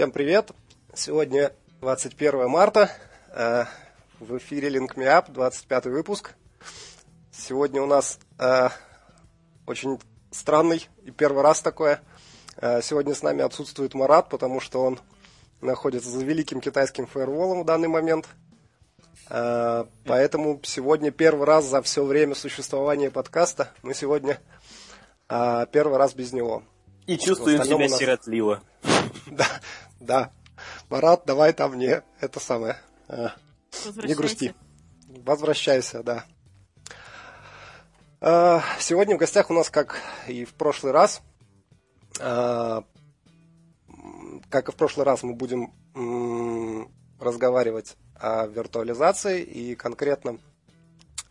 Всем привет! Сегодня 21 марта. Э, в эфире Link Me Up, 25 выпуск. Сегодня у нас э, очень странный и первый раз такое. Э, сегодня с нами отсутствует Марат, потому что он находится за великим китайским фаерволом в данный момент. Поэтому сегодня первый раз за все время существования подкаста мы сегодня первый раз без него. И чувствуем себя нас... сиротливо. Да, да. Марат, давай там мне это самое. Не грусти. Возвращайся, да. А, сегодня в гостях у нас, как и в прошлый раз, а, как и в прошлый раз, мы будем разговаривать о виртуализации и конкретно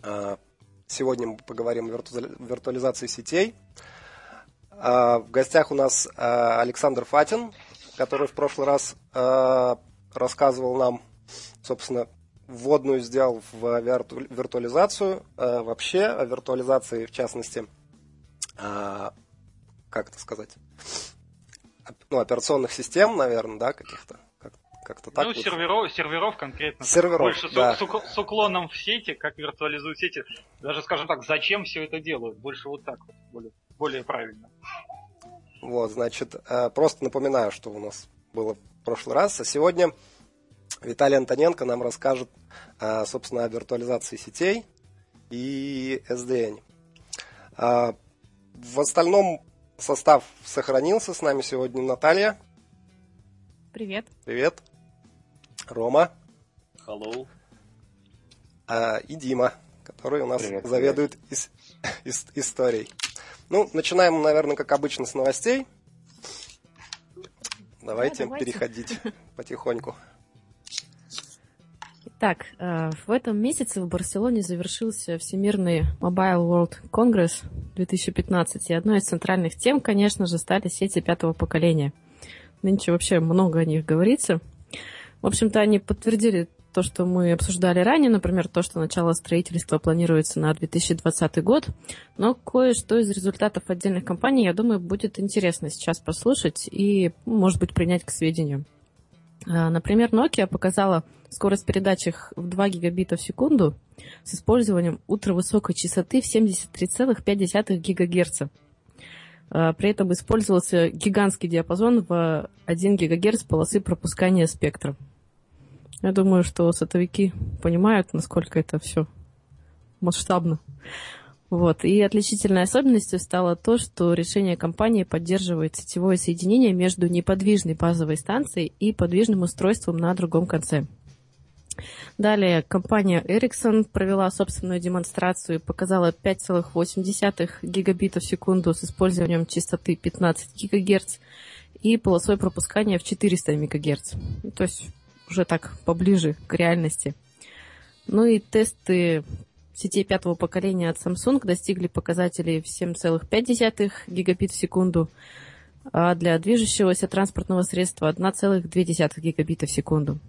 а, сегодня мы поговорим о виртуализации сетей. В гостях у нас Александр Фатин, который в прошлый раз рассказывал нам, собственно, вводную сделал в виртуализацию, э, вообще о виртуализации, в частности, э, как это сказать, ну, операционных систем, наверное, да, каких-то. Как, как-то так. Ну, вот. серверов, серверов конкретно. Серверов, Больше да. с, с, с уклоном в сети, как виртуализуют сети. Даже, скажем так, зачем все это делают? Больше вот так вот, более, более правильно. Вот, значит, э, просто напоминаю, что у нас было в прошлый раз, а сегодня Виталий Антоненко нам расскажет, а, собственно, о виртуализации сетей и SDN. А, в остальном состав сохранился. С нами сегодня Наталья. Привет. Привет. Рома. Hello. И Дима, который у нас привет, заведует привет. Ис- ис- историей. Ну, начинаем, наверное, как обычно, с новостей. Давайте, да, давайте. переходить потихоньку. Так, э, в этом месяце в Барселоне завершился Всемирный Mobile World Congress 2015, и одной из центральных тем, конечно же, стали сети пятого поколения. Нынче вообще много о них говорится. В общем-то, они подтвердили то, что мы обсуждали ранее, например, то, что начало строительства планируется на 2020 год, но кое-что из результатов отдельных компаний, я думаю, будет интересно сейчас послушать и, может быть, принять к сведению. Э, например, Nokia показала скорость передачи в 2 гигабита в секунду с использованием ультравысокой частоты в 73,5 ГГц. Э, при этом использовался гигантский диапазон в 1 ГГц полосы пропускания спектра. Я думаю, что сотовики понимают, насколько это все масштабно. Вот. И отличительной особенностью стало то, что решение компании поддерживает сетевое соединение между неподвижной базовой станцией и подвижным устройством на другом конце. Далее компания Ericsson провела собственную демонстрацию и показала 5,8 гигабита в секунду с использованием частоты 15 ГГц и полосой пропускания в 400 МГц. То есть уже так поближе к реальности. Ну и тесты сетей пятого поколения от Samsung достигли показателей в 7,5 гигабит в секунду, а для движущегося транспортного средства 1,2 гигабита в секунду.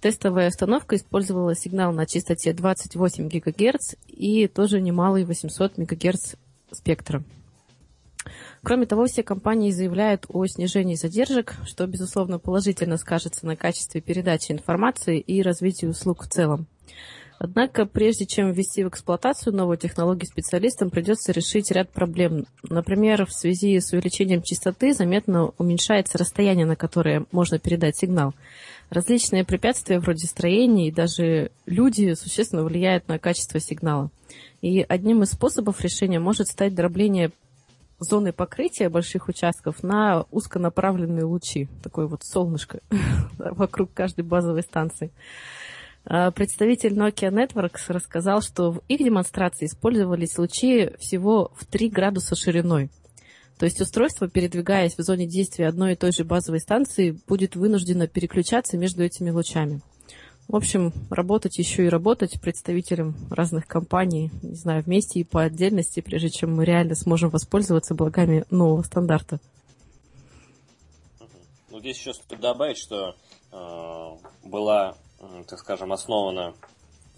Тестовая установка использовала сигнал на частоте 28 ГГц и тоже немалый 800 МГц спектра. Кроме того, все компании заявляют о снижении задержек, что, безусловно, положительно скажется на качестве передачи информации и развитии услуг в целом. Однако, прежде чем ввести в эксплуатацию новую технологию специалистам, придется решить ряд проблем. Например, в связи с увеличением частоты заметно уменьшается расстояние, на которое можно передать сигнал. Различные препятствия вроде строений и даже люди существенно влияют на качество сигнала. И одним из способов решения может стать дробление зоны покрытия больших участков на узконаправленные лучи. Такое вот солнышко вокруг каждой базовой станции. А, представитель Nokia Networks рассказал, что в их демонстрации использовались лучи всего в 3 градуса шириной. То есть устройство, передвигаясь в зоне действия одной и той же базовой станции, будет вынуждено переключаться между этими лучами. В общем, работать еще и работать представителям разных компаний, не знаю, вместе и по отдельности, прежде чем мы реально сможем воспользоваться благами нового стандарта. Ну, здесь еще стоит добавить, что э, была так скажем, основана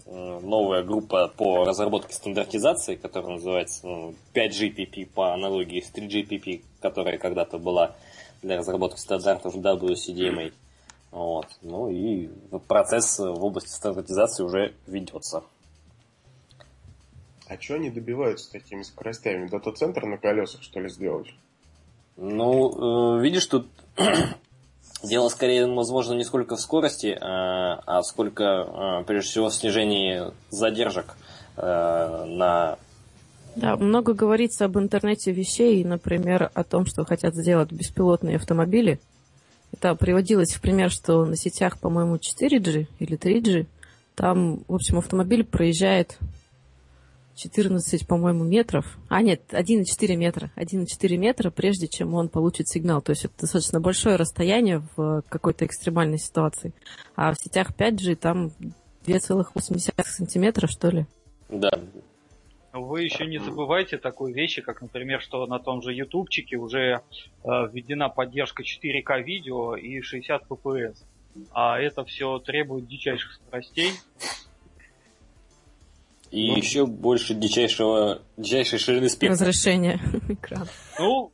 э, новая группа по разработке стандартизации, которая называется ну, 5GPP по аналогии с 3GPP, которая когда-то была для разработки стандартов WCDMA. Вот. Ну и процесс в области стандартизации уже ведется. А что они добиваются такими скоростями? Дата-центр на колесах, что ли, сделать? Ну, э, видишь, тут дело скорее, возможно, не сколько в скорости, э, а сколько, э, прежде всего, в снижении задержек э, на да, много говорится об интернете вещей, например, о том, что хотят сделать беспилотные автомобили. Это приводилось в пример, что на сетях, по-моему, 4G или 3G, там, в общем, автомобиль проезжает 14, по-моему, метров. А, нет, 1,4 метра. 1,4 метра, прежде чем он получит сигнал. То есть это достаточно большое расстояние в какой-то экстремальной ситуации. А в сетях 5G там 2,8 сантиметра, что ли? Да, вы еще не забывайте такой вещи, как, например, что на том же ютубчике уже э, введена поддержка 4К видео и 60 FPS. А это все требует дичайших скоростей. И ну, еще больше дичайшего, дичайшей ширины спектра. Разрешение экрана. Ну,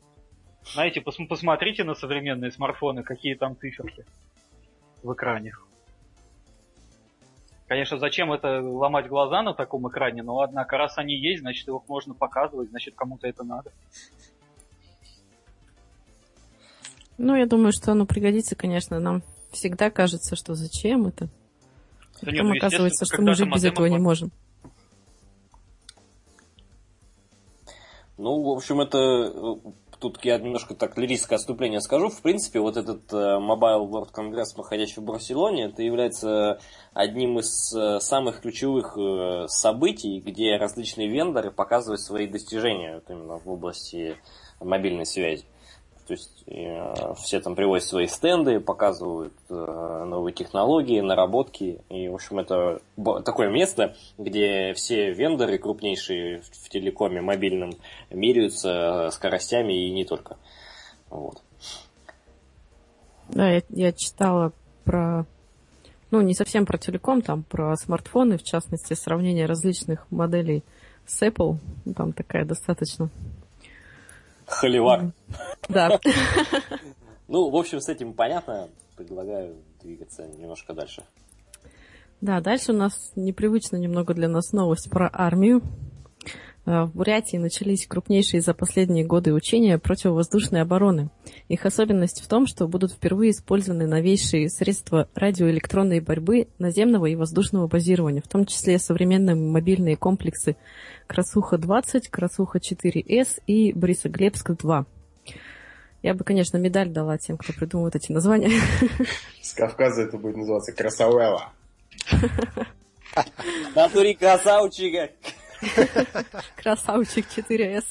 знаете, пос посмотрите на современные смартфоны, какие там циферки в экране. Конечно, зачем это ломать глаза на таком экране, но однако, раз они есть, значит, их можно показывать, значит, кому-то это надо. Ну, я думаю, что оно пригодится, конечно. Нам всегда кажется, что зачем это. Да Потом нет, ну, оказывается, что мы жить без этого не можем. Ну, в общем, это тут я немножко так лирическое отступление скажу. В принципе, вот этот э, Mobile World Congress, проходящий в Барселоне, это является одним из э, самых ключевых э, событий, где различные вендоры показывают свои достижения вот именно в области мобильной связи. То есть э, все там привозят свои стенды, показывают э, новые технологии, наработки. И, в общем, это такое место, где все вендоры крупнейшие в телекоме мобильном меряются скоростями и не только. Вот. Да, я, я читала про, ну, не совсем про телеком, там про смартфоны, в частности, сравнение различных моделей с Apple. Там такая достаточно Холивар. Да. Ну, в общем, с этим понятно. Предлагаю двигаться немножко дальше. Да, дальше у нас непривычно немного для нас новость про армию. Э, в Бурятии начались крупнейшие за последние годы учения противовоздушной обороны. Их особенность в том, что будут впервые использованы новейшие средства радиоэлектронной борьбы наземного и воздушного базирования, в том числе современные мобильные комплексы Красуха-20, Красуха-4С и Борисоглебск-2. Я бы, конечно, медаль дала тем, кто придумывает эти названия. С Кавказа это будет называться Красавелла. Натури красавчика. Красавчик 4С.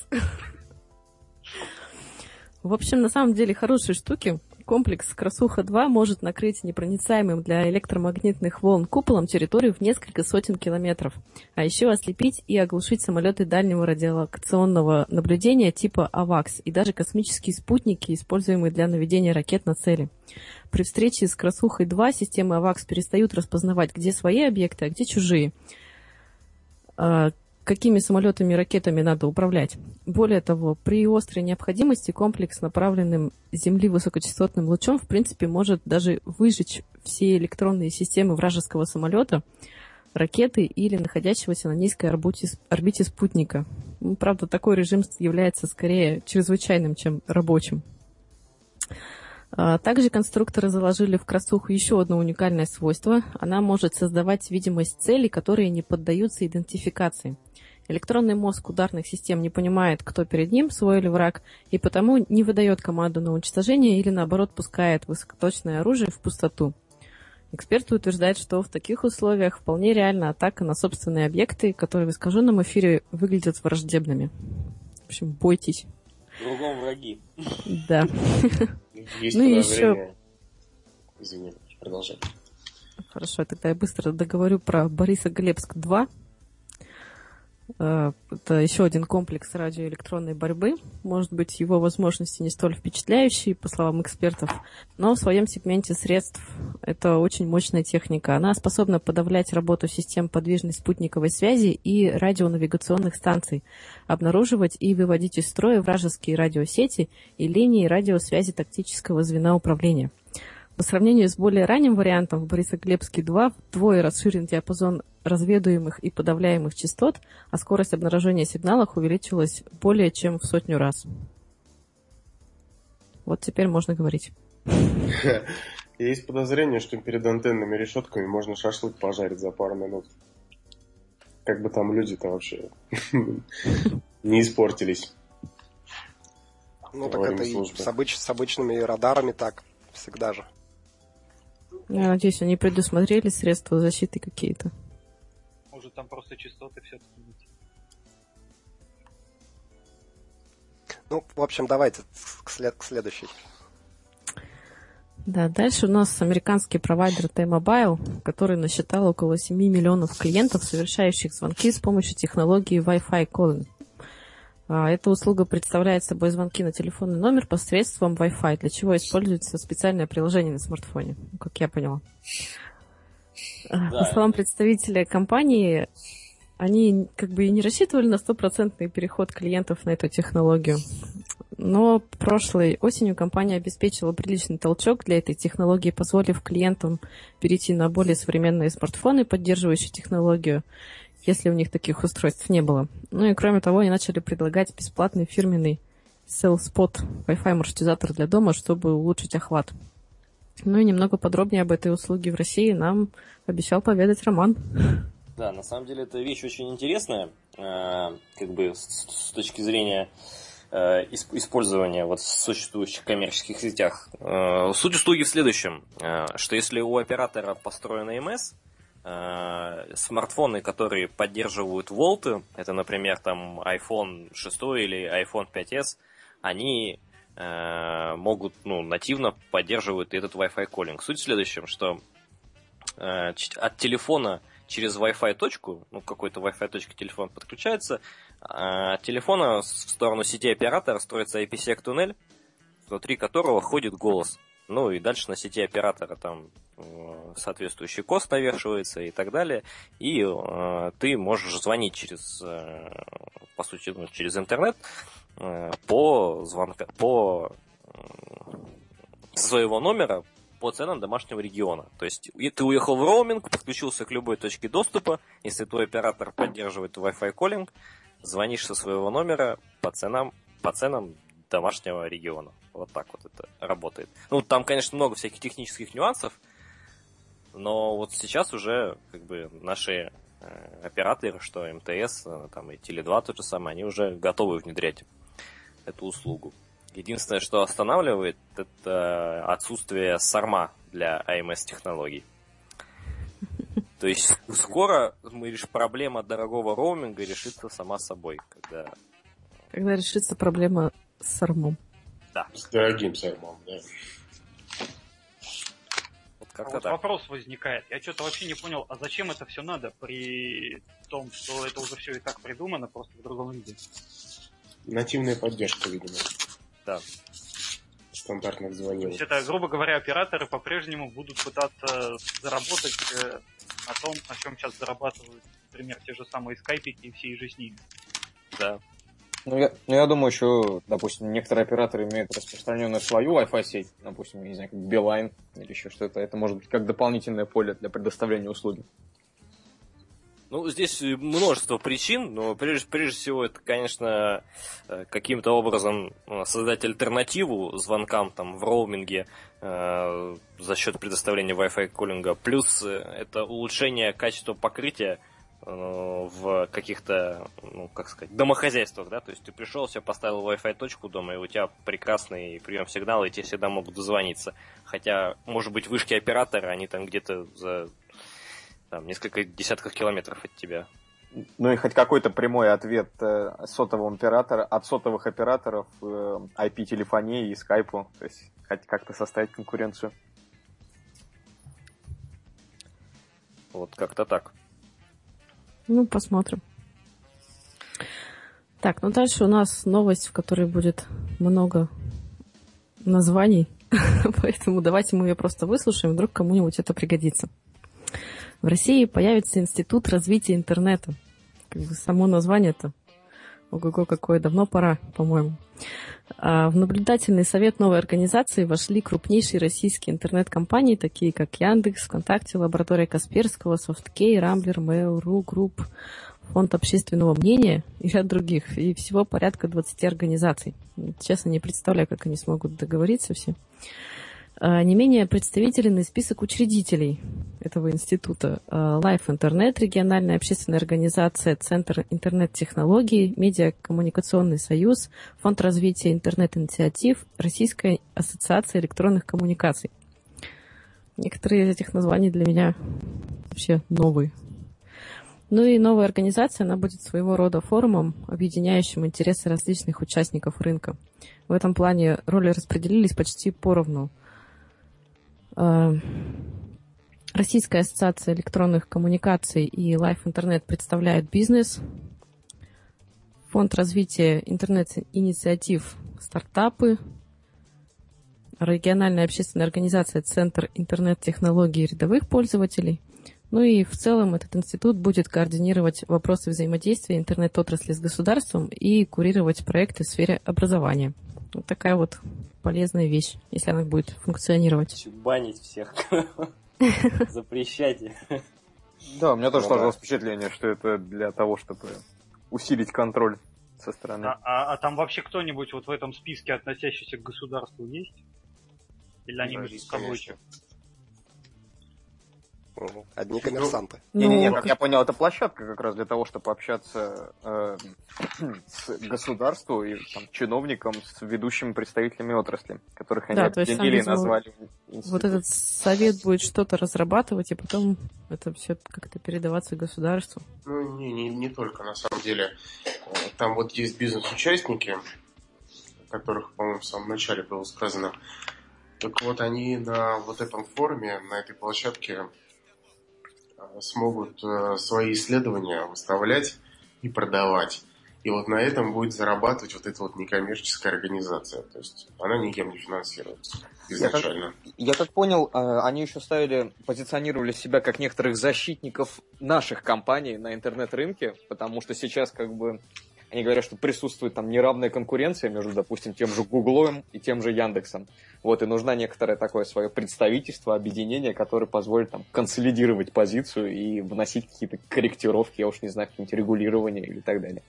В общем, на самом деле хорошие штуки. Комплекс Красуха-2 может накрыть непроницаемым для электромагнитных волн куполом территорию в несколько сотен километров, а еще ослепить и оглушить самолеты дальнего радиолокационного наблюдения типа АВАКС и даже космические спутники, используемые для наведения ракет на цели. При встрече с Красухой-2 системы АВАКС перестают распознавать, где свои объекты, а где чужие а, какими самолетами и ракетами надо управлять. Более того, при острой необходимости комплекс, направленным Земли высокочастотным лучом, в принципе, может даже выжечь все электронные системы вражеского самолета, ракеты или находящегося на низкой орбите, орбите спутника. Ну, правда, такой режим является скорее чрезвычайным, чем рабочим. А, также конструкторы заложили в красуху еще одно уникальное свойство. Она может создавать видимость целей, которые не поддаются идентификации. Электронный мозг ударных систем не понимает, кто перед ним, свой или враг, и потому не выдает команду на уничтожение или, наоборот, пускает высокоточное оружие в пустоту. Эксперты утверждают, что в таких условиях вполне реальна атака на собственные объекты, которые в искаженном эфире выглядят враждебными. В общем, бойтесь. Кругом враги. Да. Есть ну еще... Извини, продолжай. Хорошо, тогда я быстро договорю про Бориса Глебск 2. Э, это еще один комплекс радиоэлектронной борьбы. Может быть, его возможности не столь впечатляющие, по словам экспертов, но в своем сегменте средств это очень мощная техника. Она способна подавлять работу систем подвижной спутниковой связи и радионавигационных станций, обнаруживать и выводить из строя вражеские радиосети и линии радиосвязи тактического звена управления. По сравнению с более ранним вариантом в Борисоглебске 2 вдвое расширен диапазон разведуемых и подавляемых частот, а скорость обнаружения сигналов увеличилась более чем в сотню раз. Вот теперь можно говорить. Есть подозрение, что перед антенными решетками можно шашлык пожарить за пару минут. Как бы там люди-то вообще не испортились. Ну, так это и с обычными радарами так всегда же. Я надеюсь, они предусмотрели средства защиты какие-то. Может, там просто частоты все-таки не Ну, в общем, давайте к, след- к следующей. Да, дальше у нас американский провайдер T-Mobile, который насчитал около 7 миллионов клиентов, совершающих звонки с помощью технологии Wi-Fi calling. А, эта услуга представляет собой звонки на телефонный номер посредством Wi-Fi, для чего используется специальное приложение на смартфоне, как я поняла. А, да. По словам представителя компании, они как бы и не рассчитывали на стопроцентный переход клиентов на эту технологию. Но прошлой осенью компания обеспечила приличный толчок для этой технологии, позволив клиентам перейти на более современные смартфоны, поддерживающие технологию если у них таких устройств не было. Ну и кроме того, они начали предлагать бесплатный фирменный SellSpot Wi-Fi маршрутизатор для дома, чтобы улучшить охват. Ну и немного подробнее об этой услуге в России нам обещал поведать Роман. Да, на самом деле эта вещь очень интересная, э, как бы с, точки зрения э, использования вот в существующих коммерческих сетях. Э, суть услуги в следующем, что если у оператора построена МС, смартфоны, которые поддерживают волты, это, например, там iPhone 6 или iPhone 5s, они э, могут, ну, нативно поддерживают этот Wi-Fi коллинг. Суть в следующем, что э, от телефона через Wi-Fi точку, ну, какой-то Wi-Fi точки телефон подключается, а от телефона в сторону сети оператора строится IPsec туннель, внутри которого ходит голос. Ну и дальше на сети оператора там э, соответствующий кост навешивается и так далее. И э, ты можешь звонить через, э, по сути, ну, через интернет э, по звонка, по э, своего номера по ценам домашнего региона. То есть ты уехал в роуминг, подключился к любой точке доступа, если твой оператор поддерживает Wi-Fi коллинг, звонишь со своего номера по ценам, по ценам домашнего региона. Вот так вот это работает. Ну, там, конечно, много всяких технических нюансов, но вот сейчас уже как бы наши э, операторы, что МТС, э, там и Теле2 то же самое, они уже готовы внедрять эту услугу. Единственное, что останавливает, это отсутствие сарма для АМС технологий. То есть скоро мы лишь проблема дорогого роуминга решится сама собой, когда... Когда решится проблема с сармом. Да. С дорогим сармом, да. Вот, а вот вопрос возникает. Я что-то вообще не понял, а зачем это все надо при том, что это уже все и так придумано, просто в другом виде? Нативная поддержка, видимо. Да. Стандартных звонил. То есть это, грубо говоря, операторы по-прежнему будут пытаться заработать э, на том, на чем сейчас зарабатывают, например, те же самые скайпики и все же с ними. Да. Ну я, ну, я думаю, еще, допустим, некоторые операторы имеют распространенную свою Wi-Fi сеть, допустим, не знаю, как Beeline или еще что-то. Это может быть как дополнительное поле для предоставления услуги. Ну, здесь множество причин, но прежде, прежде всего это, конечно, э, каким-то образом э, создать альтернативу звонкам там в роуминге э, за счет предоставления Wi-Fi коллинга. Плюс э, это улучшение качества покрытия в каких-то, ну, как сказать, домохозяйствах, да, то есть ты пришел, себе поставил Wi-Fi точку дома, и у тебя прекрасный прием сигнала, и тебе всегда могут дозвониться. Хотя, может быть, вышки оператора, они там где-то за там, несколько десятков километров от тебя. Ну и хоть какой-то прямой ответ э, сотового оператора, от сотовых операторов э, IP-телефонии и скайпу, то есть хоть как-то составить конкуренцию. Вот как-то так. Ну, посмотрим. Так, ну дальше у нас новость, в которой будет много названий, поэтому давайте мы ее просто выслушаем, вдруг кому-нибудь это пригодится. В России появится Институт развития интернета. Как бы само название-то Ого-го, какое давно пора, по-моему. А, в наблюдательный совет новой организации вошли крупнейшие российские интернет-компании, такие как Яндекс, ВКонтакте, Лаборатория Касперского, Softkey, Rambler, Mail.ru Group, Фонд общественного мнения и ряд других. И всего порядка 20 организаций. Честно, не представляю, как они смогут договориться все. А, не менее представительный список учредителей этого института. А, Life Internet, региональная общественная организация, Центр интернет-технологий, Медиакоммуникационный союз, Фонд развития интернет-инициатив, Российская ассоциация электронных коммуникаций. Некоторые из этих названий для меня вообще новые. Ну и новая организация, она будет своего рода форумом, объединяющим интересы различных участников рынка. В этом плане роли распределились почти поровну. А, Российская ассоциация электронных коммуникаций и Life Internet представляют бизнес. Фонд развития интернет-инициатив стартапы. Региональная общественная организация Центр интернет-технологий рядовых пользователей. Ну и в целом этот институт будет координировать вопросы взаимодействия интернет-отрасли с государством и курировать проекты в сфере образования. Вот такая вот полезная вещь, если она будет функционировать. Банить всех. Запрещайте. Да, у меня тоже Ну сложилось впечатление, что это для того, чтобы усилить контроль со стороны. А, а- а там вообще кто-нибудь вот в этом списке, относящийся к государству, есть? Или они Да. Мгм. Одни коммерсанты. Не-не-не, Ну, как я понял, это площадка как раз для того, чтобы общаться э, с государством и там, чиновником, с ведущими представителями отрасли, которых они Да, объединили и назвали Вот этот совет будет что-то разрабатывать, и потом это все как-то передаваться государству. Ну, не, не, не только, на самом деле. Э, Там вот есть бизнес-участники, о которых, по-моему, в самом начале было сказано. Так вот, они на вот этом форуме, на этой площадке смогут э, свои исследования выставлять и продавать. И вот на этом будет зарабатывать вот эта вот некоммерческая организация. То есть она никем не финансируется изначально. Я как понял, э, они еще ставили, позиционировали себя как некоторых защитников наших компаний на интернет-рынке, потому что сейчас как бы они говорят, что присутствует там неравная конкуренция между, допустим, тем же Гуглом и тем же Яндексом. Вот, и нужна некоторое такое свое представительство, объединение, которое позволит там консолидировать позицию и вносить какие-то корректировки, я уж не знаю, какие-нибудь регулирования или так далее.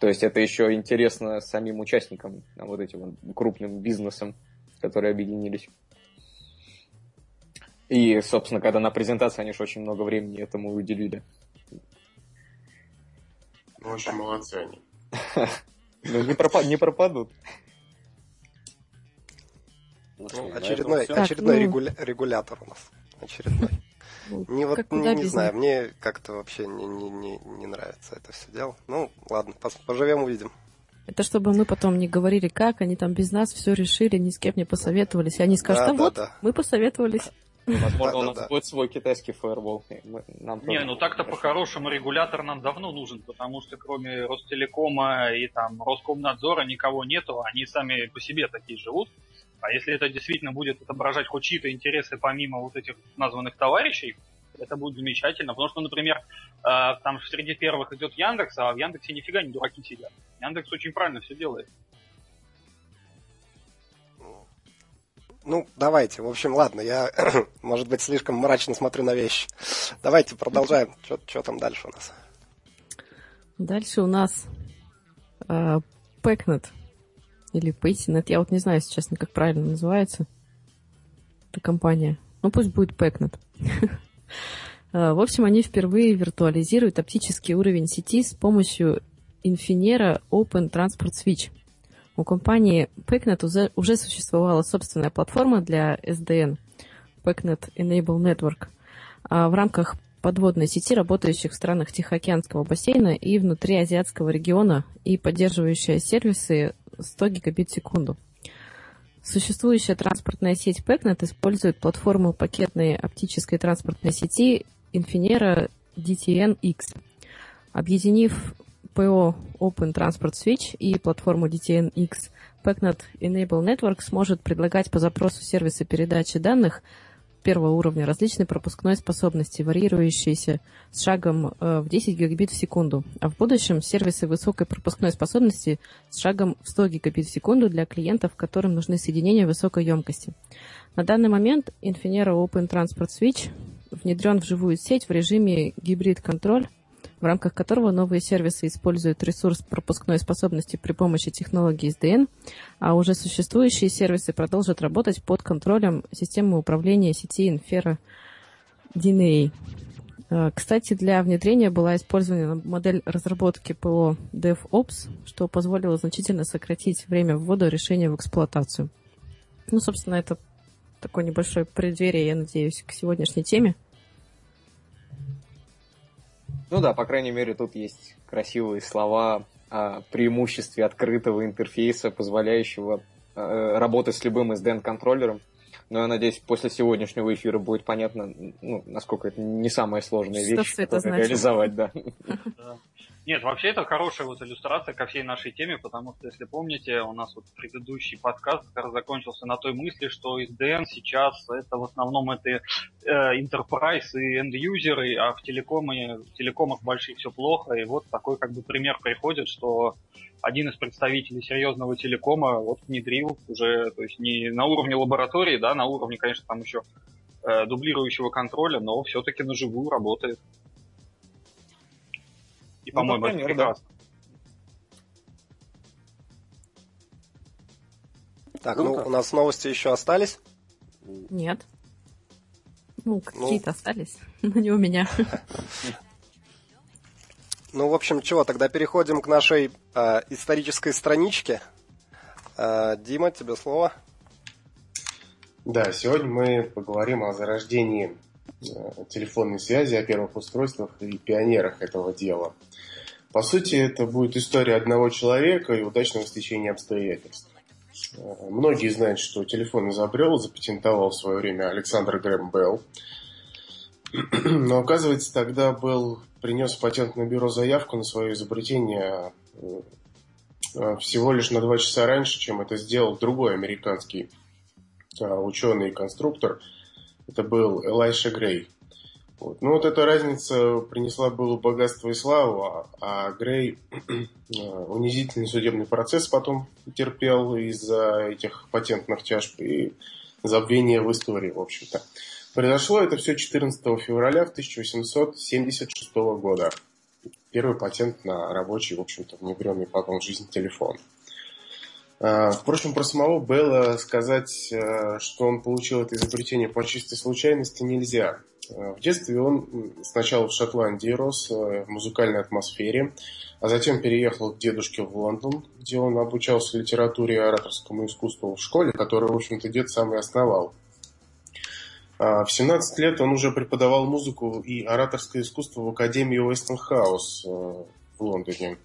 То есть это еще интересно самим участникам, вот этим вот крупным бизнесам, которые объединились. И, собственно, когда на презентации они же очень много времени этому уделили. Ну, очень молодцы они. Ну, не, пропа- не пропадут. Ну что, Ну, очередной всё. Так, очередной ну. регуля- регулятор у нас. Очередной. Ну, Не, вот, как не, не знаю, мне как-то вообще не, не, не, не нравится это все дело. Ну, ладно, поживем, увидим. Это чтобы мы потом не говорили, как они там без нас все решили, ни с кем не посоветовались. И они скажут, Да, а да, вот, да. мы посоветовались. Возможно, у нас будет свой китайский фаервол. Не, ну так-то по-хорошему регулятор нам давно нужен, потому что кроме Ростелекома и там Роскомнадзора никого нету, они сами по себе такие живут. А если это действительно будет отображать хоть чьи-то интересы помимо вот этих названных товарищей, это будет замечательно. Потому что, например, э, там среди первых идет Яндекс, а в Яндексе нифига не дураки сидят. Яндекс очень правильно все делает. Ну, давайте. В общем, ладно, я, может быть, слишком мрачно смотрю на вещи. Давайте продолжаем. Что там дальше у нас? Дальше у нас э, Пэкнет. Или Пейтинет. Я вот не знаю, если честно, как правильно называется эта компания. Ну, пусть будет Пэкнет. В общем, они впервые виртуализируют оптический уровень сети с помощью Infinera Open Transport Switch. У компании Pacnet уже, уже существовала собственная платформа для SDN Pacnet Enable Network а в рамках подводной сети, работающих в странах Тихоокеанского бассейна и внутри азиатского региона и поддерживающая сервисы 100 гигабит в секунду. Существующая транспортная сеть Pacnet использует платформу пакетной оптической транспортной сети Infinera DTN-X. Объединив ПО Open Transport Switch и платформу DTN-X, Pacnet Enable Network сможет предлагать по запросу сервисы передачи данных первого уровня различной пропускной способности, варьирующиеся с шагом э, в 10 гигабит в секунду, а в будущем сервисы высокой пропускной способности с шагом в 100 гигабит в секунду для клиентов, которым нужны соединения высокой емкости. На данный момент Infinera Open Transport Switch внедрен в живую сеть в режиме гибрид-контроль рамках которого новые сервисы используют ресурс пропускной способности при помощи технологии SDN, а уже существующие сервисы продолжат работать под контролем системы управления сети Infera DNA. Э, кстати, для внедрения была использована модель разработки ПО DevOps, что позволило значительно сократить время ввода решения в эксплуатацию. Ну, собственно, это такое небольшое преддверие, я надеюсь, к сегодняшней теме. Ну да, по крайней мере, тут есть красивые слова о преимуществе открытого интерфейса, позволяющего э, работать с любым SDN-контроллером. Но я надеюсь, после сегодняшнего эфира будет понятно, ну, насколько это не самая сложная Что вещь, это значит? реализовать, да. Нет, вообще это хорошая вот иллюстрация ко всей нашей теме, потому что, если помните, у нас вот предыдущий подкаст как раз закончился на той мысли, что SDN сейчас это в основном это э, enterprise и end-юзеры, а в телекоме, в телекомах больших все плохо, и вот такой как бы пример приходит, что один из представителей серьезного телекома вот внедрил уже, то есть не на уровне лаборатории, да, на уровне, конечно, там еще э, дублирующего контроля, но все-таки на живую работает. И, Ну, по-моему, это прекрасно. Так, Круто. ну у нас новости еще остались. Нет. Ну, какие-то остались, но не у меня. Ну, в общем, чего, тогда переходим к нашей э, исторической страничке. Э, Дима, тебе слово. Да, сегодня мы поговорим о зарождении э, телефонной связи, о первых устройствах и пионерах этого дела. По сути, это будет история одного человека и удачного стечения обстоятельств. Э, Многие знают, что телефон изобрел, запатентовал в свое время Александр Грэм Белл. Но оказывается, тогда был принес в патентное бюро заявку на свое изобретение э, э, всего лишь на два часа раньше, чем это сделал другой американский ученый и конструктор. Это был Элайша Грей. Вот. Ну вот эта разница принесла было богатство и славу, а, а Грей э, унизительный судебный процесс потом терпел из-за этих патентных тяжб и забвения в истории, в общем-то. Произошло это все 14 февраля 1876 года. Первый патент на рабочий, в общем-то, внедренный потом в жизнь телефон. А, Впрочем, про самого Белла сказать, э, что он получил это изобретение по чистой случайности, нельзя. Э, В детстве он сначала в Шотландии рос, э, в музыкальной атмосфере, а затем переехал к дедушке в Лондон, где он обучался литературе и ораторскому искусству в школе, которую, в общем-то, дед сам и основал. А В 17 лет он уже преподавал музыку и ораторское искусство в Академии Уэстенхаус в Лондоне.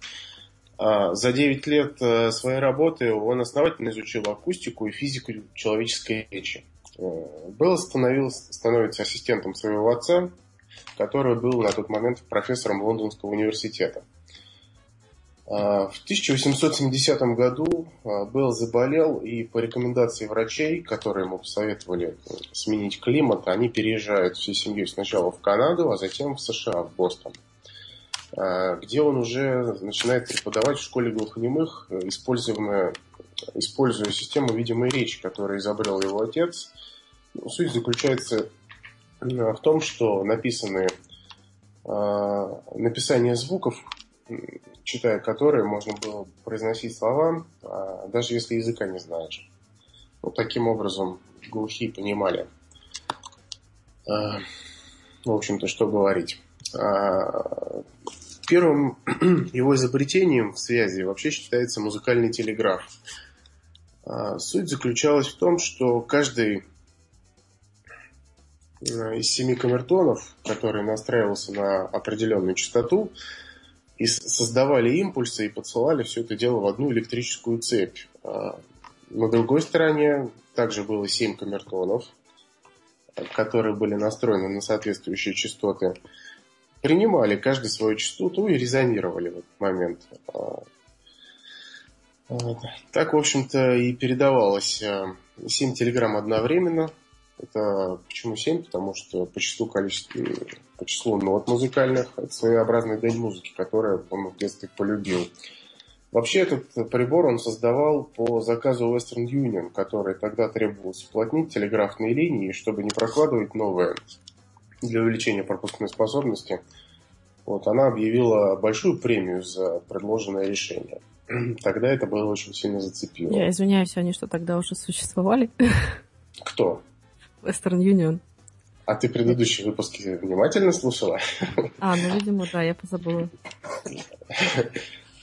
А За 9 лет э, своей работы он основательно изучил акустику и физику человеческой речи. Э, Белл становится ассистентом своего отца, который был на тот момент профессором Лондонского университета. А, В 1870 году а, Белл заболел, и по рекомендации врачей, которые ему посоветовали э, сменить климат, они переезжают всей семьей сначала в Канаду, а затем в США, в Бостон где он уже начинает преподавать в школе глухонемых, э, используя, используя систему видимой речи, которую изобрел его отец. Ну, Суть заключается э, в том, что написанные, а, написание звуков, читая которые, можно было произносить слова, а, даже если языка не знаешь. Вот таким образом глухие понимали. А, В общем-то, что говорить. А, Первым его изобретением в связи вообще считается музыкальный телеграф. А, Суть заключалась в том, что каждый э, из семи камертонов, который настраивался на определенную частоту, и создавали импульсы и подсылали все это дело в одну электрическую цепь. А, На другой стороне также было семь камертонов, которые были настроены на соответствующие частоты принимали каждый свою частоту и резонировали в этот момент. Так, в общем-то, и передавалось 7 телеграмм одновременно. Это почему 7? Потому что по числу количеству, по числу нот музыкальных это своеобразный день музыки, который он в детстве полюбил. Вообще этот прибор он создавал по заказу Western Union, который тогда требовалось уплотнить телеграфные линии, чтобы не прокладывать новые для увеличения пропускной способности. Вот, она объявила большую премию за предложенное решение. Тогда это было очень сильно зацепило. Я извиняюсь, они что, тогда уже существовали? Кто? Western Union. А ты предыдущие выпуски внимательно слушала? А, ну, видимо, да, я позабыла.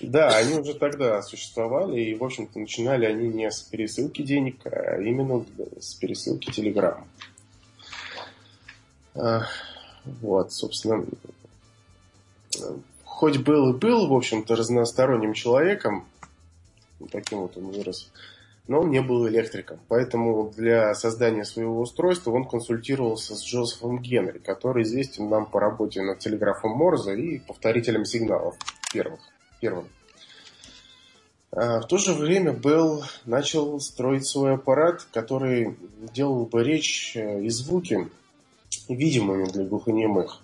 Да, они уже тогда существовали, и, в общем-то, начинали они не с пересылки денег, а именно с пересылки телеграмм. А, вот, собственно, хоть был и был, в общем-то, разносторонним человеком, таким вот он вырос, но он не был электриком. Поэтому для создания своего устройства он консультировался с Джозефом Генри, который известен нам по работе над телеграфом Морза и повторителем сигналов первых первым. А в то же время Белл начал строить свой аппарат, который делал бы речь э, и звуки видимыми для глухонемых.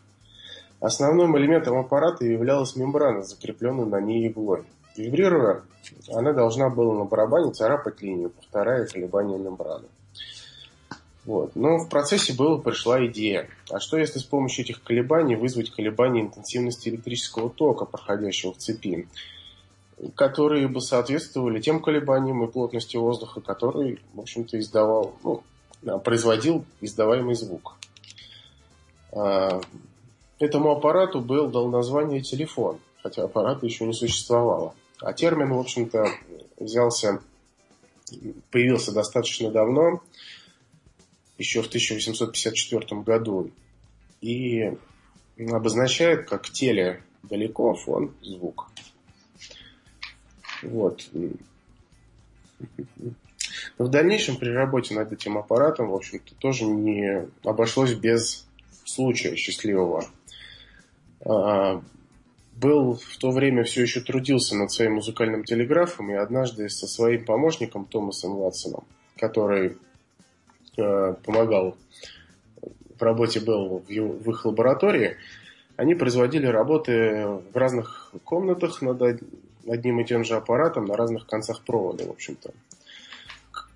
Основным элементом аппарата являлась мембрана, закрепленная на ней иглой. Вибрируя, она должна была на барабане царапать линию, повторяя колебания мембраны. Вот. Но в процессе Белла пришла идея. А что если с помощью этих колебаний вызвать колебания интенсивности электрического тока, проходящего в цепи, которые бы соответствовали тем колебаниям и плотности воздуха, который, в общем-то, издавал, ну, производил издаваемый звук. Этому аппарату Белл дал название телефон, хотя аппарата еще не существовало. А термин, в общем-то, взялся, появился достаточно давно – еще в 1854 году и обозначает как теле далеко, фон звук. Вот. Но в дальнейшем при работе над этим аппаратом, в общем-то, тоже не обошлось без случая счастливого. А, был в то время все еще трудился над своим музыкальным телеграфом, и однажды со своим помощником Томасом Ватсоном, который Э, помогал в работе был в, в их лаборатории, они производили работы в разных комнатах над одним и тем же аппаратом на разных концах провода, в общем-то.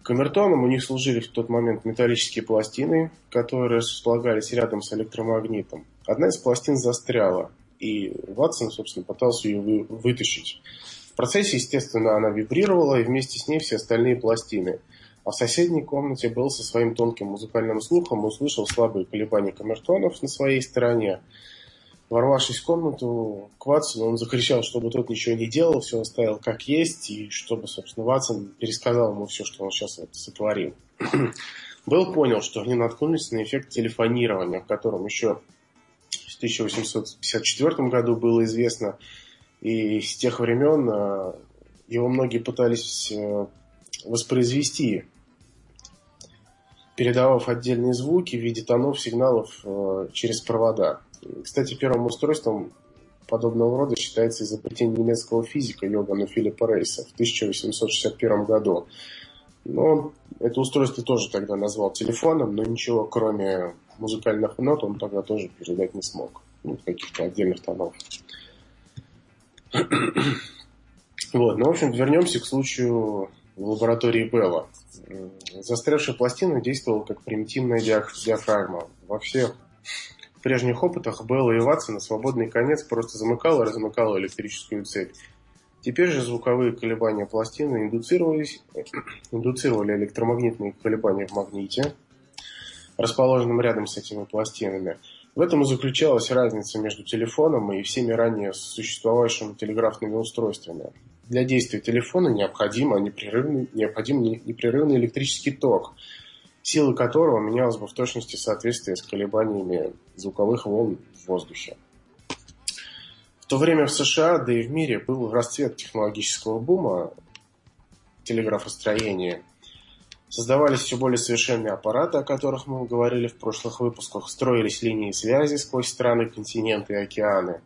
Камертоном у них служили в тот момент металлические пластины, которые располагались рядом с электромагнитом. Одна из пластин застряла, и Ватсон, собственно, пытался ее вытащить. В процессе, естественно, она вибрировала, и вместе с ней все остальные пластины – а в соседней комнате был со своим тонким музыкальным слухом, услышал слабые колебания камертонов на своей стороне. Ворвавшись в комнату к Ватсону, он закричал, чтобы тот ничего не делал, все оставил как есть, и чтобы, собственно, Ватсон пересказал ему все, что он сейчас вот сотворил. Был понял, что они наткнулись на эффект телефонирования, о котором еще в 1854 году было известно, и с тех времен э, его многие пытались э, воспроизвести передавав отдельные звуки в виде тонов, сигналов э, через провода. Кстати, первым устройством подобного рода считается изобретение немецкого физика Йогана Филиппа Рейса в 1861 году. Но это устройство тоже тогда назвал телефоном, но ничего кроме музыкальных нот он тогда тоже передать не смог. Ну, каких-то отдельных тонов. Вот, ну, в общем, вернемся к случаю в лаборатории Белла. Застрявшая пластина действовала как примитивная диафрагма. Во всех прежних опытах Белла и Ватсон на свободный конец просто замыкала и размыкала электрическую цепь. Теперь же звуковые колебания пластины индуцировались, индуцировали электромагнитные колебания в магните, расположенном рядом с этими пластинами. В этом и заключалась разница между телефоном и всеми ранее существовавшими телеграфными устройствами. Для действия телефона необходимо непрерывный, необходим непрерывный электрический ток, сила которого менялась бы в точности в соответствии с колебаниями звуковых волн в воздухе. В то время в США, да и в мире, был расцвет технологического бума телеграфостроения. Создавались все более совершенные аппараты, о которых мы говорили в прошлых выпусках. Строились линии связи сквозь страны, континенты и океаны.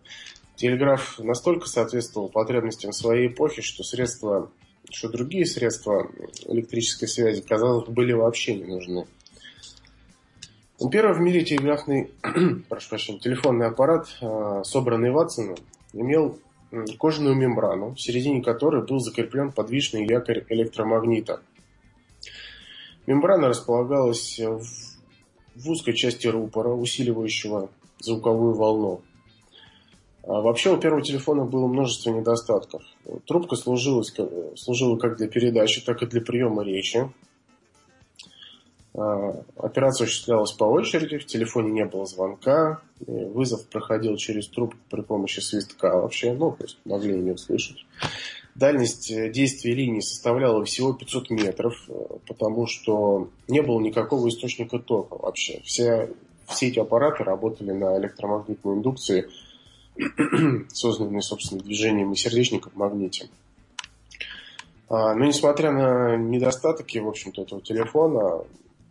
Телеграф настолько соответствовал потребностям своей эпохи, что средства, что другие средства электрической связи, казалось, были вообще не нужны. Первый в мире телеграфный, прошу прощения, телефонный аппарат, собранный Ватсоном, имел кожаную мембрану, в середине которой был закреплен подвижный якорь электромагнита. Мембрана располагалась в, в узкой части рупора, усиливающего звуковую волну. А вообще у первого телефона было множество недостатков. Трубка служила, служила как для передачи, так и для приема речи. А, операция осуществлялась по очереди, в телефоне не было звонка, вызов проходил через трубку при помощи свистка вообще, ну, то есть могли не услышать. Дальность э, действия линии составляла всего 500 метров, э, потому что не было никакого источника тока вообще. Все, все эти аппараты работали на электромагнитной индукции, созданной, собственно, движением и сердечника в магните. А, но несмотря на недостатки, в общем-то, этого телефона,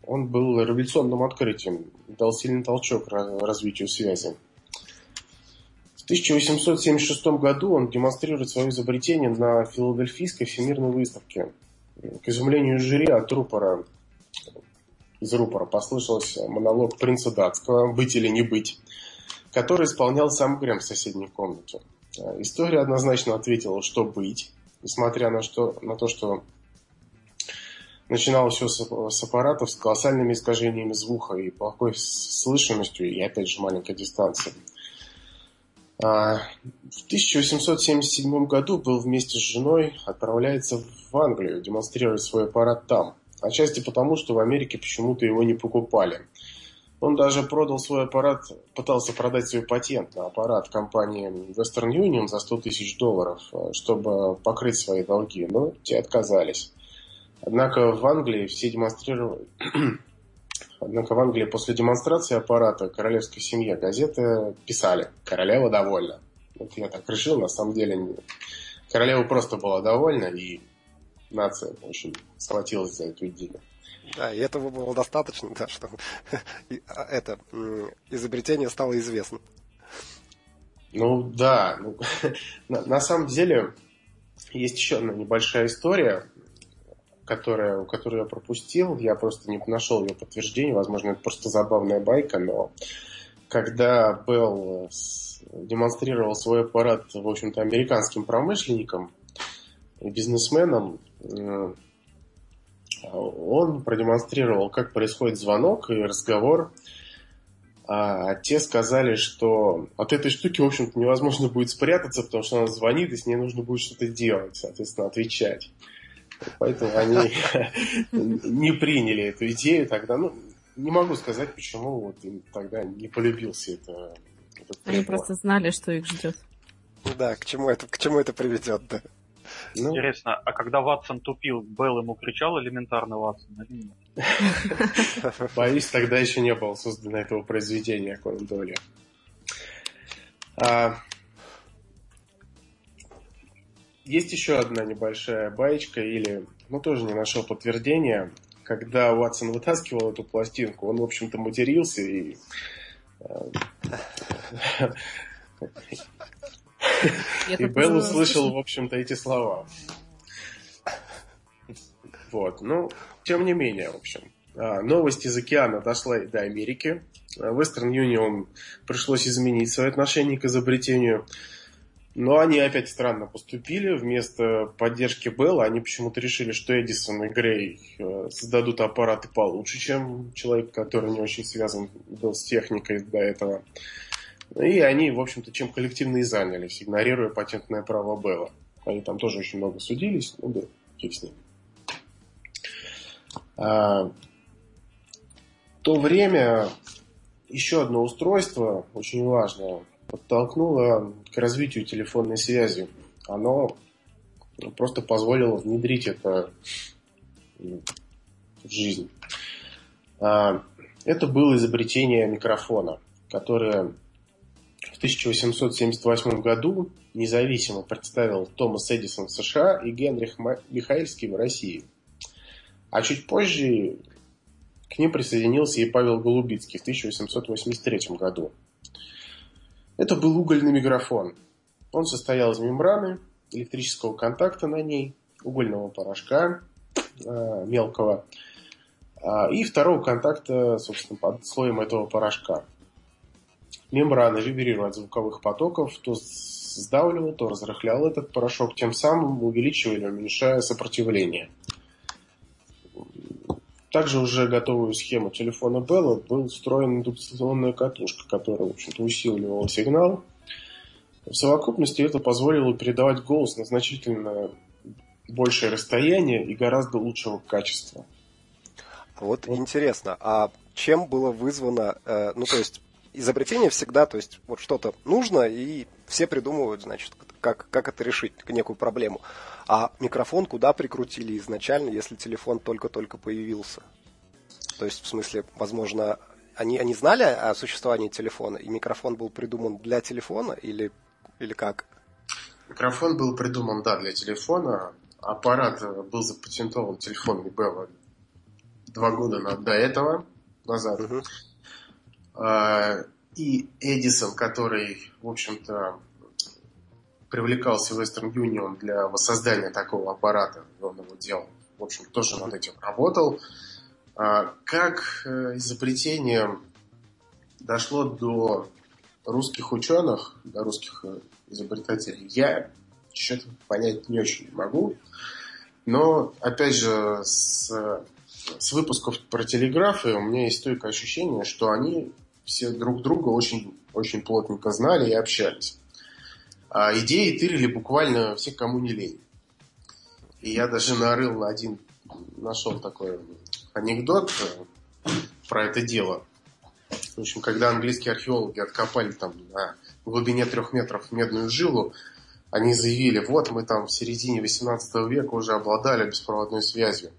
он был революционным открытием, дал сильный толчок развитию связи. В 1876 году он демонстрирует свое изобретение на Филадельфийской всемирной выставке. К изумлению жюри от рупора, из рупора послышался монолог принца датского «Быть или не быть», который исполнял сам Грэм в соседней комнате. История однозначно ответила, что быть, несмотря на, что, на то, что Начиналось все с, аппаратов с колоссальными искажениями звука и плохой слышимостью, и опять же маленькой дистанции. А, в 1877 году был вместе с женой, отправляется в Англию демонстрировать свой аппарат там. Отчасти потому, что в Америке почему-то его не покупали. Он даже продал свой аппарат, пытался продать свой патент на аппарат компании Western Union за 100 тысяч долларов, чтобы покрыть свои долги, но те отказались. Однако в Англии все демонстрировали... Однако в Англии после демонстрации аппарата королевской семье газеты писали «Королева довольна». Вот я так решил, на самом деле королева просто была довольна, и нация очень схватилась за эту идею. Да, и этого было достаточно, да, что а, это изобретение стало известно. Ну да, ну, на, на самом деле есть еще одна небольшая история которая, которую я пропустил, я просто не нашел ее подтверждения, возможно, это просто забавная байка, но когда Белл демонстрировал свой аппарат, в общем-то, американским промышленникам и бизнесменам, э, он продемонстрировал, как происходит звонок и разговор. А те сказали, что от этой штуки, в общем-то, невозможно будет спрятаться, потому что она звонит, и с ней нужно будет что-то делать, соответственно, отвечать. Поэтому они не приняли эту идею тогда. Ну, не могу сказать, почему вот им тогда не полюбился это. Они просто знали, что их ждет. Да, к чему это, к чему это приведет, да. Ну... Интересно, а когда Ватсон тупил, Белл ему кричал элементарно Ватсон или нет? Боюсь, тогда еще не было создано этого произведения Конан Дойля. А, есть еще одна небольшая баечка, или, ну, тоже не нашел подтверждения. Когда Уатсон вытаскивал эту пластинку, он, в общем-то, матерился и... Э, и Белл услышал, в общем-то, эти слова. Вот, ну, тем не менее, в общем. А, новость из океана дошла до Америки. Western Union пришлось изменить свое отношение к изобретению но они опять странно поступили. Вместо поддержки Белла они почему-то решили, что Эдисон и Грей э, создадут аппараты получше, чем человек, который не очень связан был с техникой до этого. И они, в общем-то, чем коллективно и занялись, игнорируя патентное право Белла. Они там тоже очень много судились, ну да, фиг с ним. А, в то время еще одно устройство, очень важное, подтолкнуло к развитию телефонной связи. Оно просто позволило внедрить это в жизнь. А, это было изобретение микрофона, которое в 1878 году независимо представил Томас Эдисон в США и Генрих Михаильский в России. А чуть позже к ним присоединился и Павел Голубицкий в 1883 году. Это был угольный микрофон. Он состоял из мембраны, электрического контакта на ней, угольного порошка э, мелкого, А, и второго контакта, собственно, под слоем этого порошка. Мембрана вибрирует от звуковых потоков, то сдавливал, то разрыхлял этот порошок, тем самым увеличивая или уменьшая сопротивление. Также уже готовую схему телефона Bell был встроена индукционная катушка, которая, в общем-то, усиливала сигнал. В совокупности это позволило передавать голос на значительно большее расстояние и гораздо лучшего качества. Вот, вот. интересно, а чем было вызвано, э, ну то есть изобретение всегда, то есть вот что-то нужно, и все придумывают, значит, как, как это решить, некую проблему. А микрофон куда прикрутили изначально, если телефон только-только появился? То есть, в смысле, возможно, они, они знали о существовании телефона, и микрофон был придуман для телефона, или, или как? Микрофон был придуман, да, для телефона. Аппарат был запатентован телефонный Белла два года до этого, назад. Угу. И Эдисон, который, в общем-то, в Western Union для воссоздания такого аппарата, он его делал, в общем, тоже над этим работал. А, как э, изобретение дошло до русских ученых, до русских э, изобретателей, я что-то понять не очень могу. Но, опять же, с, с выпусков про телеграфы у меня есть стойкое ощущение, что они все друг друга очень, очень плотненько знали и общались. А идеи тырили буквально все, кому не лень. И я даже нарыл на один, нашел такой анекдот э, про это дело. В общем, когда английские археологи откопали там на глубине трех метров медную жилу, они заявили, вот мы там в середине 18 века уже обладали беспроводной связью.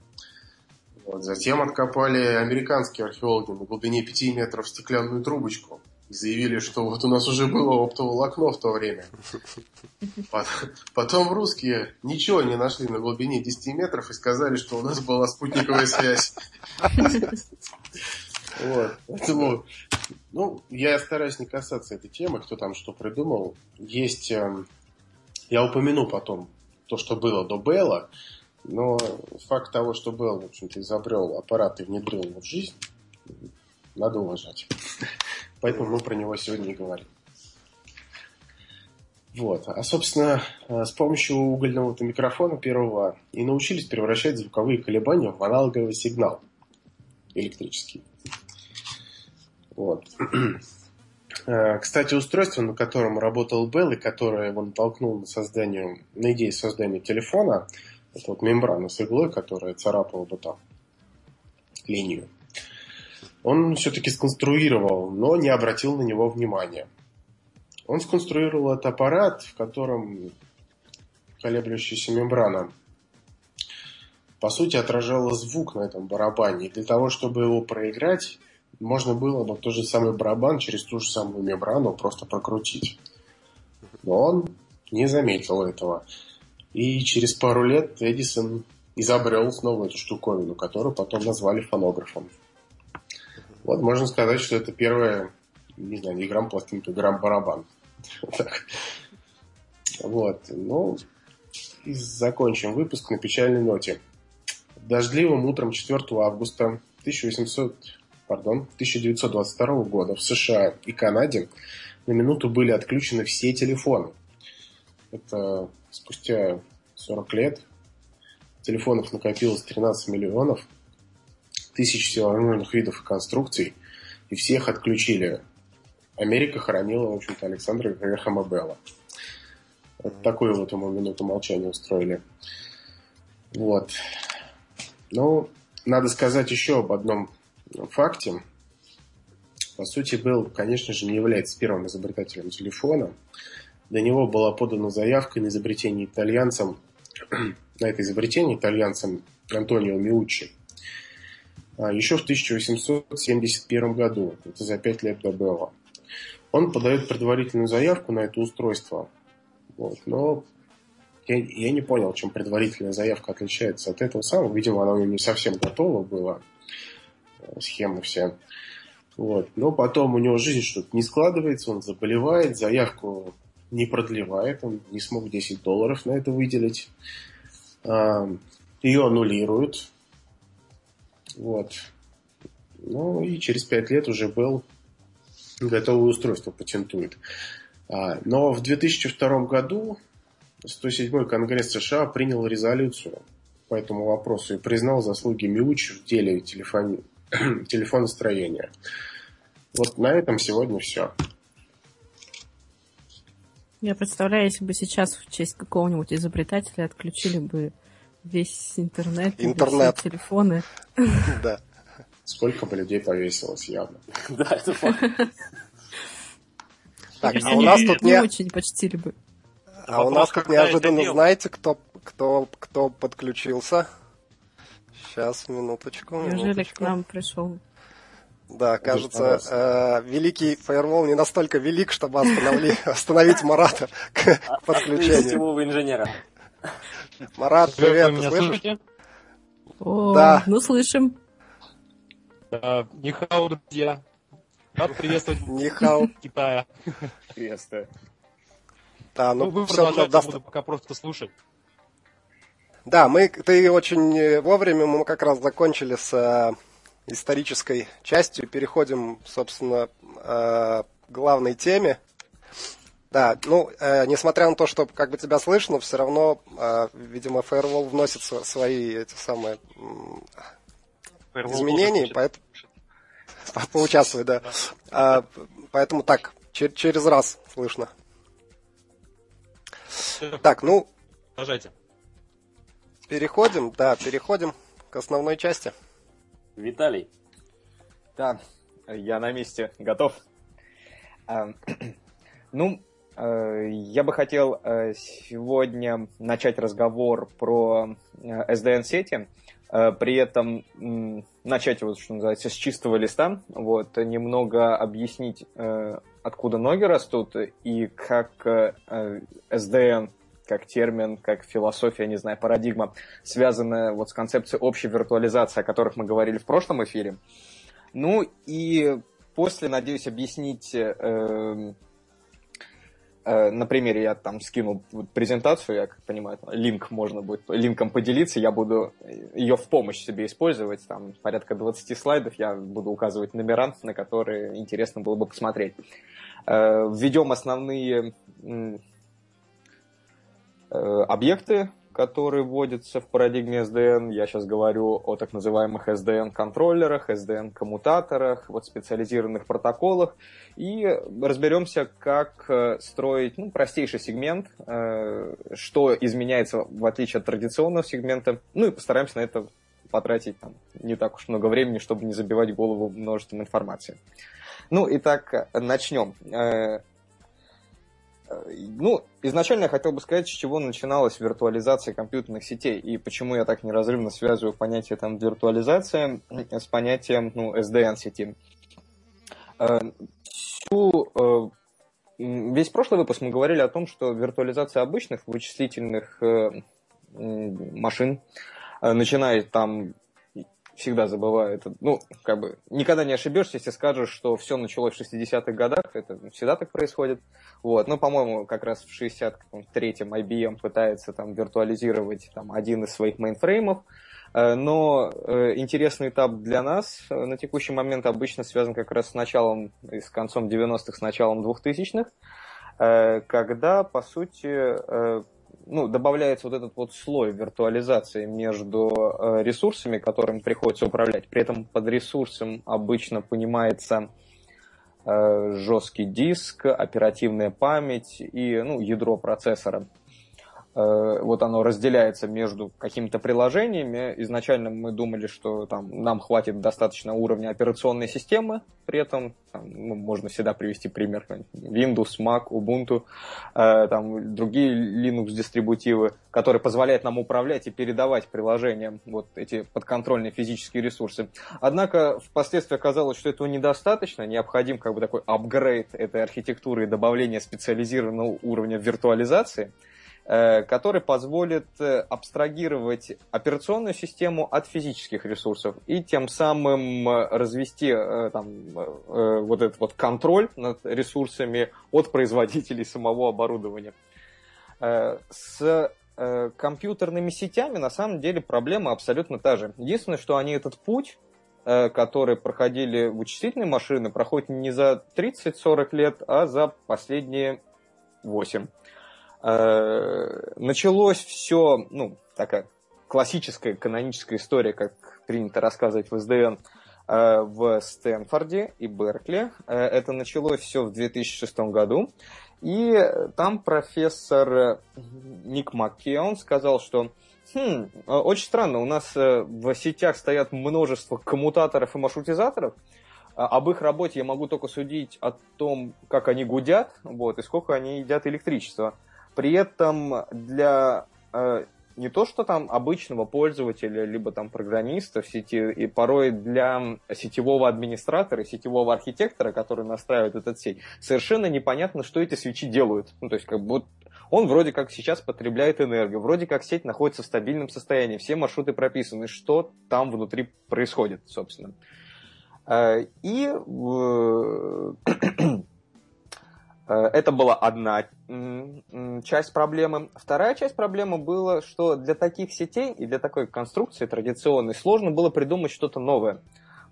Вот. Затем откопали американские археологи на глубине 5 метров стеклянную трубочку. Заявили, что вот у нас уже было оптоволокно в то время. Потом русские ничего не нашли на глубине 10 метров и сказали, что у нас была спутниковая связь. Вот. Поэтому, ну, я стараюсь не касаться этой темы, кто там что придумал. Есть, эм, я упомяну потом то, что было до Белла. Но факт того, что Белл, в общем-то, изобрел аппарат и внедрил его в жизнь, надо уважать. Поэтому мы про него сегодня и говорим. Вот. А, собственно, с помощью угольного микрофона первого и научились превращать звуковые колебания в аналоговый сигнал электрический. Вот. А, кстати, устройство, на котором работал Белл и которое его натолкнул на, создание, на идею создания телефона – это вот мембрана с иглой, которая царапала бы там линию. Он все-таки сконструировал, но не обратил на него внимания. Он сконструировал этот аппарат, в котором колеблющаяся мембрана по сути отражала звук на этом барабане. И для того, чтобы его проиграть, можно было бы тот же самый барабан через ту же самую мембрану просто прокрутить. Но он не заметил этого. И через пару лет Эдисон изобрел снова эту штуковину, которую потом назвали фонографом. Вот можно сказать, что это первая, не знаю, не грамм пластинка, грамм барабан. Вот. Ну, и закончим выпуск на печальной ноте. Дождливым утром 4 августа 1800, пардон, 1922 года в США и Канаде на минуту были отключены все телефоны. Это спустя 40 лет телефонов накопилось 13 миллионов, тысяч всевозможных видов и конструкций, и всех отключили. Америка хоронила, в общем-то, Александра Грэхэма Белла. Вот такую вот ему минуту молчания устроили. Вот. Ну, надо сказать еще об одном факте. По сути, Белл, конечно же, не является первым изобретателем телефона. До него была подана заявка на изобретение итальянцем, на это изобретение итальянцем Антонио Миуччи еще в 1871 году, это за пять лет до Белла. Он подает предварительную заявку на это устройство. Вот, но я, я не понял, чем предварительная заявка отличается от этого самого. Видимо, она не совсем готова была, э, схема вся. Вот. Но потом у него жизнь что-то не складывается, он заболевает, заявку не продлевает, он не смог 10 долларов на это выделить. Ее аннулируют. Вот. Ну и через пять лет уже был готовое устройство патентует. А, но в 2002 году 107-й Конгресс США принял резолюцию по этому вопросу и признал заслуги Миучи в деле телефон... телефоностроения. Вот на этом сегодня все. Я представляю, если бы сейчас в честь какого-нибудь изобретателя отключили бы весь интернет, интернет. все телефоны. Да. Сколько бы людей повесилось явно. Да, это факт. Так, а у нас тут не... очень почтили бы. А у нас тут неожиданно, знаете, кто, кто, кто подключился? Сейчас, минуточку. Неужели к нам пришел? Да, кажется, э, великий фаервол не настолько велик, чтобы остановить Марата к подключению. Сетевого инженера. Марат, привет, ты слышишь? слышите? О, Да. ну слышим. Да, Нихао, друзья. Рад приветствовать Нихао. Китая. Приветствую. Да, Ну, ну, вы все продолжайте, даст... буду пока просто слушать. Да, мы, ты очень э, вовремя, мы как раз закончили с э, исторической частью, переходим, собственно, э, к главной теме. Да, ну, э, несмотря на то, что как бы тебя слышно, все равно, э, видимо, Firewall вносит св- свои эти самые изменения, поэтому поучаствуй, да. А, поэтому так, чер- через раз слышно. Так, ну, Продолжайте. переходим, да, переходим к основной части. Виталий, Да, я на месте, готов. Ну, я бы хотел э, сегодня начать разговор про э, SDN-сети, э, при этом начать его, что называется, с чистого листа, вот, немного объяснить, э, откуда ноги растут и как э, э, SDN как термин, как философия, не знаю, парадигма, связанная вот с концепцией общей виртуализации, о которых мы говорили в прошлом эфире. Ну и после, надеюсь, объяснить э, э, на примере я там скинул вот презентацию, я как понимаю, линк можно будет линком поделиться, я буду ее в помощь себе использовать, там порядка 20 слайдов, я буду указывать номера, на которые интересно было бы посмотреть. Э, Введем основные э, объекты, которые вводятся в парадигме SDN. Я сейчас говорю о так называемых SDN-контроллерах, SDN-коммутаторах, вот специализированных протоколах. И разберемся, как э, строить ну, простейший сегмент, э, что изменяется в отличие от традиционного сегмента. Ну и постараемся на это потратить там, не так уж много времени, чтобы не забивать голову множеством информации. Ну, итак, начнем. Ну, изначально я хотел бы сказать, с чего начиналась виртуализация компьютерных сетей и почему я так неразрывно связываю понятие там виртуализация с понятием ну, SDN-сети. Э, Всю, э, весь прошлый выпуск мы говорили о том, что виртуализация обычных вычислительных э, машин, начиная там всегда забываю это. Ну, как бы, никогда не ошибешься, если скажешь, что все началось в 60-х годах, это всегда так происходит. Вот, ну, по-моему, как раз в 63-м IBM пытается там виртуализировать там один из своих мейнфреймов, Э, но э, интересный этап для нас э, на текущий момент обычно связан как раз с началом и с концом 90-х, с началом 2000-х, э, когда, по сути, э, ну, добавляется вот этот вот слой виртуализации между э, ресурсами, которыми приходится управлять. При этом под ресурсом обычно понимается э, жесткий диск, оперативная память и ну, ядро процессора. Э, Вот оно разделяется между какими-то приложениями. Изначально мы думали, что там, нам хватит достаточно уровня операционной системы, при этом там, ну, можно всегда привести пример Windows, Mac, Ubuntu, э, там, другие Linux-дистрибутивы, которые позволяют нам управлять и передавать приложениям вот эти подконтрольные физические ресурсы. Однако впоследствии оказалось, что этого недостаточно, необходим как бы такой апгрейд этой архитектуры и добавление специализированного уровня виртуализации – который позволит э, абстрагировать операционную систему от физических ресурсов и тем самым э, развести э, там, э, вот этот вот контроль над ресурсами от производителей самого оборудования. Э, С э, компьютерными сетями на самом деле проблема абсолютно та же. Единственное, что они этот путь, э, который проходили вычислительные машины, проходят не за 30-40 лет, а за последние 8. Э, началось все, ну, такая классическая каноническая история, как принято рассказывать в СДН, э, в Стэнфорде и Беркли. Э, это началось все в 2006 году. И там профессор Ник Макки, он сказал, что хм, очень странно, у нас в сетях стоят множество коммутаторов и маршрутизаторов, а об их работе я могу только судить о том, как они гудят, вот, и сколько они едят электричества. При этом для э, не то, что там обычного пользователя, либо там программиста в сети, и порой для сетевого администратора, сетевого архитектора, который настраивает этот сеть, совершенно непонятно, что эти свечи делают. Ну, то есть, как бы он вроде как сейчас потребляет энергию, вроде как сеть находится в стабильном состоянии, все маршруты прописаны, что там внутри происходит, собственно. Э, и это была одна часть проблемы. Вторая часть проблемы была, что для таких сетей и для такой конструкции традиционной сложно было придумать что-то новое.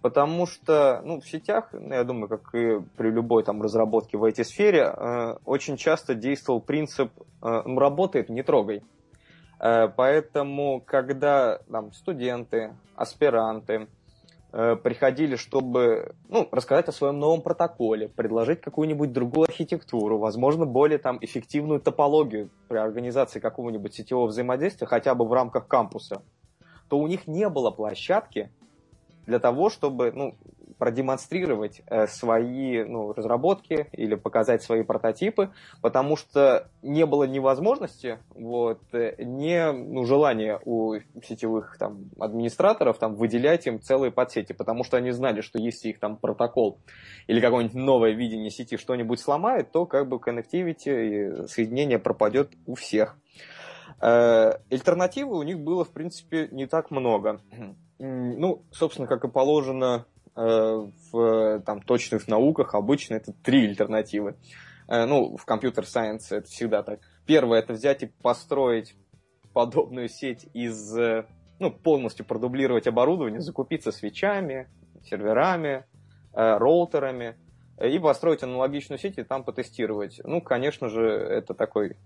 Потому что ну, в сетях, ну, я думаю, как и при любой там, разработке в этой сфере, э, очень часто действовал принцип э, ну, «работает, не трогай». Э, поэтому, когда там, студенты, аспиранты, Э, приходили, чтобы ну, рассказать о своем новом протоколе, предложить какую-нибудь другую архитектуру, возможно, более там, эффективную топологию при организации какого-нибудь сетевого взаимодействия, хотя бы в рамках кампуса, то у них не было площадки для того, чтобы ну, продемонстрировать э, свои ну, разработки или показать свои прототипы, потому что не было ни возможности, вот, э, ни ну, желания у сетевых там, администраторов там, выделять им целые подсети, потому что они знали, что если их там протокол или какое-нибудь новое видение сети что-нибудь сломает, то как бы connectivity и соединение пропадет у всех. Э, альтернативы у них было, в принципе, не так много. Ну, собственно, как и положено в там, точных науках обычно это три альтернативы. Э, ну, в компьютер-сайенсе это всегда так. Первое – это взять и построить подобную сеть из, э, ну, полностью продублировать оборудование, закупиться свечами, серверами, роутерами и построить аналогичную сеть и там потестировать. Ну, конечно же, это такой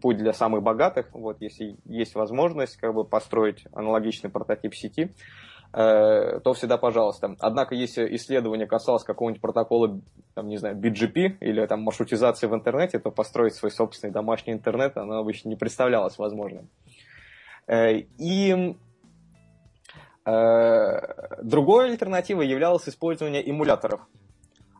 путь для самых богатых. Вот, если есть возможность как бы построить аналогичный прототип сети, Э, то всегда пожалуйста. Однако, если исследование касалось какого-нибудь протокола, там, не знаю, BGP или там маршрутизации в интернете, то построить свой собственный домашний интернет, оно обычно не представлялось возможным. Э, и э, другой альтернативой являлось использование эмуляторов –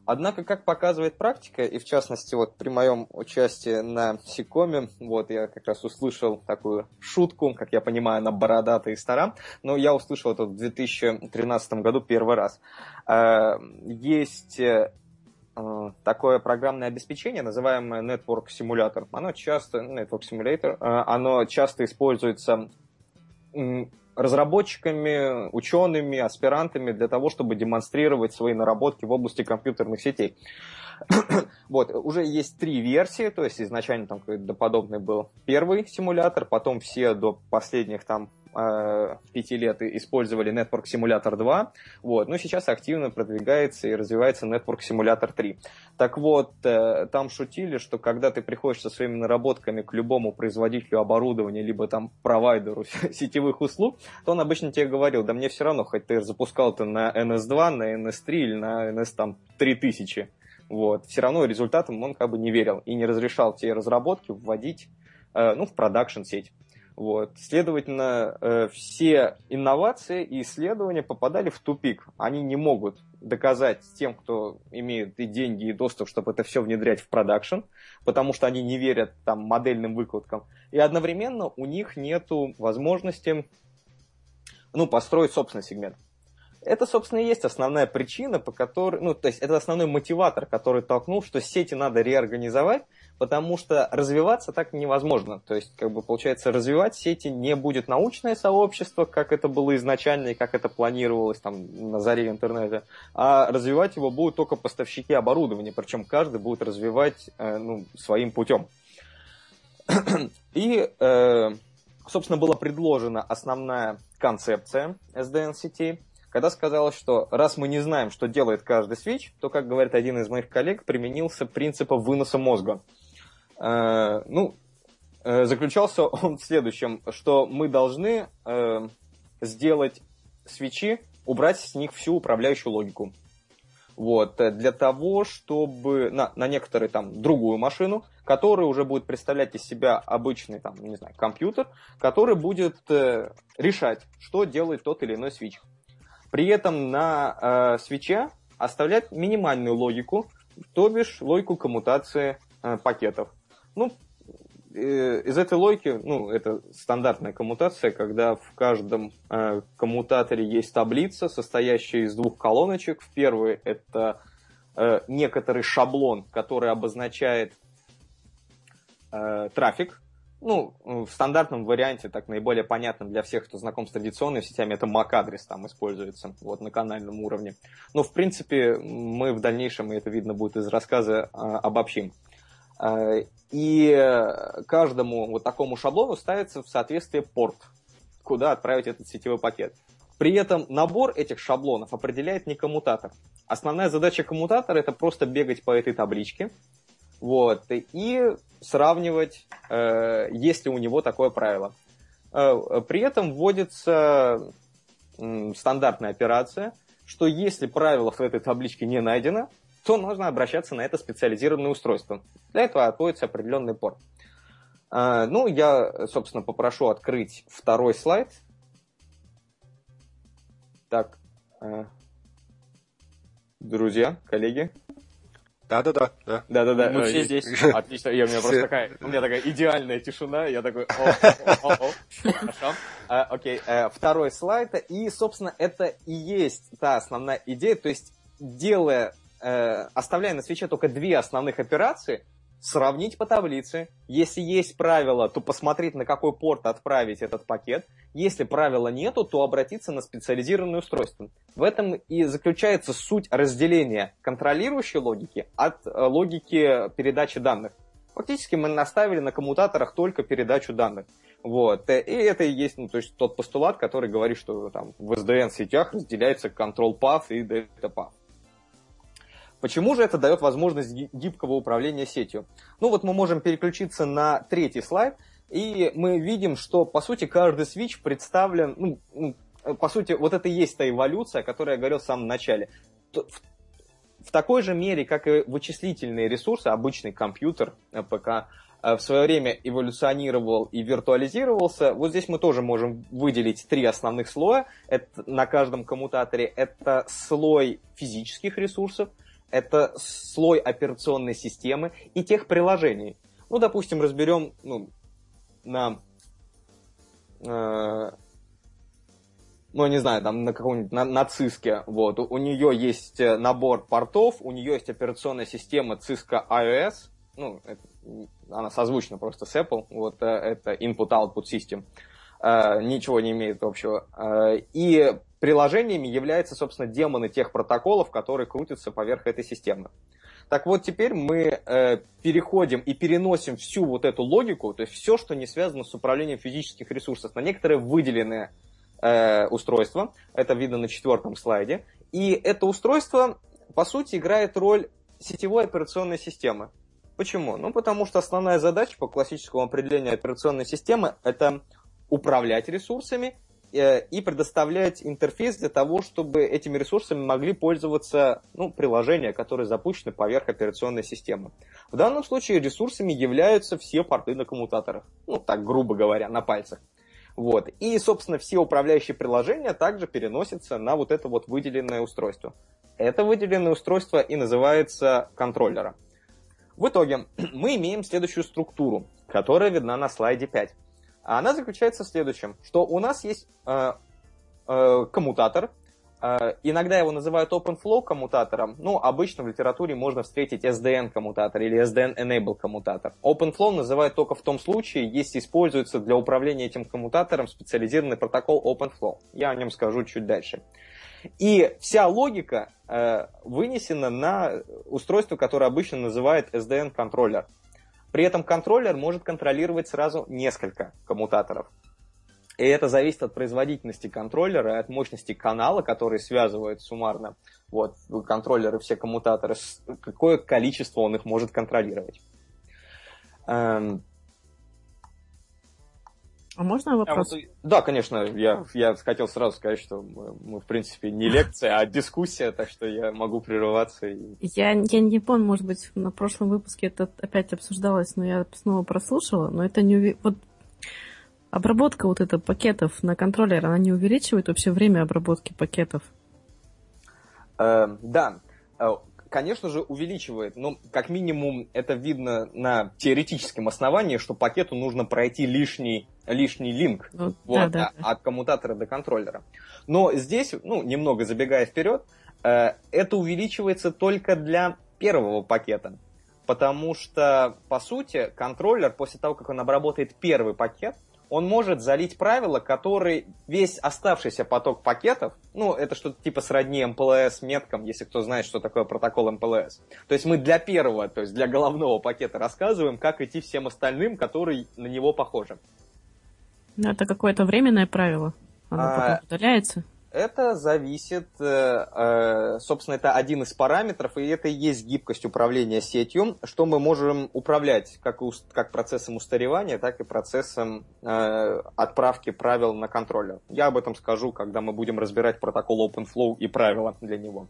Однако, как показывает практика, и в частности, вот при моем участии на Сикоме, вот я как раз услышал такую шутку, как я понимаю, она бородатая и стара, но я услышал это в 2013 году первый раз. Э, есть э, такое программное обеспечение, называемое Network Simulator. Оно часто, Network Simulator, э, оно часто используется разработчиками, учеными, аспирантами для того, чтобы демонстрировать свои наработки в области компьютерных сетей. вот, уже есть три версии, то есть изначально там какой-то подобный был первый симулятор, потом все до последних там э, пяти лет использовали Network Simulator 2, вот, но сейчас активно продвигается и развивается Network Simulator 3. Так вот, э, там шутили, что когда ты приходишь со своими наработками к любому производителю оборудования, либо там провайдеру сетевых услуг, то он обычно тебе говорил, да мне все равно, хоть ты запускал это на NS2, на NS3 или на NS там 3000, вот, все равно результатом он как бы не верил и не разрешал те разработки вводить э, ну, в продакшн сеть. Вот. Следовательно, э, все инновации и исследования попадали в тупик. Они не могут доказать тем, кто имеет и деньги, и доступ, чтобы это все внедрять в продакшн, потому что они не верят там модельным выкладкам. И одновременно у них нет возможности ну, построить собственный сегмент. Это, собственно, и есть основная причина, по которой, ну, то есть это основной мотиватор, который толкнул, что сети надо реорганизовать, потому что развиваться так невозможно. То есть, как бы, получается, развивать сети не будет научное сообщество, как это было изначально и как это планировалось там на заре интернета, а развивать его будут только поставщики оборудования, причем каждый будет развивать э, ну, своим путем. И э, собственно, была предложена основная концепция SDN-сетей, когда сказалось, что раз мы не знаем, что делает каждый свич, то, как говорит один из моих коллег, применился принцип выноса мозга. Э, ну, э, заключался он в следующем, что мы должны э, сделать свечи, убрать с них всю управляющую логику. Вот, для того, чтобы на, на некоторую там другую машину, которая уже будет представлять из себя обычный там, не знаю, компьютер, который будет э, решать, что делает тот или иной свич. При этом на э, свече оставлять минимальную логику, то бишь логику коммутации э, пакетов. Ну, э, из этой логики, ну, это стандартная коммутация, когда в каждом э, коммутаторе есть таблица, состоящая из двух колоночек. В первой это э, некоторый шаблон, который обозначает э, трафик, ну, в стандартном варианте, так наиболее понятным для всех, кто знаком с традиционными сетями, это MAC-адрес там используется, вот, на канальном уровне. Но, в принципе, мы в дальнейшем, и это видно будет из рассказа, а, обобщим. А, и каждому вот такому шаблону ставится в соответствие порт, куда отправить этот сетевой пакет. При этом набор этих шаблонов определяет не коммутатор. Основная задача коммутатора это просто бегать по этой табличке, вот, и сравнивать, э, есть ли у него такое правило. Э, при этом вводится стандартная операция, что если правило в этой табличке не найдено, то нужно обращаться на это специализированное устройство. Для этого отводится определенный порт. Э, ну, я, собственно, попрошу открыть второй слайд. Так, друзья, коллеги. Да-да-да. да. Да-да-да. Мы э, все здесь. Отлично. И у меня просто такая, у меня такая идеальная тишина. Я такой, о, о, о, о. Хорошо. А, Окей. э, Второй слайд. И, собственно, это и есть та основная идея. То есть, делая, э, оставляя на свече только две основных операции, сравнить по таблице. Если есть правило, то посмотреть, на какой порт отправить этот пакет. Если правила нету, то обратиться на специализированное устройство. В этом и заключается суть разделения контролирующей логики от э, логики передачи данных. Фактически мы наставили на коммутаторах только передачу данных. Вот. Э, И это и есть ну, то есть тот постулат, который говорит, что там, в SDN-сетях разделяется control path и data path. Почему же это дает возможность ги- гибкого управления сетью? Ну вот мы можем переключиться на третий слайд, и мы видим, что по сути каждый свич представлен, ну, ну, э, по сути, вот это и есть та эволюция, о которой я говорил в самом начале. В такой же мере, как и вычислительные ресурсы, обычный компьютер, э, ПК, э, в свое время эволюционировал и виртуализировался. Вот здесь мы тоже можем выделить три основных слоя. Это на каждом коммутаторе это слой физических ресурсов, это слой операционной системы и тех приложений. Ну, допустим, разберем ну, на, э, ну, не знаю, там на каком-нибудь, на, на Циске, вот, у, у нее есть э, набор портов, у нее есть операционная система Cisco iOS, ну, это, она созвучна просто с Apple, вот, э, это Input-Output System, Э, ничего не имеет общего. Э, и приложениями являются, собственно, демоны тех протоколов, которые крутятся поверх этой системы. Так вот, теперь мы э, переходим и переносим всю вот эту логику, то есть все, что не связано с управлением физических ресурсов, на некоторые выделенные э, устройства. Это видно на четвертом слайде. И это устройство, по сути, играет роль сетевой операционной системы. Почему? Ну, потому что основная задача по классическому определению операционной системы – это управлять ресурсами и предоставлять интерфейс для того, чтобы этими ресурсами могли пользоваться ну, приложения, которые запущены поверх операционной системы. В данном случае ресурсами являются все порты на коммутаторах. Ну, так грубо говоря, на пальцах. Вот. И, собственно, все управляющие приложения также переносятся на вот это вот выделенное устройство. Это выделенное устройство и называется контроллером. В итоге мы имеем следующую структуру, которая видна на слайде 5. А Она заключается в следующем, что у нас есть э, э, коммутатор, э, иногда его называют OpenFlow коммутатором, ну, обычно в литературе можно встретить SDN коммутатор или SDN Enable коммутатор. OpenFlow называют только в том случае, если используется для управления этим коммутатором специализированный протокол OpenFlow. Я о нем скажу чуть дальше. И вся логика э, вынесена на устройство, которое обычно называют SDN контроллер. При этом контроллер может контролировать сразу несколько коммутаторов. И это зависит от производительности контроллера и от мощности канала, который связывает суммарно вот, контроллеры, все коммутаторы, какое количество он их может контролировать. А можно вопрос? А вот... Да, конечно, я, я хотел сразу сказать, что мы, мы, в принципе, не лекция, а дискуссия, так что я могу прерываться. И... Я, я не помню, может быть, на прошлом выпуске это опять обсуждалось, но я снова прослушала, но это не... Вот обработка вот эта пакетов на контроллер, она не увеличивает вообще время обработки пакетов? Э, да, э, конечно же, увеличивает, но как минимум это видно на теоретическом основании, что пакету нужно пройти лишний, лишний линк ну, вот, да, да, от коммутатора до контроллера. Но здесь, ну, немного забегая вперед, э, это увеличивается только для первого пакета. Потому что, по сути, контроллер после того, как он обработает первый пакет, он может залить правило, который весь оставшийся поток пакетов, ну, это что-то типа сродни МПЛС меткам, если кто знает, что такое протокол МПЛС. То есть мы для первого, то есть для головного пакета рассказываем, как идти всем остальным, которые на него похожи. Ну, это какое-то временное правило. Оно а, потом удаляется. Это зависит, э, э, собственно, это один из параметров, и это и есть гибкость управления сетью, что мы можем управлять как, как процессом устаревания, так и процессом э, отправки правил на контроллер. Я об этом скажу, когда мы будем разбирать протокол OpenFlow и правила для него.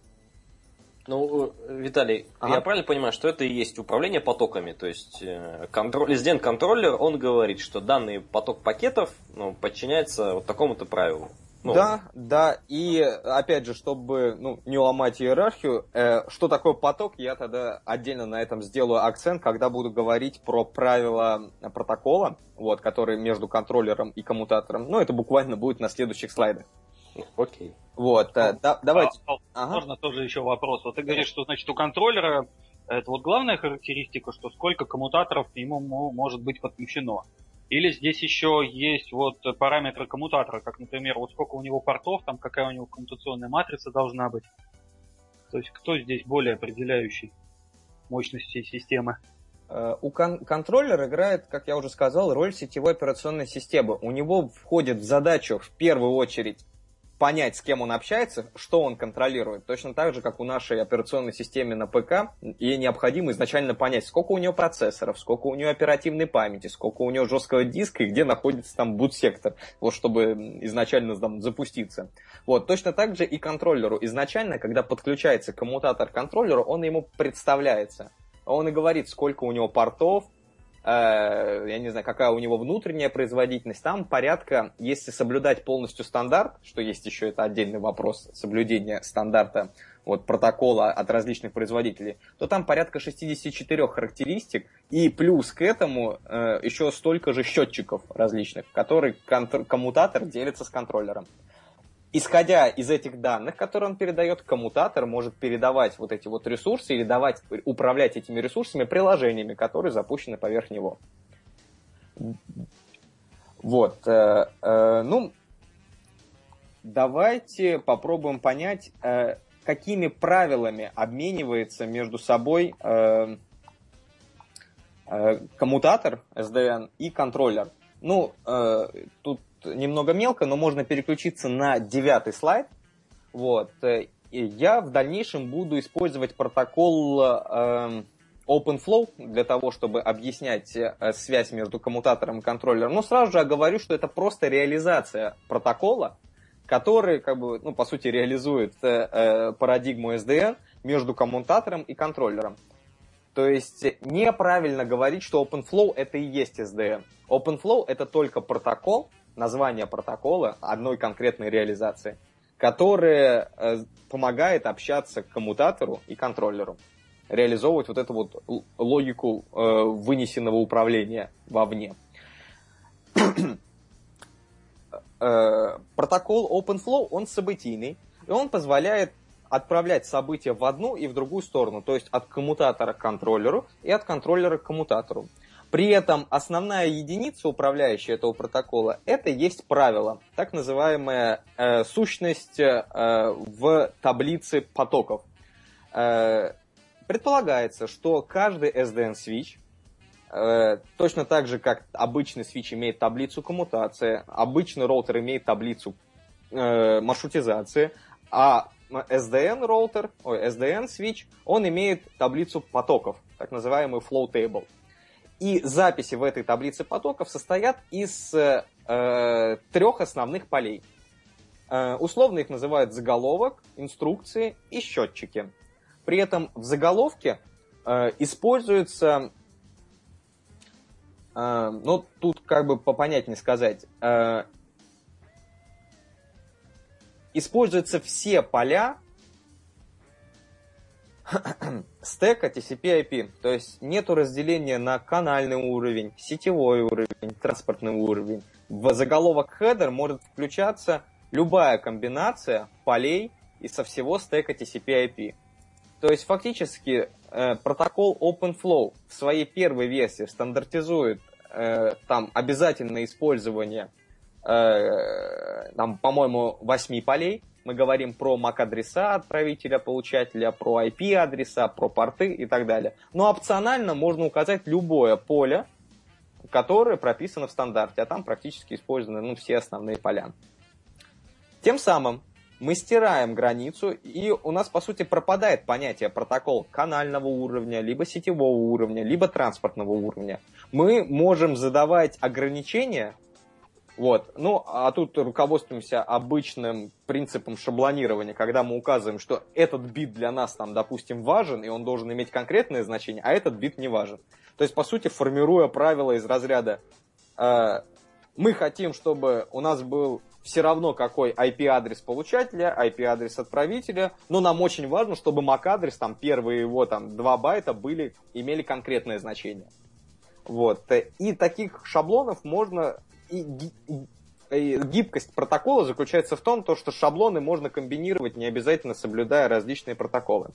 Ну, Виталий, ага. я правильно понимаю, что это и есть управление потоками? То есть контроль, резидент контроллер, он говорит, что данный поток пакетов ну, подчиняется вот такому-то правилу. Ну. Да, да, и опять же, чтобы ну, не ломать иерархию, э, что такое поток, я тогда отдельно на этом сделаю акцент, когда буду говорить про правила протокола, вот, которые между контроллером и коммутатором. Ну, это буквально будет на следующих слайдах. Окей. Вот, э, да, давайте. А, а, ага. Можно тоже еще вопрос. Вот ты говоришь, что значит у контроллера это вот главная характеристика, что сколько коммутаторов к нему может быть подключено. Или здесь еще есть вот параметры коммутатора, как, например, вот сколько у него портов, там какая у него коммутационная матрица должна быть. То есть кто здесь более определяющий мощность всей системы? Э, у кон- контроллера играет, как я уже сказал, роль сетевой операционной системы. У него входит в задачу в первую очередь понять, с кем он общается, что он контролирует. Точно так же, как у нашей операционной системы на ПК, ей необходимо изначально понять, сколько у нее процессоров, сколько у нее оперативной памяти, сколько у нее жесткого диска и где находится там boot-сектор, вот чтобы изначально там запуститься. Вот, точно так же и контроллеру. Изначально, когда подключается коммутатор контроллеру, он ему представляется. Он и говорит, сколько у него портов, я не знаю, какая у него внутренняя производительность, там порядка, если соблюдать полностью стандарт, что есть еще это отдельный вопрос, соблюдения стандарта вот, протокола от различных производителей, то там порядка 64 характеристик, и плюс к этому э, еще столько же счетчиков различных, которые коммутатор делится с контроллером. Исходя из этих данных, которые он передает, коммутатор может передавать вот эти вот ресурсы или давать, управлять этими ресурсами приложениями, которые запущены поверх него. Вот. Э, э, ну, давайте попробуем понять, э, какими правилами обменивается между собой коммутатор SDN и контроллер. Ну, тут немного мелко, но можно переключиться на девятый слайд. Вот. Я в дальнейшем буду использовать протокол э, OpenFlow для того, чтобы объяснять э, связь между коммутатором и контроллером. Но сразу же оговорю, что это просто реализация протокола, который, как бы, ну, по сути, реализует э, парадигму SDN между коммутатором и контроллером. То есть неправильно говорить, что OpenFlow это и есть SDN. OpenFlow это только протокол, название протокола одной конкретной реализации, которая э, помогает общаться коммутатору и контроллеру, реализовывать вот эту вот логику э, вынесенного управления вовне. Э, протокол OpenFlow, он событийный, и он позволяет отправлять события в одну и в другую сторону, то есть от коммутатора к контроллеру и от контроллера к коммутатору. При этом основная единица, управляющая этого протокола, это есть правило, так называемая э, сущность э, в таблице потоков. Э, предполагается, что каждый SDN-свич Э, точно так же, как обычный свич имеет таблицу коммутации, обычный роутер имеет таблицу э, маршрутизации, а SDN роутер, ой, SDN switch, он имеет таблицу потоков, так называемый flow table. И записи в этой таблице потоков состоят из э, трех основных полей. Э, условно их называют заголовок, инструкции и счетчики. При этом в заголовке э, используется, э, ну тут как бы попонятнее сказать, э, используются все поля стека TCP/IP. То есть нету разделения на канальный уровень, сетевой уровень, транспортный уровень. В заголовок header может включаться любая комбинация полей и со всего стека TCP/IP. То есть фактически э, протокол OpenFlow в своей первой версии стандартизует э, там обязательное использование э, там, по-моему, 8 полей. Мы говорим про MAC-адреса отправителя, получателя, про IP-адреса, про порты и так далее. Но опционально можно указать любое поле, которое прописано в стандарте, а там практически использованы ну, все основные поля. Тем самым мы стираем границу, и у нас, по сути, пропадает понятие протокол канального уровня, либо сетевого уровня, либо транспортного уровня. Мы можем задавать ограничения вот. Ну, а тут руководствуемся обычным принципом шаблонирования, когда мы указываем, что этот бит для нас там, допустим, важен, и он должен иметь конкретное значение, а этот бит не важен. То есть, по сути, формируя правила из разряда э, мы хотим, чтобы у нас был все равно какой IP-адрес получателя, IP-адрес отправителя, но нам очень важно, чтобы MAC-адрес, там, первые его там 2 байта были, имели конкретное значение. Вот. И таких шаблонов можно гибкость протокола заключается в том, то, что шаблоны можно комбинировать, не обязательно соблюдая различные протоколы.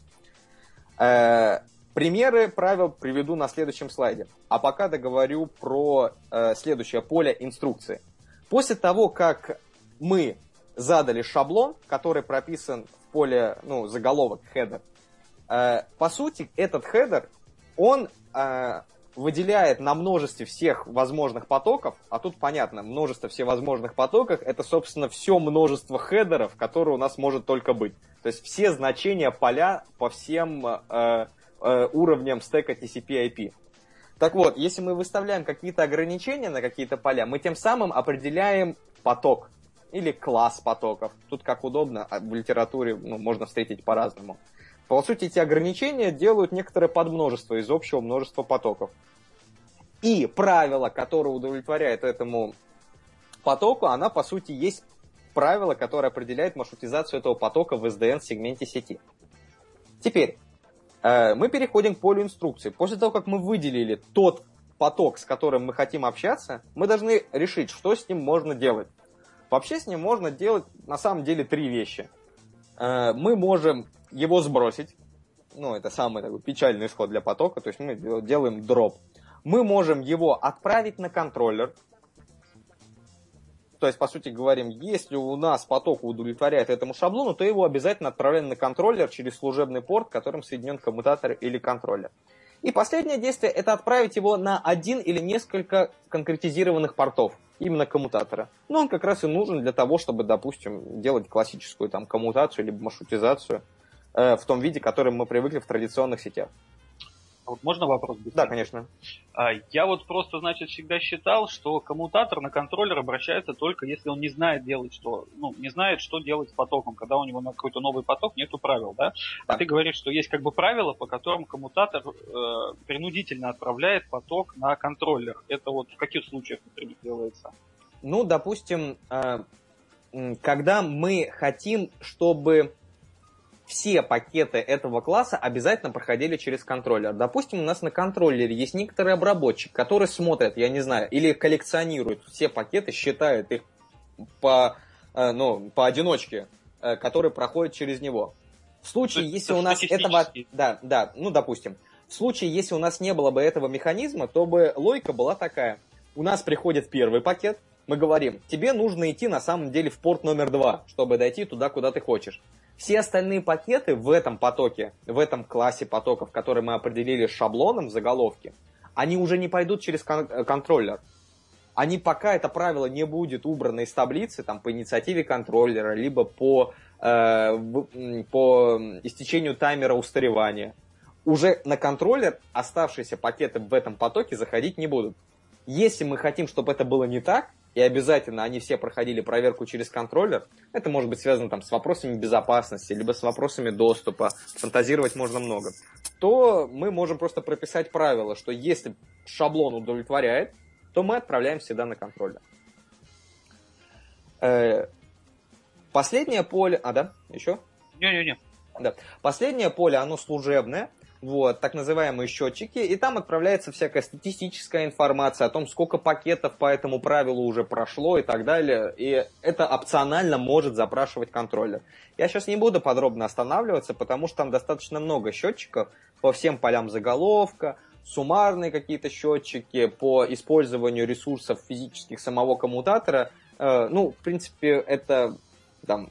Э, примеры правил приведу на следующем слайде. А пока договорю про э, следующее поле инструкции. После того, как мы задали шаблон, который прописан в поле, ну, заголовок, э, по сути, этот header, он э, выделяет на множестве всех возможных потоков, а тут понятно, множество всевозможных потоков, это, собственно, все множество хедеров, которые у нас может только быть. То есть все значения поля по всем э, э, уровням стека TCP/IP. Так вот, если мы выставляем какие-то ограничения на какие-то поля, мы тем самым определяем поток или класс потоков. Тут как удобно, а в литературе ну, можно встретить по-разному. По сути, эти ограничения делают некоторое подмножество из общего множества потоков. И правило, которое удовлетворяет этому потоку, она, по сути, есть правило, которое определяет маршрутизацию этого потока в SDN-сегменте сети. Теперь, э, мы переходим к полю инструкции. После того, как мы выделили тот поток, с которым мы хотим общаться, мы должны решить, что с ним можно делать. Вообще с ним можно делать на самом деле три вещи. Э, мы можем его сбросить. Ну, это самый такой печальный исход для потока. То есть мы делаем дроп. Мы можем его отправить на контроллер. То есть, по сути, говорим, если у нас поток удовлетворяет этому шаблону, то его обязательно отправляем на контроллер через служебный порт, которым соединен коммутатор или контроллер. И последнее действие – это отправить его на один или несколько конкретизированных портов, именно коммутатора. Но он как раз и нужен для того, чтобы, допустим, делать классическую там коммутацию либо маршрутизацию – Э, в том виде, которым мы привыкли в традиционных сетях. А вот можно вопрос? Быстрее? Да, конечно. А, я вот просто, значит, всегда считал, что коммутатор на контроллер обращается только если он не знает делать что, ну, не знает, что делать с потоком, когда у него на какой-то новый поток нету правил, да? А ты говоришь, что есть как бы правила, по которым коммутатор э, принудительно отправляет поток на контроллер. Это вот в каких случаях, например, делается? Ну, допустим, э, когда мы хотим, чтобы все пакеты этого класса обязательно проходили через контроллер. Допустим, у нас на контроллере есть некоторый обработчик, который смотрит, я не знаю, или коллекционирует все пакеты, считает их по, э, ну, поодиночке, э, которые проходят через него. В случае, это если у нас этого... Да, да, ну, допустим. В случае, если у нас не было бы этого механизма, то бы логика была такая. У нас приходит первый пакет, мы говорим, тебе нужно идти на самом деле в порт номер два, чтобы дойти туда, куда ты хочешь. Все остальные пакеты в этом потоке, в этом классе потоков, который мы определили шаблоном в заголовке, они уже не пойдут через кон- э, контроллер. Они пока это правило не будет убрано из таблицы, там, по инициативе контроллера, либо по, э, по истечению таймера устаревания, уже на контроллер оставшиеся пакеты в этом потоке заходить не будут. Если мы хотим, чтобы это было не так, и обязательно они все проходили проверку через контроллер, это может быть связано там, с вопросами безопасности, либо с вопросами доступа, фантазировать можно много, то мы можем просто прописать правило, что если шаблон удовлетворяет, то мы отправляем всегда на контроллер. Э, Последнее поле... А, да? Еще? Не-не-не. Последнее поле, оно служебное, вот, так называемые счетчики, и там отправляется всякая статистическая информация о том, сколько пакетов по этому правилу уже прошло и так далее, и это опционально может запрашивать контроллер. Я сейчас не буду подробно останавливаться, потому что там достаточно много счетчиков по всем полям заголовка, суммарные какие-то счетчики по использованию ресурсов физических самого коммутатора. Э, ну, в принципе, это там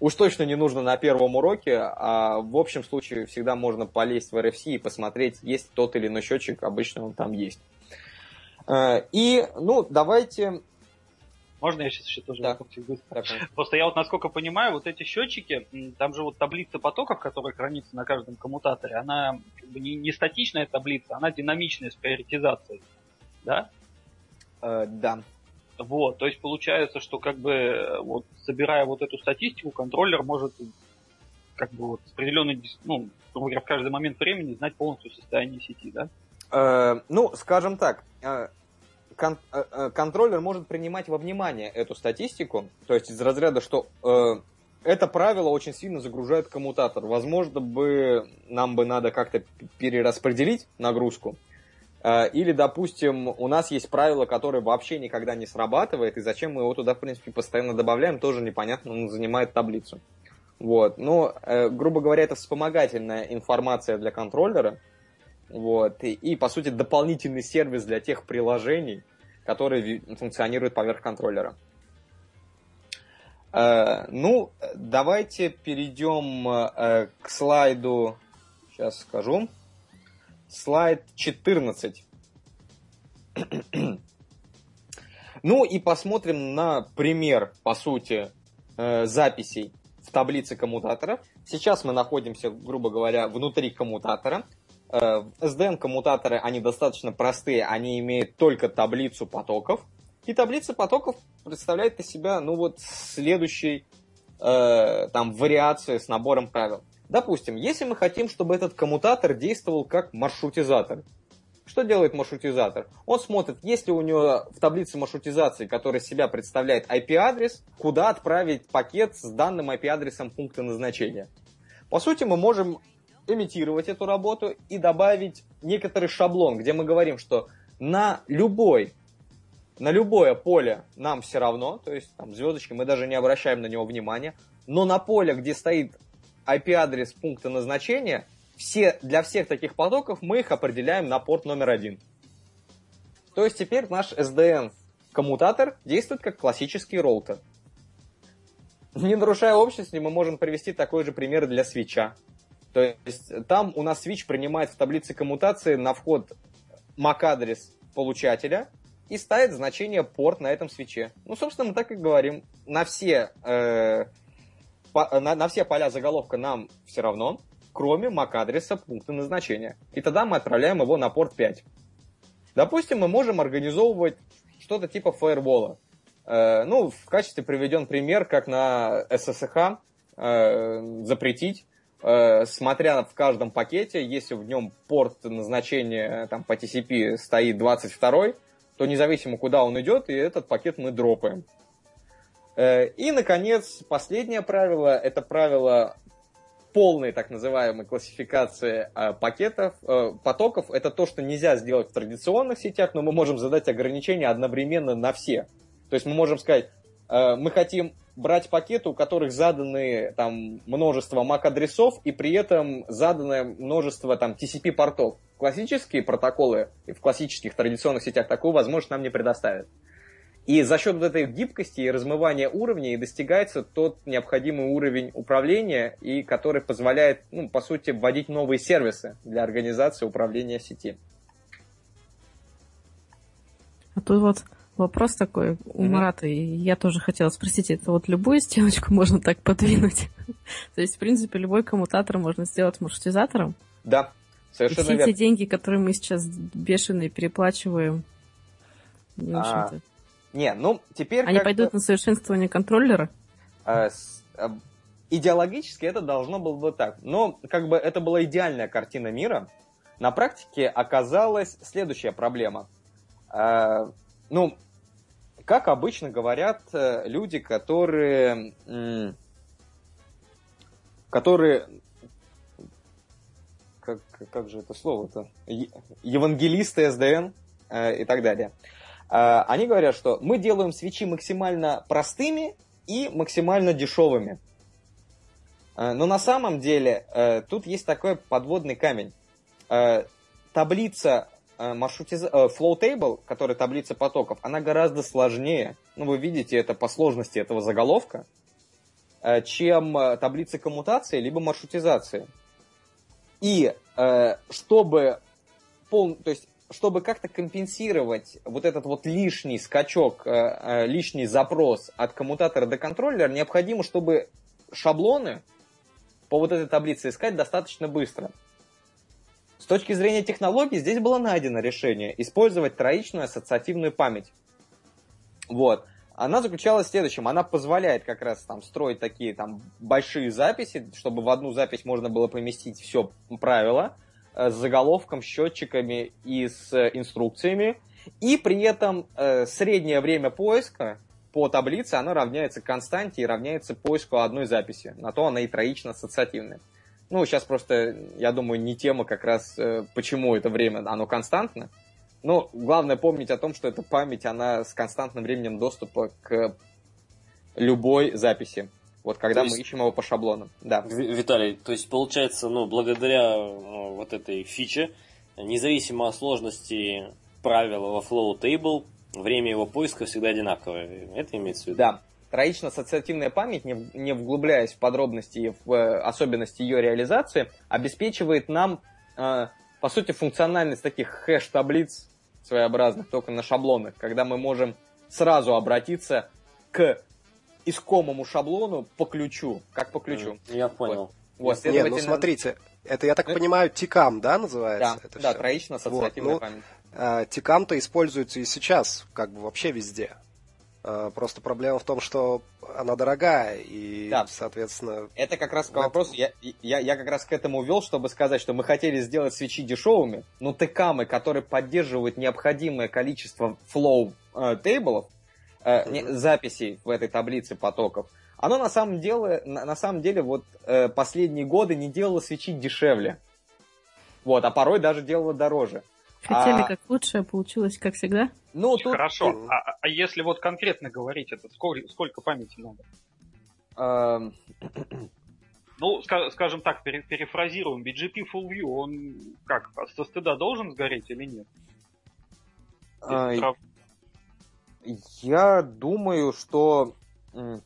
уж точно не нужно на первом уроке, а в общем случае всегда можно полезть в RFC и посмотреть, есть тот или иной счетчик, обычно он там есть. Э, И, ну, давайте... Можно я сейчас еще тоже Да. быстро? Просто я вот насколько понимаю, вот эти счетчики, там же вот таблица потоков, которая хранится на каждом коммутаторе, она как бы не, не статичная таблица, она динамичная с приоритизацией. Да? э, Да. Вот, то есть получается, что как бы э, вот собирая вот эту статистику, контроллер может как бы вот дис- ну, в каждый момент времени знать полностью состояние сети, да? Э, Ну, скажем так, э, кон- э, э, контроллер может принимать во внимание эту статистику, то есть из разряда, что э, это правило очень сильно загружает коммутатор. Возможно, бы нам бы надо как-то перераспределить нагрузку. Э, Или, допустим, у нас есть правило, которое вообще никогда не срабатывает, и зачем мы его туда, в принципе, постоянно добавляем, тоже непонятно, он занимает таблицу. Вот. Но, э, грубо говоря, это вспомогательная информация для контроллера, вот. И, и, по сути, дополнительный сервис для тех приложений, которые функционируют поверх контроллера. Э, ну, давайте перейдем к слайду. Сейчас скажу. Слайд 14. ну и посмотрим на пример, по сути, э, записей в таблице коммутатора. Сейчас мы находимся, грубо говоря, внутри коммутатора. Э, SDN-коммутаторы, они достаточно простые, они имеют только таблицу потоков. И таблица потоков представляет из себя, ну вот, следующей э, там вариации с набором правил. Допустим, если мы хотим, чтобы этот коммутатор действовал как маршрутизатор, что делает маршрутизатор? Он смотрит, есть ли у него в таблице маршрутизации, которая себя представляет IP-адрес, куда отправить пакет с данным IP-адресом пункта назначения. По сути, мы можем имитировать эту работу и добавить некоторый шаблон, где мы говорим, что на любой на любое поле нам все равно, то есть там звездочки, мы даже не обращаем на него внимания, но на поле, где стоит IP-адрес пункта назначения, все, для всех таких потоков мы их определяем на порт номер один. То есть теперь наш SDN коммутатор действует как классический роутер. Не нарушая общности, мы можем привести такой же пример для свеча. То есть там у нас свич принимает в таблице коммутации на вход MAC-адрес получателя и ставит значение порт на этом свече. Ну, собственно, мы так и говорим. На все, э, по- на, на все поля заголовка нам все равно, кроме MAC-адреса пункта назначения. И тогда мы отправляем его на порт 5. Допустим, мы можем организовывать что-то типа фаервола. Э, ну, в качестве приведен пример, как на SSH э, запретить, э, смотря в каждом пакете, если в нем порт назначения там, по TCP стоит 22, то независимо куда он идет, и этот пакет мы дропаем. Э, И, наконец, последнее правило, это правило полной так называемой классификации э, пакетов, э, потоков. Это то, что нельзя сделать в традиционных сетях, но мы можем задать ограничения одновременно на все. То есть мы можем сказать, мы хотим брать пакеты, у которых заданы там множество MAC-адресов и при этом заданное множество там TCP-портов. Классические протоколы в классических традиционных сетях такую возможность нам не предоставят. И за счет вот этой гибкости и размывания уровней достигается тот необходимый уровень управления, и который позволяет, ну, по сути, вводить новые сервисы для организации управления сети. А тут вот вопрос такой у Мгм. Марата, и я тоже хотела спросить, это вот любую стеночку можно так подвинуть? То есть, в принципе, любой коммутатор можно сделать маршрутизатором? Да, И совершенно все верно. эти деньги, которые мы сейчас бешеные переплачиваем, в А, общем-то, Не, ну, теперь они пойдут на совершенствование контроллера? э, с- э, идеологически это должно было бы так. Но как бы это была идеальная картина мира. На практике оказалась следующая проблема. Э, ну, как обычно говорят э, люди, которые... которые... Как, как же это слово-то? Евангелисты СДН э, и так далее. Э, они говорят, что мы делаем свечи максимально простыми и максимально дешевыми. Э, Но на самом деле э, тут есть такой подводный камень. Э, Таблица э, маршрутиз... э, Flow Table, которая таблица потоков, она гораздо сложнее. Ну, вы видите это по сложности этого заголовка, э, чем э, таблица коммутации либо маршрутизации. И э, чтобы пол... то есть чтобы как-то компенсировать вот этот вот лишний скачок, э, э, лишний запрос от коммутатора до контроллера, необходимо, чтобы шаблоны по вот этой таблице искать достаточно быстро. С точки зрения технологий здесь было найдено решение использовать троичную ассоциативную память. Вот. Она заключалась в следующем. Она позволяет как раз там строить такие там большие записи, чтобы в одну запись можно было поместить все правила с заголовком, счетчиками и с э, инструкциями. И при этом э, среднее время поиска по таблице, оно равняется константе и равняется поиску одной записи. На то она и троично ассоциативная. Ну, сейчас просто, я думаю, не тема как раз, э, почему это время, оно константно. Но главное помнить о том, что эта память, она с константным временем доступа к любой записи. Вот когда То мы есть- ищем его по шаблону. Да. Ви- Виталий, то есть получается, ну, благодаря э, вот этой фиче, независимо от сложности правила во Flow Table, время его поиска всегда одинаковое. Это имеется в виду? Да. Троично-ассоциативная память, не, не вглубляясь в подробности и в э, особенности ее реализации, обеспечивает нам, э, по сути, функциональность таких хэш-таблиц своеобразных, только на шаблонах, когда мы можем сразу обратиться к искомому шаблону по ключу, как по ключу. Я понял. Вот, Нет, ну следовательно- смотрите, это, я так Э? понимаю, TICAM, да, Да, называется? это да, троично-ассоциативная Вот, ну, память. А, TICAM-то используется и сейчас, как бы вообще везде. А, Просто проблема в том, что она дорогая, и, Да. соответственно, Это как раз к Вот. вопросу, я, я, я как раз к этому вел, чтобы сказать, что мы хотели сделать свечи дешевыми, но текамы, которые поддерживают необходимое количество флоу э, тейблов, э, не- записей в этой таблице потоков, оно на самом деле, на, на самом деле вот э, последние годы не делало свечи дешевле. Вот, а порой даже делало дороже. Хотели А- как лучше, а получилось как всегда? Ну, тут... Хорошо. Мгм. А, а если вот конкретно говорить, это сколько, сколько памяти надо? эм, Ну, ска- скажем так, пере- перефразируем, BGP Full View, он как, со стыда должен сгореть или нет? Если. Я думаю, что... м,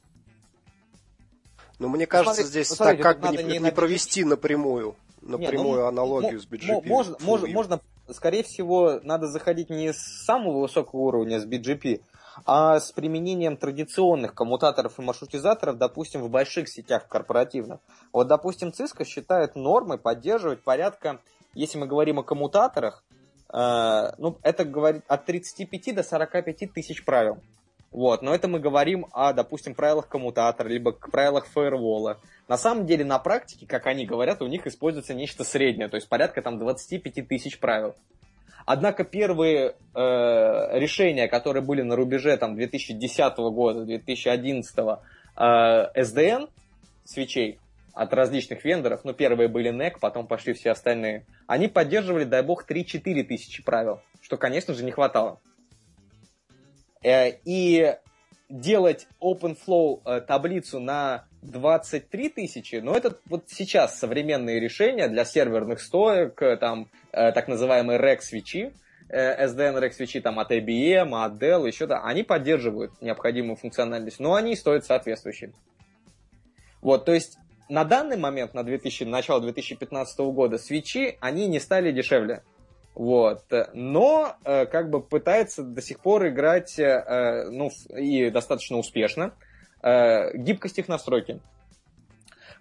ну, мне кажется, смотри- здесь ну, смотрите, так как бы не, не не провести напрямую, Не, напрямую ну, аналогию с BGP. Можно, можно, можно, скорее всего, надо заходить не с самого высокого уровня, с BGP, а с применением традиционных коммутаторов и маршрутизаторов, допустим, в больших сетях корпоративных. Вот, допустим, Cisco считает нормой поддерживать порядка, если мы говорим о коммутаторах, ну, это говорит от 35 до 45 тысяч правил. Вот, но это мы говорим о, допустим, правилах коммутатора, либо к правилах фаервола. На самом деле, на практике, как они говорят, у них используется нечто среднее, то есть порядка там 25 тысяч правил. Однако первые э, решения, которые были на рубеже там 2010 года, 2011, э, SDN свечей от различных вендоров, ну первые были NEC, потом пошли все остальные, они поддерживали, дай бог, 3-4 тысячи правил, что, конечно же, не хватало. Э, И делать OpenFlow э, таблицу на 23 тысячи, но это вот сейчас современные решения для серверных стоек, э, там так называемые REC-свечи, SDN REC-свечи там от IBM, от Dell, еще да, они поддерживают необходимую функциональность, но они стоят соответствующие. Вот, то есть на данный момент, на 2000, начало 2015 года, свечи, они не стали дешевле. Вот. Но э, как бы пытается до сих пор играть э, ну, и достаточно успешно. Э, гибкость их настройки.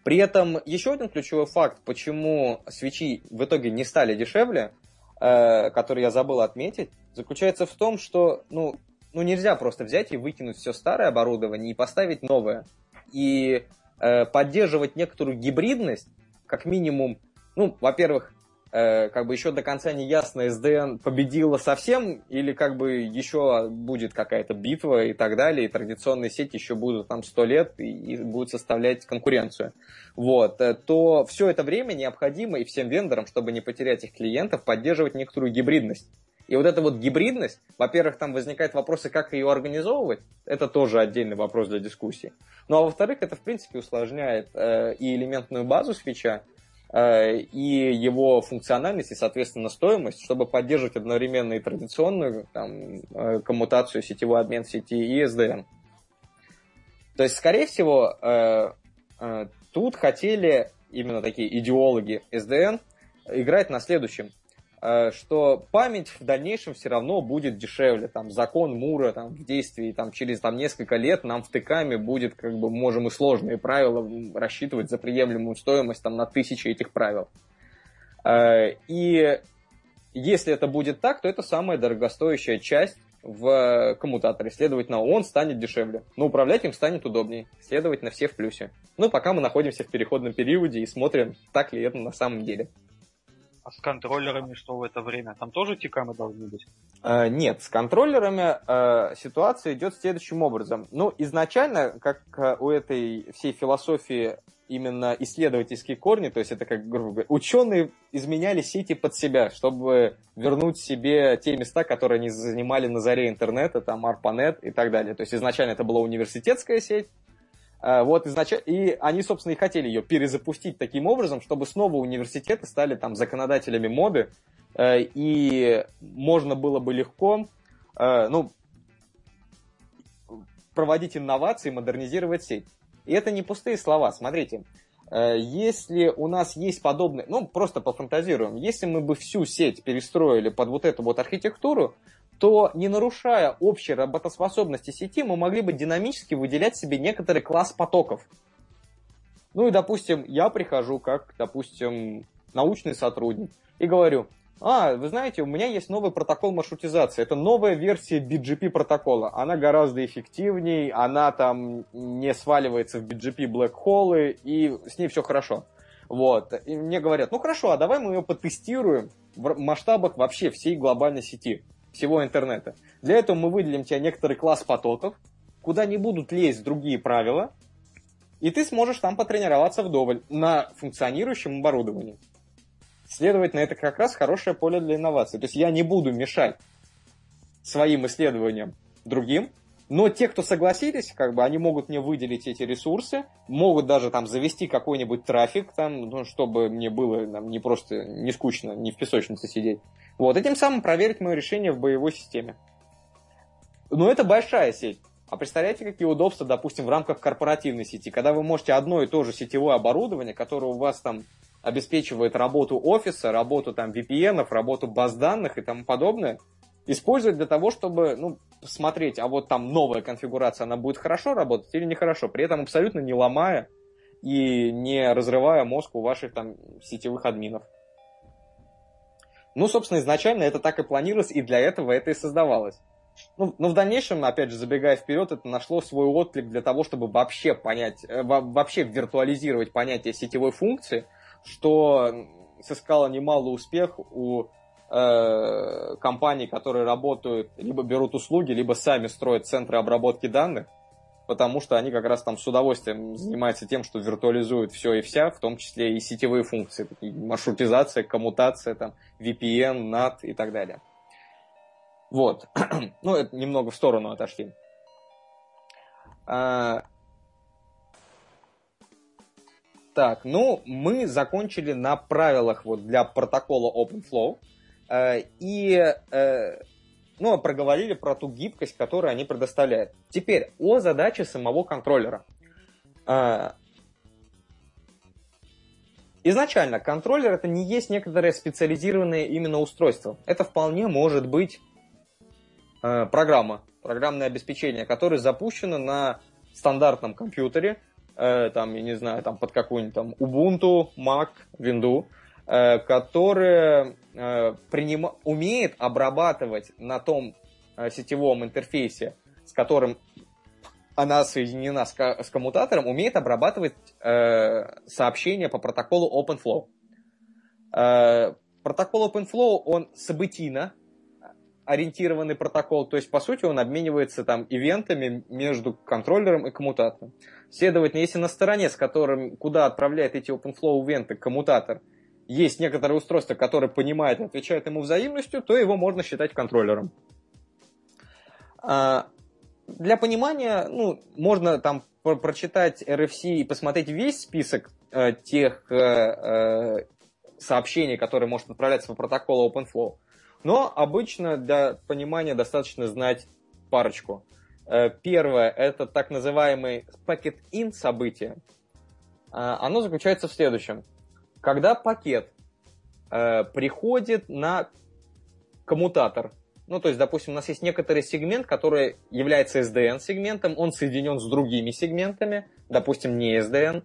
При этом еще один ключевой факт, почему свечи в итоге не стали дешевле, который я забыл отметить, заключается в том, что ну, ну нельзя просто взять и выкинуть все старое оборудование и поставить новое. И поддерживать некоторую гибридность, как минимум, ну, во-первых, э, как бы еще до конца не ясно, СДН победила совсем, или как бы еще будет какая-то битва и так далее, и традиционные сети еще будут там сто лет и, и будут составлять конкуренцию. Вот, э, то все это время необходимо и всем вендорам, чтобы не потерять их клиентов, поддерживать некоторую гибридность. И вот эта вот гибридность, во-первых, там возникают вопросы, как ее организовывать, это тоже отдельный вопрос для дискуссии. Ну а во-вторых, это в принципе усложняет э, и элементную базу свеча, Э, и его функциональность и, соответственно, стоимость, чтобы поддерживать одновременно и традиционную там, э, коммутацию, сетевой обмен сети и SDN. То есть, скорее всего, э, тут хотели именно такие идеологи SDN играть на следующем. Э, что память в дальнейшем все равно будет дешевле. Там закон Мура там, в действии там, через там, несколько лет нам в ТКами будет, как бы, можем и сложные правила рассчитывать за приемлемую стоимость там, на тысячи этих правил. Э, и если это будет так, то это самая дорогостоящая часть в коммутаторе. Следовательно, он станет дешевле. Но управлять им станет удобнее. Следовательно, все в плюсе. Ну, пока мы находимся в переходном периоде и смотрим, так ли это на самом деле. А с контроллерами что в это время? Там тоже тикамы должны быть? Э, нет, с контроллерами э, ситуация идет следующим образом. Ну, изначально, как э, у этой всей философии именно исследовательские корни, то есть это как, грубо говоря, ученые изменяли сети под себя, чтобы вернуть себе те места, которые они занимали на заре интернета, там ARPANET и так далее. То есть изначально это была университетская сеть, вот изначально, и они, собственно, и хотели ее перезапустить таким образом, чтобы снова университеты стали там законодателями моды, э, и можно было бы легко, э, ну, проводить инновации, модернизировать сеть. И это не пустые слова. Смотрите, если у нас есть подобные, ну, просто пофантазируем, если мы бы всю сеть перестроили под вот эту вот архитектуру, то не нарушая общей работоспособности сети, мы могли бы динамически выделять себе некоторый класс потоков. Ну и, допустим, я прихожу как, допустим, научный сотрудник и говорю, а, вы знаете, у меня есть новый протокол маршрутизации. Это новая версия BGP протокола. Она гораздо эффективнее, она там не сваливается в BGP Black Hole, и с ней все хорошо. Вот. И мне говорят, ну хорошо, а давай мы ее потестируем в масштабах вообще всей глобальной сети всего интернета. Для этого мы выделим тебе некоторый класс потоков, куда не будут лезть другие правила, и ты сможешь там потренироваться вдоволь на функционирующем оборудовании. Следовательно, это как раз хорошее поле для инноваций. То есть я не буду мешать своим исследованиям другим, но те, кто согласились, как бы они могут мне выделить эти ресурсы, могут даже там завести какой-нибудь трафик, там, ну, чтобы мне было там, не просто не скучно, не в песочнице сидеть. Вот, и тем самым проверить мое решение в боевой системе. Но это большая сеть. А представляете, какие удобства, допустим, в рамках корпоративной сети, когда вы можете одно и то же сетевое оборудование, которое у вас там обеспечивает работу офиса, работу там VPN, работу баз данных и тому подобное, использовать для того, чтобы ну, посмотреть, а вот там новая конфигурация, она будет хорошо работать или нехорошо, при этом абсолютно не ломая и не разрывая мозг у ваших там сетевых админов. Ну, собственно, изначально это так и планировалось, и для этого это и создавалось. Ну, но в дальнейшем, опять же, забегая вперед, это нашло свой отклик для того, чтобы вообще понять, э, вообще виртуализировать понятие сетевой функции, что сыскало немало успех у э, компаний, которые работают, либо берут услуги, либо сами строят центры обработки данных, потому что они как раз там с удовольствием занимаются тем, что виртуализуют все и вся, в том числе и сетевые функции, такие маршрутизация, коммутация, там, VPN, NAT и так далее. Вот. ну, это немного в сторону отошли. А... Так, ну, мы закончили на правилах вот для протокола OpenFlow. Э, и э, ну, проговорили про ту гибкость, которую они предоставляют. Теперь о задаче самого контроллера. Э, изначально контроллер это не есть некоторое специализированное именно устройство. Это вполне может быть программа, программное обеспечение, которое запущено на стандартном компьютере, там, я не знаю, там под какую-нибудь там Ubuntu, Mac, Windows, которое приним... умеет обрабатывать на том э, сетевом интерфейсе, с которым она соединена с, с коммутатором, умеет обрабатывать э, сообщения по протоколу OpenFlow. Э, протокол OpenFlow, он событийно ориентированный протокол, то есть, по сути, он обменивается там ивентами между контроллером и коммутатором. Следовательно, если на стороне, с которым, куда отправляет эти OpenFlow ивенты коммутатор, есть некоторое устройство, которое понимает и отвечает ему взаимностью, то его можно считать контроллером. А, для понимания, ну, можно там про прочитать RFC и посмотреть весь список э, тех э, э, сообщений, которые может отправляться по протоколу OpenFlow. Но обычно для понимания достаточно знать парочку. Э, первое – это так называемый packet-in событие. Э, оно заключается в следующем. Когда пакет э, приходит на коммутатор, ну, то есть, допустим, у нас есть некоторый сегмент, который является SDN-сегментом, он соединен с другими сегментами, допустим, не SDN,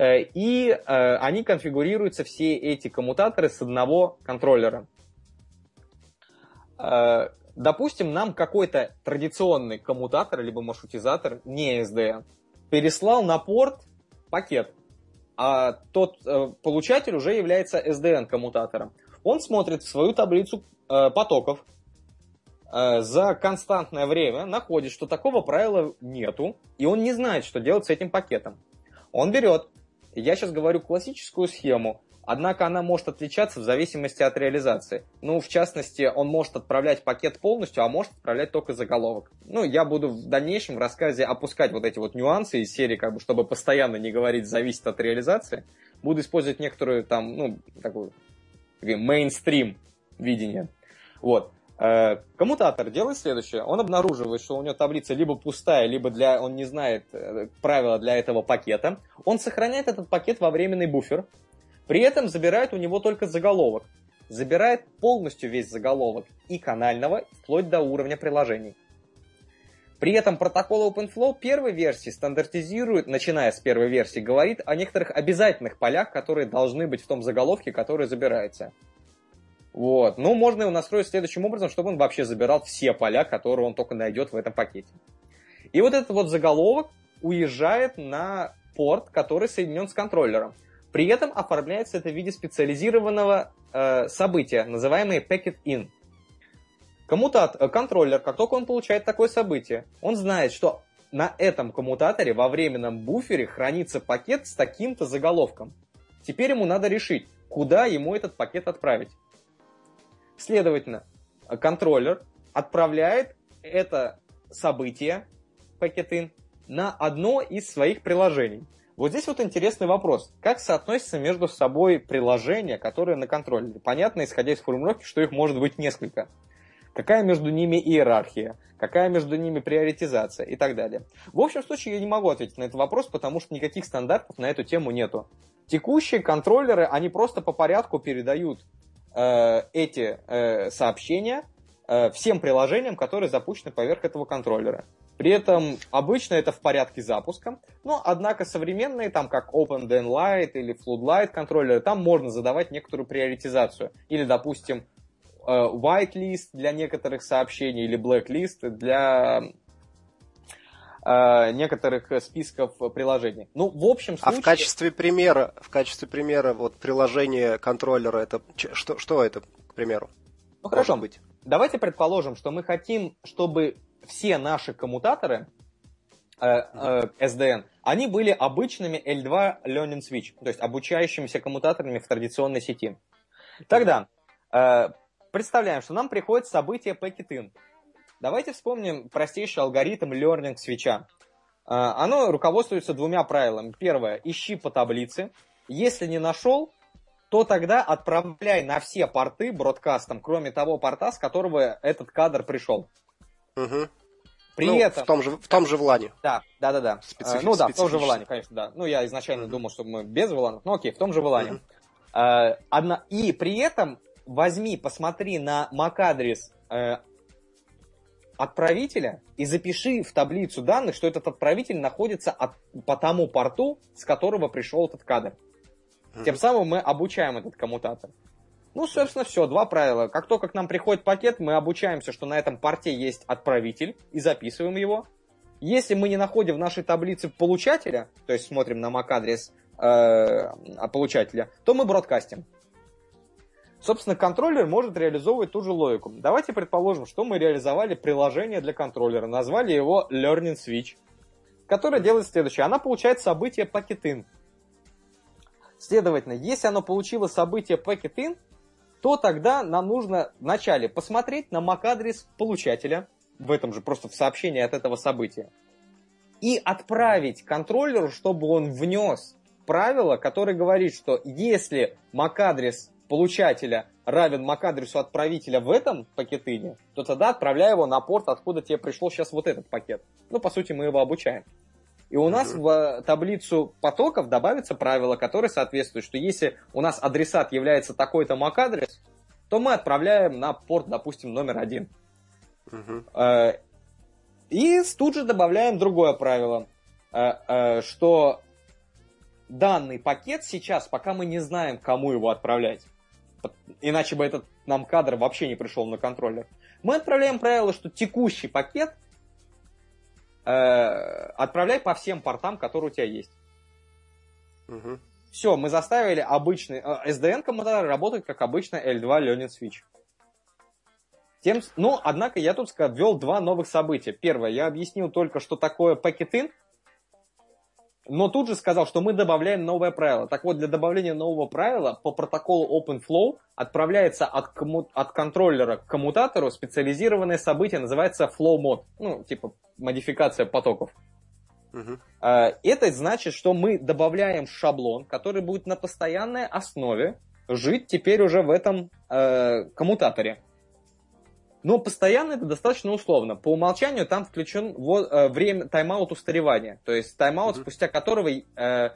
и они конфигурируются, все эти коммутаторы, с одного контроллера. Э, допустим, нам какой-то традиционный коммутатор, либо маршрутизатор, не SDN, переслал на порт пакет, а тот э, получатель уже является SDN-коммутатором. Он смотрит в свою таблицу э, потоков, э, за константное время находит, что такого правила нету, и он не знает, что делать с этим пакетом. Он берет, я сейчас говорю классическую схему, Однако она может отличаться в зависимости от реализации. Ну, в частности, он может отправлять пакет полностью, а может отправлять только заголовок. Ну, я буду в дальнейшем в рассказе опускать вот эти вот нюансы из серии, как бы, чтобы постоянно не говорить «зависит от реализации». Буду использовать некоторую там, ну, такую, мейнстрим видение. Вот. Э, коммутатор делает следующее. Он обнаруживает, что у него таблица либо пустая, либо для, он не знает э, правила для этого пакета. Он сохраняет этот пакет во временный буфер, при этом забирает у него только заголовок. Забирает полностью весь заголовок и канального, вплоть до уровня приложений. При этом протокол OpenFlow первой версии стандартизирует, начиная с первой версии, говорит о некоторых обязательных полях, которые должны быть в том заголовке, который забирается. Вот. Ну, можно его настроить следующим образом, чтобы он вообще забирал все поля, которые он только найдет в этом пакете. И вот этот вот заголовок уезжает на порт, который соединен с контроллером. При этом оформляется это в виде специализированного э, события, называемое packet in. Коммутат, э, контроллер, как только он получает такое событие, он знает, что на этом коммутаторе во временном буфере хранится пакет с таким-то заголовком. Теперь ему надо решить, куда ему этот пакет отправить. Следовательно, контроллер отправляет это событие, in, на одно из своих приложений. Вот здесь вот интересный вопрос. Как соотносятся между собой приложения, которые на контроллере? Понятно, исходя из формулировки, что их может быть несколько. Какая между ними иерархия? Какая между ними приоритизация? И так далее. В общем случае я не могу ответить на этот вопрос, потому что никаких стандартов на эту тему нету. Текущие контроллеры, они просто по порядку передают э, эти э, сообщения всем приложениям, которые запущены поверх этого контроллера. При этом обычно это в порядке запуска, но однако современные, там как OpenDNLight или Floodlight контроллеры, там можно задавать некоторую приоритизацию. Или, допустим, э, whitelist для некоторых сообщений или blacklist для э, некоторых списков приложений. Ну, в общем случае... А в качестве примера, в качестве примера вот приложение контроллера, это что, что это, к примеру? Ну, хорошо. Быть? Давайте предположим, что мы хотим, чтобы все наши коммутаторы э, э, SDN, они были обычными L2 Learning Switch, то есть обучающимися коммутаторами в традиционной сети. Тогда э, представляем, что нам приходит событие packet-in. Давайте вспомним простейший алгоритм learning свеча. Оно руководствуется двумя правилами. Первое, ищи по таблице. Если не нашел, то тогда отправляй на все порты бродкастом, кроме того порта, с которого этот кадр пришел. Угу. При ну, этом... В том, же, в том же влане. Да, да, да, да. Специфи... Ну да, в том же влане, конечно, да. Ну, я изначально думал, что мы без вланов, но окей, в том же влане. Э, одна... И при этом возьми, посмотри на MAC-адрес э, отправителя и запиши в таблицу данных, что этот отправитель находится от, по тому порту, с которого пришел этот кадр. Тем самым мы обучаем этот коммутатор. Ну, собственно, все, два правила. Как только к нам приходит пакет, мы обучаемся, что на этом порте есть отправитель, и записываем его. Если мы не находим в нашей таблице получателя, то есть смотрим на MAC-адрес э, получателя, то мы бродкастим. Собственно, контроллер может реализовывать ту же логику. Давайте предположим, что мы реализовали приложение для контроллера, назвали его Learning Switch, которое делает следующее. Она получает событие packet-in. Следовательно, если оно получило событие packet-in, то тогда нам нужно вначале посмотреть на MAC-адрес получателя, в этом же просто в сообщении от этого события, и отправить контроллеру, чтобы он внес правило, которое говорит, что если MAC-адрес получателя равен MAC-адресу отправителя в этом пакетыне, то тогда отправляй его на порт, откуда тебе пришел сейчас вот этот пакет. Ну, по сути, мы его обучаем. И у нас в таблицу потоков добавится правило, которое соответствует, что если у нас адресат является такой-то MAC-адрес, то мы отправляем на порт, допустим, номер один. Э, и тут же добавляем другое правило, э, э, что данный пакет сейчас, пока мы не знаем, кому его отправлять, иначе бы этот нам кадр вообще не пришел на контроллер, мы отправляем правило, что текущий пакет э, отправляй по всем портам, которые у тебя есть. Угу. Все, мы заставили обычный э, SDN коммутатор работать как обычно L2 Learning Switch. Тем, ну, однако я тут ввел два новых события. Первое, я объяснил только, что такое packet-in, но тут же сказал, что мы добавляем новое правило. Так вот, для добавления нового правила по протоколу OpenFlow отправляется от, комму... от контроллера к коммутатору специализированное событие, называется flow mode. Ну, типа модификация потоков. Uh-huh. Это значит, что мы добавляем шаблон, который будет на постоянной основе жить теперь уже в этом э, коммутаторе. Но постоянно это достаточно условно. По умолчанию там включен вот, э, время тайм-аут устаревания. То есть тайм-аут, mm-hmm. спустя которого э, э,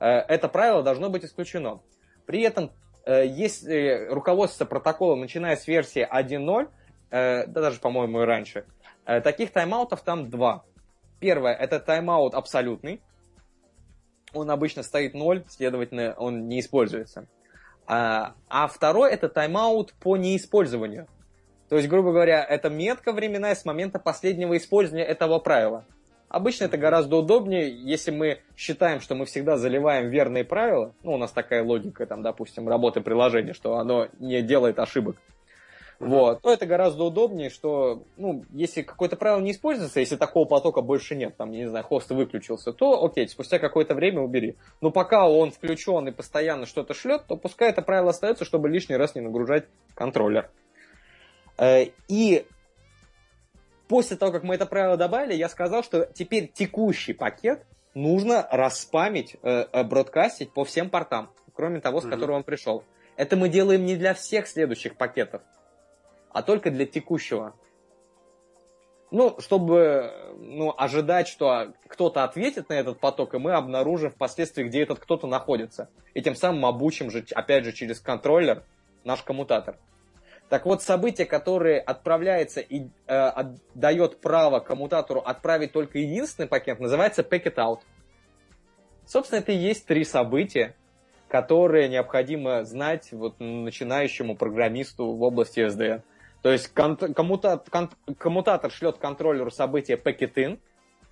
это правило должно быть исключено. При этом, э, если руководство протоколом, начиная с версии 1.0, э, да даже, по-моему, и раньше, э, таких тайм-аутов там два. Первое, это тайм-аут абсолютный. Он обычно стоит 0, следовательно, он не используется. А, а второй, это тайм-аут по неиспользованию. То есть, грубо говоря, это метка временная с момента последнего использования этого правила. Обычно это гораздо удобнее, если мы считаем, что мы всегда заливаем верные правила, ну, у нас такая логика, там, допустим, работы приложения, что оно не делает ошибок, вот, то это гораздо удобнее, что, ну, если какое-то правило не используется, если такого потока больше нет, там, не знаю, хост выключился, то окей, спустя какое-то время убери. Но пока он включен и постоянно что-то шлет, то пускай это правило остается, чтобы лишний раз не нагружать контроллер. Э, и после того, как мы это правило добавили, я сказал, что теперь текущий пакет нужно распамить, э, э, бродкастить по всем портам, кроме того, с которого он пришел. Это мы делаем не для всех следующих пакетов, а только для текущего. Ну, чтобы ну, ожидать, что кто-то ответит на этот поток, и мы обнаружим впоследствии, где этот кто-то находится. И тем самым обучим же, опять же, через контроллер наш коммутатор. Так вот, событие, которое отправляется и э, отдает право коммутатору отправить только единственный пакет, называется packet out. Собственно, это и есть три события, которые необходимо знать вот начинающему программисту в области SDN. То есть коммутатор, коммутатор шлет контроллеру событие packet-in,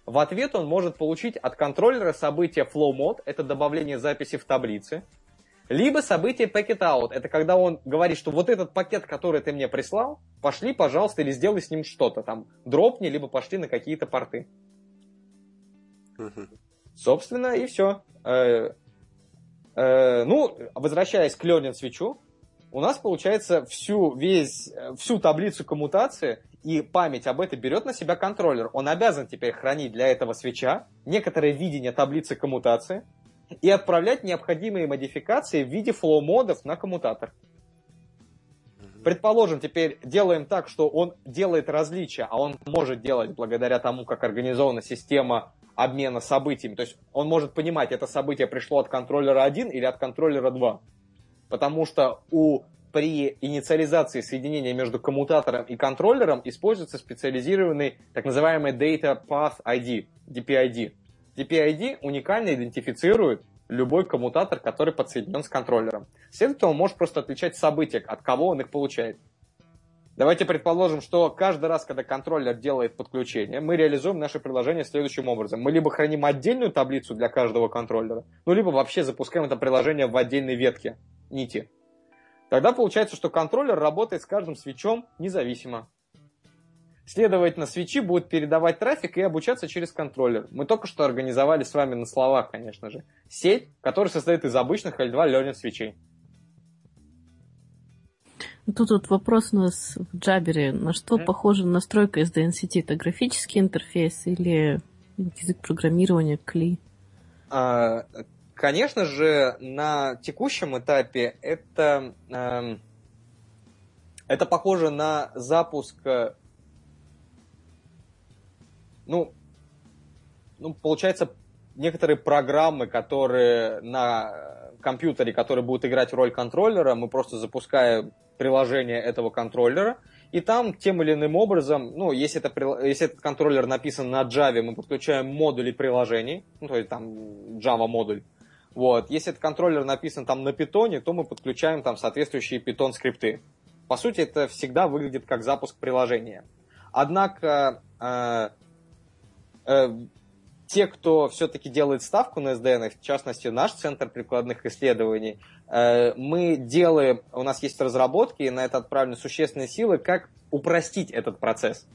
в ответ он может получить от контроллера событие flow mode, это добавление записи в таблице, либо событие packet out. Это когда он говорит, что вот этот пакет, который ты мне прислал, пошли, пожалуйста, или сделай с ним что-то там. Дропни, либо пошли на какие-то порты. Собственно, и все. Э, э, ну, возвращаясь к Learning свечу, у нас получается всю, весь, всю таблицу коммутации и память об этом берет на себя контроллер. Он обязан теперь хранить для этого свеча некоторое видение таблицы коммутации, и отправлять необходимые модификации в виде флоу-модов на коммутатор. Предположим, теперь делаем так, что он делает различия, а он может делать благодаря тому, как организована система обмена событиями. То есть он может понимать, это событие пришло от контроллера 1 или от контроллера 2. Потому что у при инициализации соединения между коммутатором и контроллером используется специализированный так называемый Data Path ID, DPID. DPID уникально идентифицирует любой коммутатор, который подсоединен с контроллером. Следовательно, он может просто отличать события, от кого он их получает. Давайте предположим, что каждый раз, когда контроллер делает подключение, мы реализуем наше приложение следующим образом. Мы либо храним отдельную таблицу для каждого контроллера, ну, либо вообще запускаем это приложение в отдельной ветке нити. Тогда получается, что контроллер работает с каждым свечом независимо. Следовательно, свечи будут передавать трафик и обучаться через контроллер. Мы только что организовали с вами на словах, конечно же, сеть, которая состоит из обычных L2 learning свечей. Тут вот вопрос у нас в Джабере. На что mm. похожа настройка SDN сети? Это графический интерфейс или язык программирования CLI? А, конечно же, на текущем этапе это, э, это похоже на запуск ну, ну, получается, некоторые программы, которые на компьютере, которые будут играть роль контроллера, мы просто запускаем приложение этого контроллера, и там тем или иным образом, ну, если, это, если этот контроллер написан на Java, мы подключаем модули приложений, ну, то есть там Java модуль. Вот. Если этот контроллер написан там на Python, то мы подключаем там соответствующие Python скрипты. По сути, это всегда выглядит как запуск приложения. Однако э, э, те, кто все-таки делает ставку на SDN, в частности наш центр прикладных исследований, э, мы делаем, у нас есть разработки, и на это отправлены существенные силы, как упростить этот процесс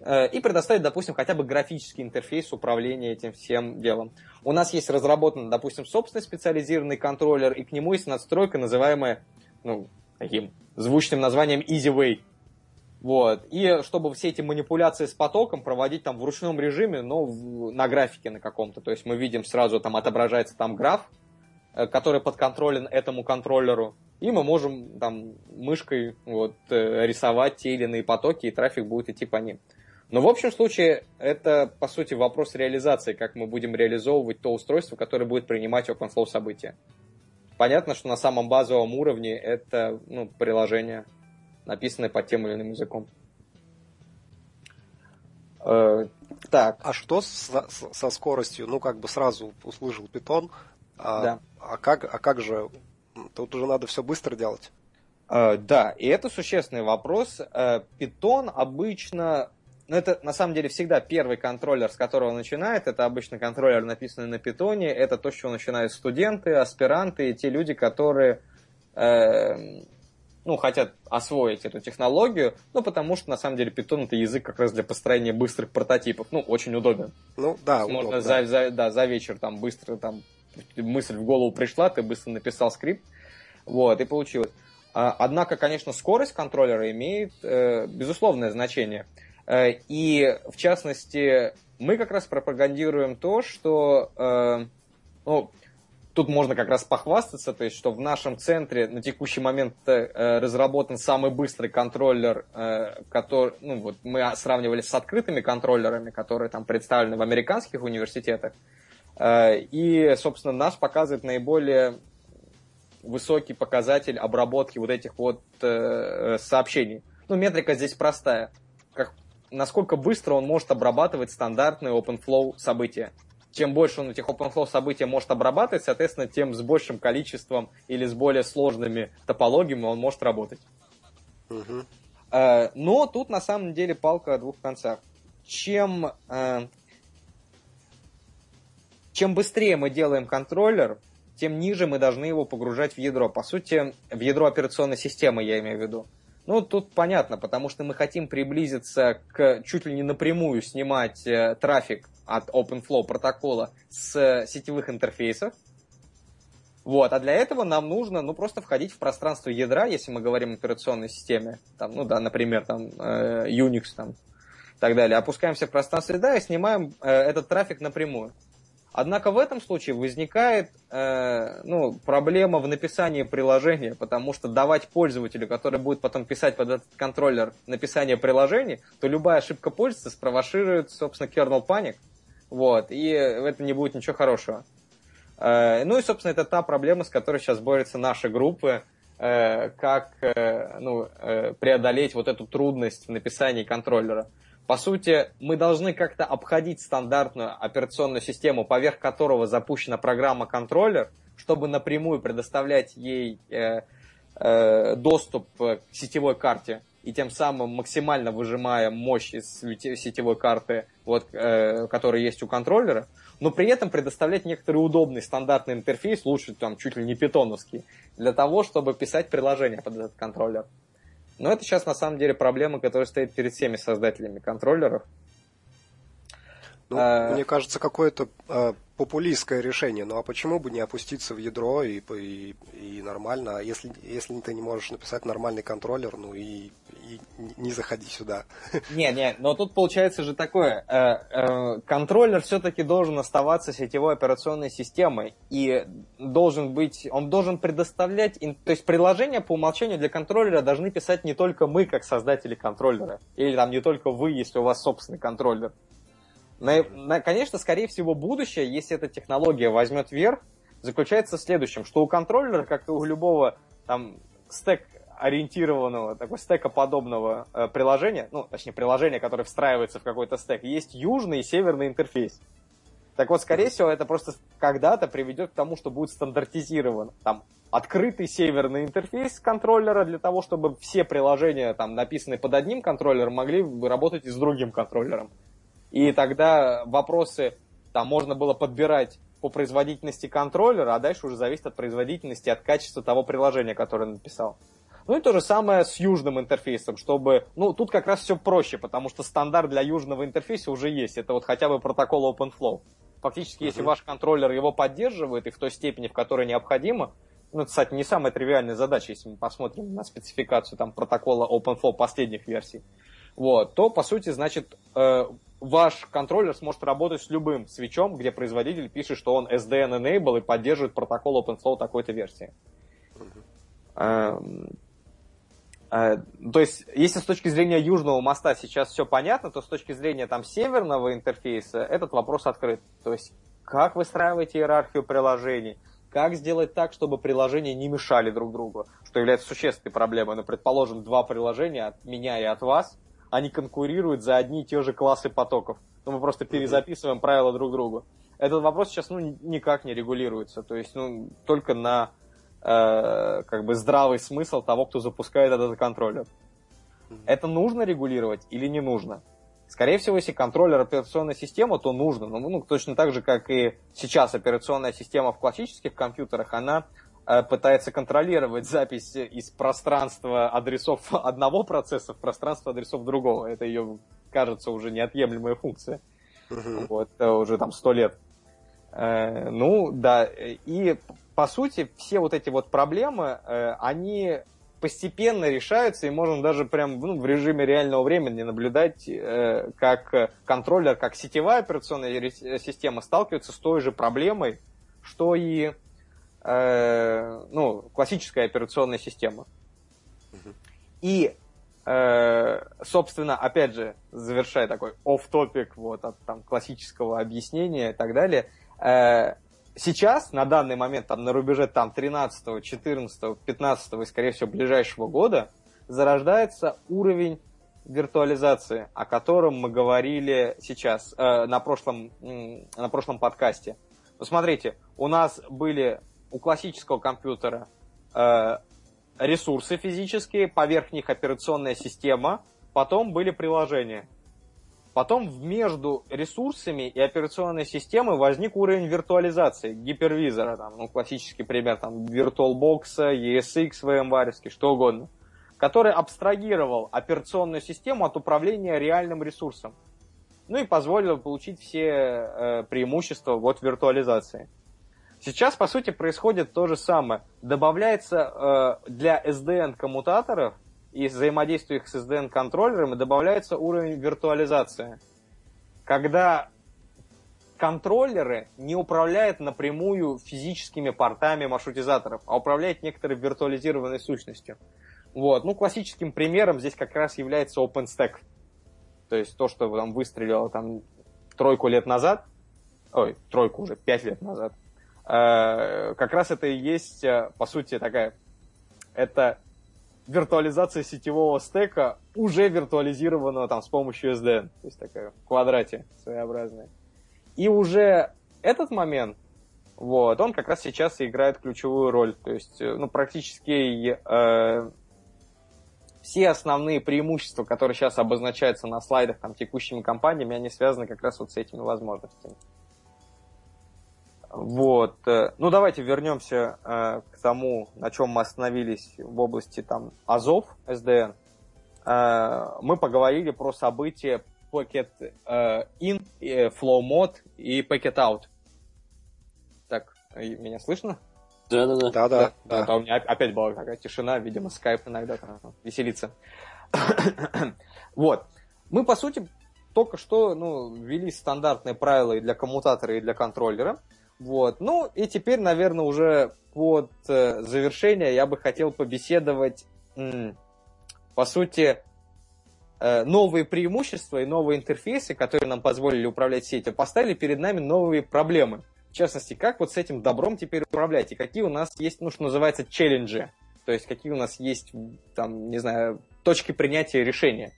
э, и предоставить, допустим, хотя бы графический интерфейс управления этим всем делом. У нас есть разработан, допустим, собственный специализированный контроллер, и к нему есть надстройка, называемая, ну, таким звучным названием Easy Way. Вот. И чтобы все эти манипуляции с потоком проводить там в ручном режиме, но в, на графике на каком-то. То есть мы видим сразу там отображается там граф, э, который подконтролен этому контроллеру. И мы можем там мышкой вот, э, рисовать те или иные потоки, и трафик будет идти по ним. Но в общем случае это, по сути, вопрос реализации, как мы будем реализовывать то устройство, которое будет принимать OpenFlow события. Понятно, что на самом базовом уровне это ну, приложение написанное под тем или иным языком. Э, так. А что со, со скоростью? Ну, как бы сразу услышал питон. А, да. а, как, а как же? Тут уже надо все быстро делать. Э, да, и это существенный вопрос. Э, питон обычно ну, это на самом деле всегда первый контроллер, с которого начинает. Это обычно контроллер, написанный на питоне. Это то, с чего начинают студенты, аспиранты и те люди, которые э, ну, хотят освоить эту технологию, ну, потому что, на самом деле, Python это язык как раз для построения быстрых прототипов, ну, очень удобен. Ну, да, Можно удобно, за, за, да, за вечер там быстро там мысль в голову пришла, ты быстро написал скрипт, вот, и получилось. А, однако, конечно, скорость контроллера имеет э, безусловное значение. Э, и, в частности, мы как раз пропагандируем то, что э, ну, тут можно как раз похвастаться, то есть, что в нашем центре на текущий момент э, разработан самый быстрый контроллер, э, который, ну вот мы сравнивали с открытыми контроллерами, которые там представлены в американских университетах, э, и, собственно, наш показывает наиболее высокий показатель обработки вот этих вот э, сообщений. Ну, метрика здесь простая. Как, насколько быстро он может обрабатывать стандартные OpenFlow события чем больше он этих OpenFlow событий может обрабатывать, соответственно, тем с большим количеством или с более сложными топологиями он может работать. Угу. Но тут на самом деле палка о двух концах. Чем, э, чем быстрее мы делаем контроллер, тем ниже мы должны его погружать в ядро. По сути, в ядро операционной системы я имею в виду. Ну, тут понятно, потому что мы хотим приблизиться к чуть ли не напрямую снимать э, трафик от OpenFlow протокола с сетевых интерфейсов. Вот, а для этого нам нужно, ну, просто входить в пространство ядра, если мы говорим о операционной системе, там, ну, да, например, там, э, Unix, там, и так далее. Опускаемся в пространство ядра и снимаем э, этот трафик напрямую. Однако в этом случае возникает э, ну, проблема в написании приложения, потому что давать пользователю, который будет потом писать под этот контроллер написание приложений, то любая ошибка пользователя спровоцирует, собственно, kernel panic, вот, и в этом не будет ничего хорошего. Э, ну и, собственно, это та проблема, с которой сейчас борются наши группы. э, как э, ну, преодолеть вот эту трудность в написании контроллера. По сути, мы должны как-то обходить стандартную операционную систему, поверх которого запущена программа контроллер, чтобы напрямую предоставлять ей доступ к сетевой карте и тем самым максимально выжимая мощь из сетевой карты, вот, э, которая есть у контроллера, но при этом предоставлять некоторый удобный стандартный интерфейс, лучше там чуть ли не питоновский, для того, чтобы писать приложение под этот контроллер. Но это сейчас на самом деле проблема, которая стоит перед всеми создателями контроллеров. Ну, а... Мне кажется, какое-то а, популистское решение. Ну а почему бы не опуститься в ядро и, и, и нормально? А если, если ты не можешь написать нормальный контроллер, ну и, и не заходи сюда. Не, не, но тут получается же такое. Э, э, контроллер все-таки должен оставаться сетевой операционной системой. И должен быть, он должен предоставлять, то есть приложения по умолчанию для контроллера должны писать не только мы, как создатели контроллера. Или там не только вы, если у вас собственный контроллер. На, на, конечно, скорее всего, будущее, если эта технология возьмет верх, заключается в следующем, что у контроллера, как и у любого там стек ориентированного, такой стекоподобного э, приложения, ну, точнее, приложения, которое встраивается в какой-то стек, есть южный и северный интерфейс. Так вот, скорее всего, это просто когда-то приведет к тому, что будет стандартизирован там открытый северный интерфейс контроллера для того, чтобы все приложения, там, написанные под одним контроллером, могли работать и с другим контроллером. И тогда вопросы там можно было подбирать по производительности контроллера, а дальше уже зависит от производительности, от качества того приложения, которое написал. Ну и то же самое с южным интерфейсом, чтобы... Ну, тут как раз все проще, потому что стандарт для южного интерфейса уже есть. Это вот хотя бы протокол OpenFlow. Фактически, uh-huh. если ваш контроллер его поддерживает и в той степени, в которой необходимо, ну, это, кстати, не самая тривиальная задача, если мы посмотрим на спецификацию там, протокола OpenFlow последних версий, вот, то, по сути, значит, э, ваш контроллер сможет работать с любым свечом, где производитель пишет, что он SDN enable и поддерживает протокол OpenFlow такой-то версии. Uh-huh. Э, то есть, если с точки зрения южного моста сейчас все понятно, то с точки зрения там северного интерфейса этот вопрос открыт. То есть, как выстраивать иерархию приложений, как сделать так, чтобы приложения не мешали друг другу, что является существенной проблемой. Но, предположим, два приложения от меня и от вас – они конкурируют за одни и те же классы потоков. Но мы просто перезаписываем правила друг другу. Этот вопрос сейчас ну, никак не регулируется. То есть ну, только на э, как бы здравый смысл того, кто запускает этот контроллер. Это нужно регулировать или не нужно? Скорее всего, если контроллер операционной системы, то нужно. Ну, ну, точно так же, как и сейчас операционная система в классических компьютерах, она пытается контролировать запись из пространства адресов одного процесса в пространство адресов другого. Это ее, кажется, уже неотъемлемая функция. Uh-huh. Вот, э, уже там сто лет. Э, ну, да, и по сути все вот эти вот проблемы, они постепенно решаются, и можно даже прям ну, в режиме реального времени наблюдать, как контроллер, как сетевая операционная система сталкивается с той же проблемой, что и э, ну, классическая операционная система. И, э, собственно, опять же, завершая такой off-topic вот, от там, классического объяснения и так далее, э, сейчас, на данный момент, там, на рубеже там, 13, 14, 15 и, скорее всего, ближайшего года, зарождается уровень виртуализации, о котором мы говорили сейчас, э, на, прошлом, на прошлом подкасте. Посмотрите, у нас были у классического компьютера э, ресурсы физические, поверх них операционная система, потом были приложения. Потом между ресурсами и операционной системой возник уровень виртуализации, гипервизора, там, ну, классический пример, там, VirtualBox, ESX, VMware, что угодно, который абстрагировал операционную систему от управления реальным ресурсом. Ну и позволил получить все э, преимущества вот виртуализации. Сейчас, по сути, происходит то же самое. Добавляется э, для SDN-коммутаторов и взаимодействия их с SDN-контроллерами добавляется уровень виртуализации. Когда контроллеры не управляют напрямую физическими портами маршрутизаторов, а управляют некоторой виртуализированной сущностью. Вот. Ну, классическим примером здесь как раз является OpenStack. То есть то, что там выстрелило там тройку лет назад, ой, тройку уже, пять лет назад – как раз это и есть, э, по сути, такая Это виртуализация сетевого стека, уже виртуализированного там с помощью SDN. То есть такая в квадрате своеобразная. И уже этот момент, вот, он как раз сейчас играет ключевую роль. То есть, э, ну, практически э, все основные преимущества, которые сейчас обозначаются на слайдах там, текущими компаниями, они связаны как раз вот с этими возможностями. Вот. Э, ну, давайте вернемся э, к тому, на чем мы остановились в области там Азов, SDN. Э, мы поговорили про события Packet э, In, Flow Mode и Packet Out. Так, меня слышно? Да, да, да. Да, да, да. да. у меня опять была такая тишина, видимо, скайп иногда там веселится. вот. Мы, по сути, только что ну, ввели стандартные правила и для коммутатора, и для контроллера. Вот. Ну, и теперь, наверное, уже под э, завершение я бы хотел побеседовать, по сути, э, новые преимущества и новые интерфейсы, которые нам позволили управлять сетью, поставили перед нами новые проблемы. В частности, как вот с этим добром теперь управлять, и какие у нас есть, ну, что называется, челленджи, то есть какие у нас есть, там, не знаю, точки принятия решения.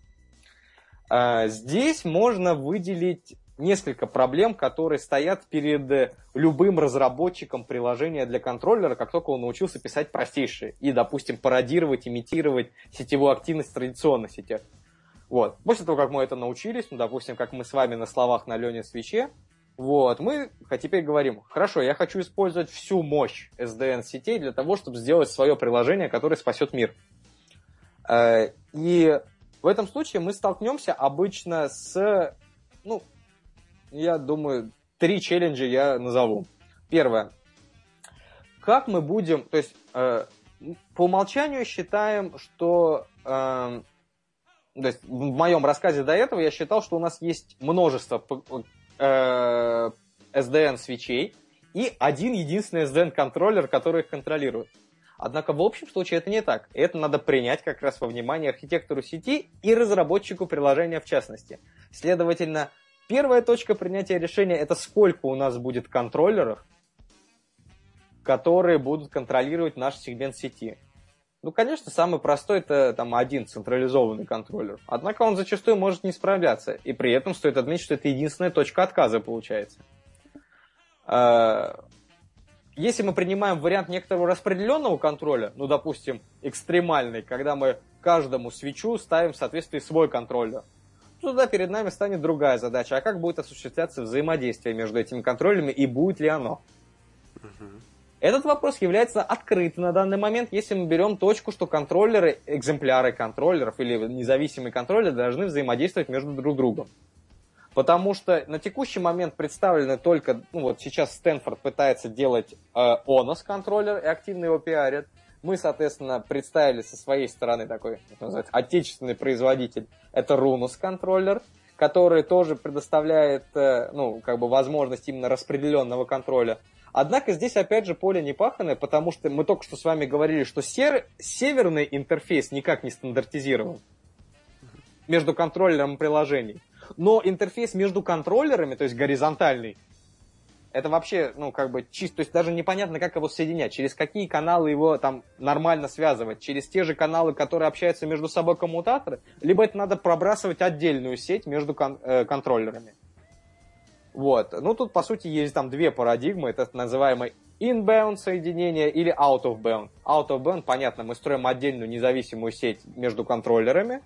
А, здесь можно выделить несколько проблем, которые стоят перед любым разработчиком приложения для контроллера, как только он научился писать простейшие и, допустим, пародировать, имитировать сетевую активность традиционных сетях. Вот. После того, как мы это научились, ну, допустим, как мы с вами на словах на Лене Свече, вот, мы теперь говорим, хорошо, я хочу использовать всю мощь SDN сетей для того, чтобы сделать свое приложение, которое спасет мир. Э, и в этом случае мы столкнемся обычно с, ну, я думаю, три челленджа я назову. Первое. Как мы будем, то есть э, по умолчанию считаем, что э, то есть в моем рассказе до этого я считал, что у нас есть множество э, SDN свечей и один единственный SDN контроллер, который их контролирует. Однако в общем случае это не так. Это надо принять как раз во внимание архитектуру сети и разработчику приложения в частности. Следовательно, Первая точка принятия решения это сколько у нас будет контроллеров, которые будут контролировать наш сегмент сети. Ну, конечно, самый простой это там один централизованный контроллер. Однако он зачастую может не справляться. И при этом стоит отметить, что это единственная точка отказа получается. А, если мы принимаем вариант некоторого распределенного контроля, ну, допустим, экстремальный, когда мы каждому свечу ставим в соответствии свой контроллер, туда перед нами станет другая задача. А как будет осуществляться взаимодействие между этими контролями и будет ли оно? Угу. Этот вопрос является открытым на данный момент, если мы берем точку, что контроллеры, экземпляры контроллеров или независимые контроллеры должны взаимодействовать между друг другом. Потому что на текущий момент представлены только, ну вот сейчас Стэнфорд пытается делать э, ONOS контроллер и активно его пиарит. Мы, соответственно, представили со своей стороны такой, что называется, отечественный производитель. Это Runus контроллер, который тоже предоставляет, э, ну, как бы возможность именно распределенного контроля. Однако здесь, опять же, поле не паханное, потому что мы только что с вами говорили, что сер... северный интерфейс никак не стандартизирован между контроллером и приложений. Но интерфейс между контроллерами, то есть горизонтальный, это вообще, ну, как бы чисто, то есть даже непонятно, как его соединять, через какие каналы его там нормально связывать, через те же каналы, которые общаются между собой коммутаторы, либо это надо пробрасывать отдельную сеть между кон э, контроллерами. Вот. Ну, тут, по сути, есть там две парадигмы. Это называемое inbound соединение или out of bound. Out of bound, понятно, мы строим отдельную независимую сеть между контроллерами,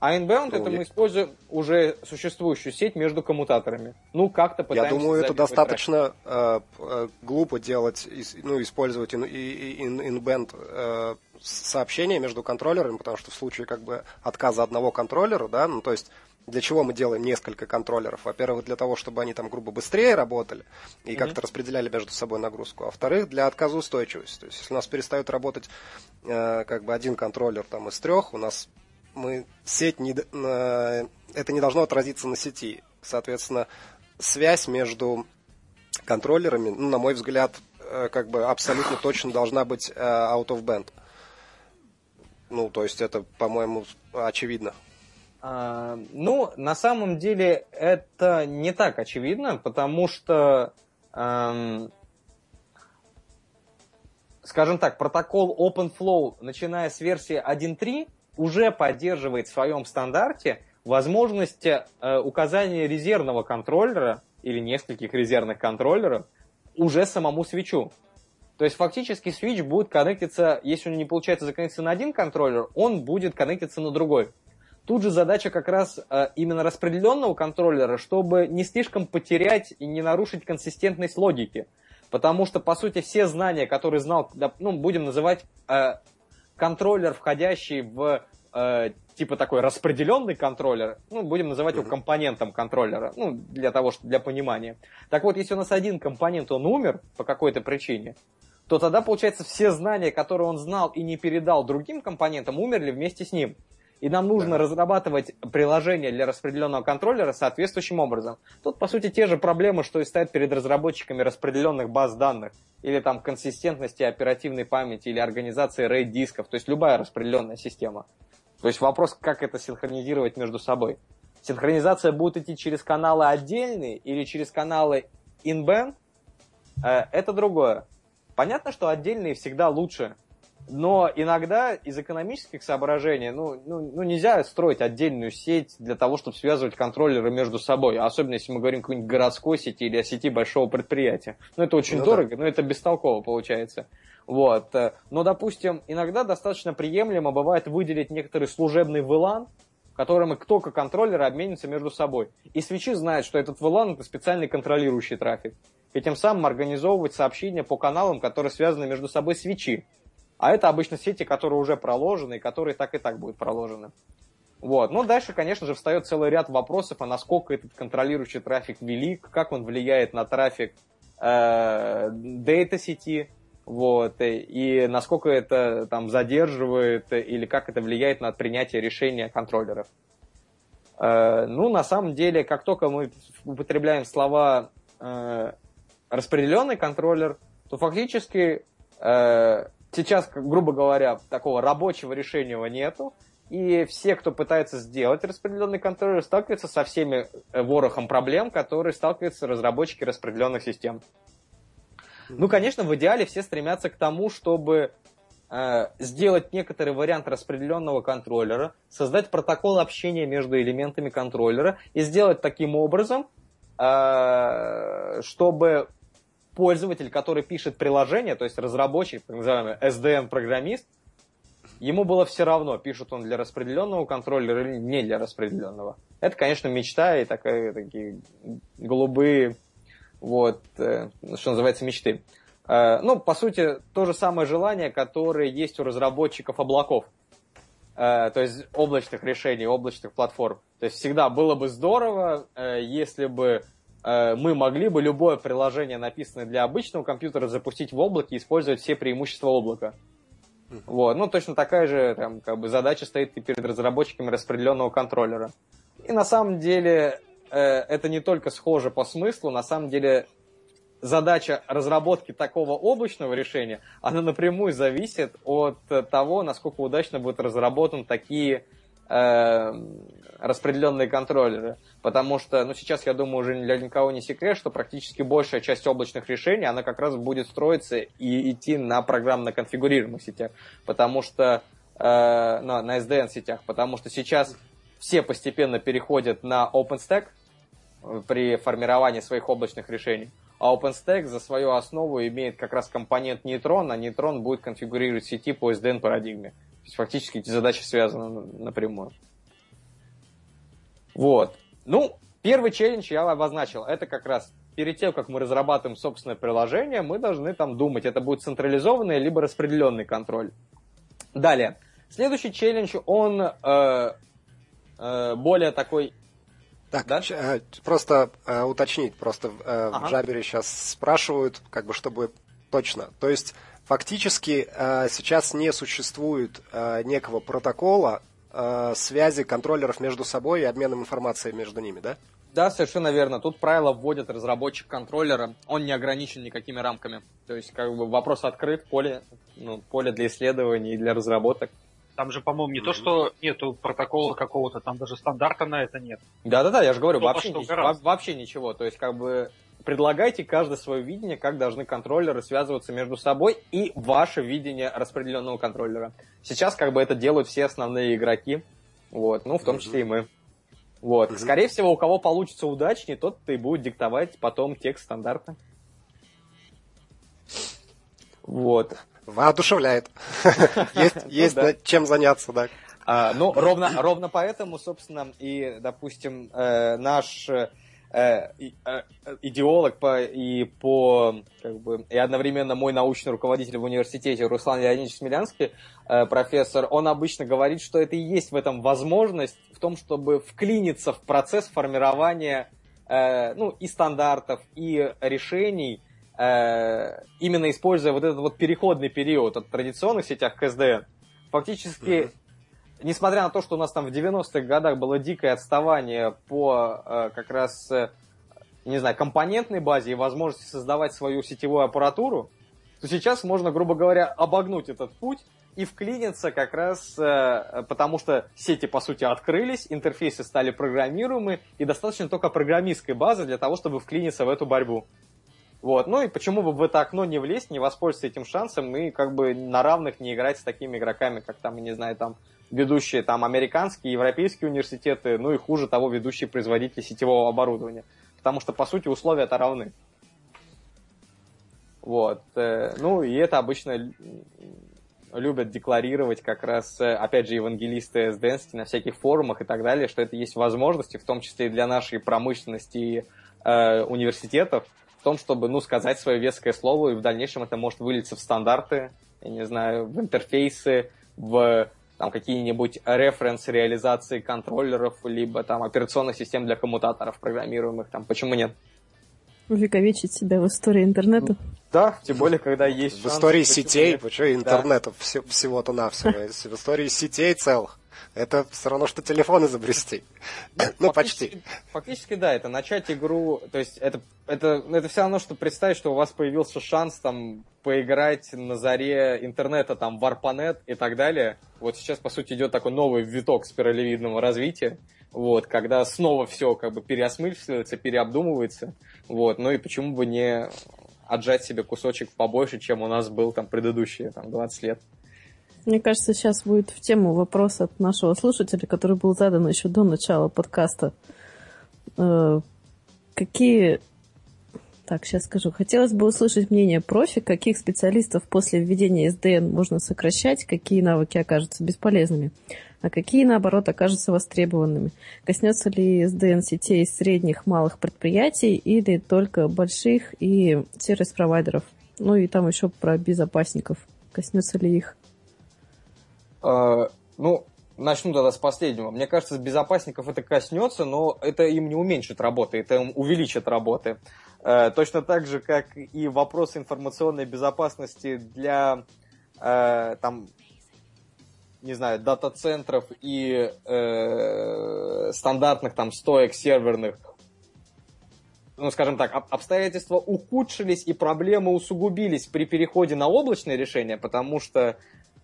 а inbound это мы используем уже существующую сеть между коммутаторами. Ну, как-то пытаемся... Я думаю, это достаточно э, э, глупо делать, ну, использовать in, in, inbound э, сообщения между контроллерами, потому что в случае как бы отказа одного контроллера, да, ну, то есть для чего мы делаем несколько контроллеров? Во-первых, для того, чтобы они там, грубо, быстрее работали и mm-hmm. как-то распределяли между собой нагрузку. А во-вторых, для отказоустойчивости. То есть, если у нас перестает работать э, как бы один контроллер там из трех, у нас мы сеть не, это не должно отразиться на сети. Соответственно, связь между контроллерами, ну, на мой взгляд, э, как бы абсолютно точно должна быть э, out of band. Ну, то есть это, по-моему, очевидно. А, ну, на самом деле это не так очевидно, потому что эм, скажем так, протокол OpenFlow, начиная с версии 1.3, уже поддерживает в своем стандарте возможность э, указания резервного контроллера или нескольких резервных контроллеров уже самому свечу. То есть фактически свич будет коннектиться, если он не получается законнектиться на один контроллер, он будет коннектиться на другой. Тут же задача как раз э, именно распределенного контроллера, чтобы не слишком потерять и не нарушить консистентность логики. Потому что, по сути, все знания, которые знал, ну, будем называть э, контроллер, входящий в э, типа такой распределенный контроллер, ну, будем называть его компонентом контроллера, ну, для того, что для понимания. Так вот, если у нас один компонент, он умер по какой-то причине, то тогда, получается, все знания, которые он знал и не передал другим компонентам, умерли вместе с ним. И нам нужно да. разрабатывать приложение для распределенного контроллера соответствующим образом. Тут, по сути, те же проблемы, что и стоят перед разработчиками распределенных баз данных, или там консистентности оперативной памяти, или организации RAID дисков, то есть любая распределенная система. То есть вопрос, как это синхронизировать между собой. Синхронизация будет идти через каналы отдельные или через каналы in-band, э, это другое. Понятно, что отдельные всегда лучше, но иногда из экономических соображений, ну, ну, ну, нельзя строить отдельную сеть для того, чтобы связывать контроллеры между собой, особенно если мы говорим о какой-нибудь городской сети или о сети большого предприятия. Ну, это очень ну, дорого, да. но это бестолково получается. Вот. Но, допустим, иногда достаточно приемлемо бывает выделить некоторый служебный VLAN, которым только контроллеры обменятся между собой. И свечи знают, что этот VLAN это специальный контролирующий трафик. И тем самым организовывать сообщения по каналам, которые связаны между собой свечи. А это обычно сети, которые уже проложены, и которые так и так будут проложены. Вот. Но дальше, конечно же, встает целый ряд вопросов, а насколько этот контролирующий трафик велик, как он влияет на трафик э, дейта-сети, вот, и насколько это там задерживает или как это влияет на принятие решения контроллеров. Э, ну, на самом деле, как только мы употребляем слова э, распределенный контроллер, то фактически э, сейчас, грубо говоря, такого рабочего решения нету, и все, кто пытается сделать распределенный контроллер, сталкиваются со всеми ворохом проблем, которые сталкиваются разработчики распределенных систем. Ну, конечно, в идеале все стремятся к тому, чтобы э, сделать некоторый вариант распределенного контроллера, создать протокол общения между элементами контроллера и сделать таким образом, э, чтобы пользователь, который пишет приложение, то есть разработчик, так называемый SDN-программист, ему было все равно, пишет он для распределенного контроллера или не для распределенного. Это, конечно, мечта и такая, такие голубые вот, э, что называется, мечты. Э, ну, по сути, то же самое желание, которое есть у разработчиков облаков. Э, то есть облачных решений, облачных платформ. То есть всегда было бы здорово, если бы мы могли бы любое приложение, написанное для обычного компьютера, запустить в облаке и использовать все преимущества облака. Вот. Ну, точно такая же там, как бы, задача стоит и перед разработчиками распределенного контроллера. И на самом деле Э, это не только схоже по смыслу, на самом деле задача разработки такого облачного решения, она напрямую зависит от того, насколько удачно будут разработаны такие э, распределенные контроллеры. Потому что, ну, сейчас, я думаю, уже для никого не секрет, что практически большая часть облачных решений, она как раз будет строиться и идти на программно конфигурируемых сетях. Потому что э, на, на SDN сетях. Потому что сейчас все постепенно переходят на OpenStack э, при формировании своих облачных решений. А OpenStack за свою основу имеет как раз компонент нейтрон, а нейтрон будет конфигурировать сети по SDN парадигме. То есть фактически эти задачи связаны напрямую. Вот. Ну, первый челлендж я обозначил. Это как раз перед тем, как мы разрабатываем собственное приложение, мы должны там думать, это будет централизованный либо распределенный контроль. Далее. Следующий челлендж, он э, Э, более такой... Так, да? Э, просто э, уточнить, просто э, ага. в Джабере сейчас спрашивают, как бы чтобы точно. То есть фактически э, сейчас не существует э, некого протокола э, связи контроллеров между собой и обменом информацией между ними, да? Да, совершенно верно. Тут правила вводит разработчик контроллера. Он не ограничен никакими рамками. То есть, как бы вопрос открыт, поле, ну, поле для исследований и для разработок. Там же, по-моему, не mm-hmm. то, что нету протокола какого-то, там даже стандарта на это нет. Да-да-да, я же говорю, вообще, ни- вообще ничего. То есть, как бы, предлагайте каждое свое видение, как должны контроллеры связываться между собой и ваше видение распределенного контроллера. Сейчас как бы это делают все основные игроки, вот, ну, в том числе и мы. Вот. Скорее всего, у кого получится удачнее, тот-то и будет диктовать потом текст стандарта. Вот. Воодушевляет. Есть, есть Ну чем заняться, да. А, ну, ровно, ровно поэтому, собственно, и, допустим, э, наш э, э, идеолог по, и по как бы и одновременно мой научный руководитель в университете Руслан Леонидович Смелянский, э, профессор, он обычно говорит, что это и есть в этом возможность в том, чтобы вклиниться в процесс формирования э, ну, и стандартов, и решений, э, именно используя вот этот вот переходный период от традиционных сетях к SDN. Фактически, несмотря на то, что у нас там в 90-х годах было дикое отставание по э, как раз, э, не знаю, компонентной базе и возможности создавать свою сетевую аппаратуру, то сейчас можно, грубо говоря, обогнуть этот путь и вклиниться как раз, э, потому что сети, по сути, открылись, интерфейсы стали программируемы, и достаточно только программистской базы для того, чтобы вклиниться в эту борьбу. Вот. Ну и почему бы в это окно не влезть, не воспользоваться этим шансом и как бы на равных не играть с такими игроками, как там, не знаю, там ведущие там американские, европейские университеты, ну и хуже того, ведущие производители сетевого оборудования. Потому что, по сути, условия-то равны. Вот. э, Ну, и это обычно любят декларировать как раз, э, опять же, евангелисты SDN на всяких форумах и так далее, что это есть возможности, в том числе и для нашей промышленности и э, университетов, в том, чтобы, ну, сказать свое веское слово, и в дальнейшем это может вылиться в стандарты, я не знаю, в интерфейсы, в там какие-нибудь референс реализации контроллеров, либо там операционных систем для коммутаторов программируемых, там, почему нет? Увековечить себя в истории интернета. Да, тем более, когда есть В шанс, истории почему сетей, нет? почему интернета все- всего-то навсего. В истории сетей целых. Это все равно, что телефон изобрести. Ну, почти. Фактически- да, это начать игру, то есть это, это, это все равно, что представить, что у вас появился шанс там поиграть на заре интернета, там, в ARPANET и так далее. Вот сейчас, по сути, идет такой новый виток спиралевидного развития, вот, когда снова все как бы переосмысливается, переобдумывается, вот, ну и почему бы не отжать себе кусочек побольше, чем у нас был там предыдущие там 20 лет. Мне кажется, сейчас будет в тему вопрос от нашего слушателя, который был задан еще до начала подкаста. Э, Какие... Так, сейчас скажу. Хотелось бы услышать мнение профи, каких специалистов после введения SDN можно сокращать, какие навыки окажутся бесполезными, а какие, наоборот, окажутся востребованными. Коснется ли SDN сетей средних, малых предприятий или только больших и сервис-провайдеров? Ну и там еще про безопасников. Коснется ли их? Э, Ну, начну тогда с последнего. Мне кажется, с безопасников это коснется, но это им не уменьшит работы, это им увеличит работы. Э, Точно так же, как и вопросы информационной безопасности для э, там, не знаю, дата-центров и э, стандартных там стоек серверных, ну, скажем так, об- обстоятельства ухудшились и проблемы усугубились при переходе на облачные решения, потому что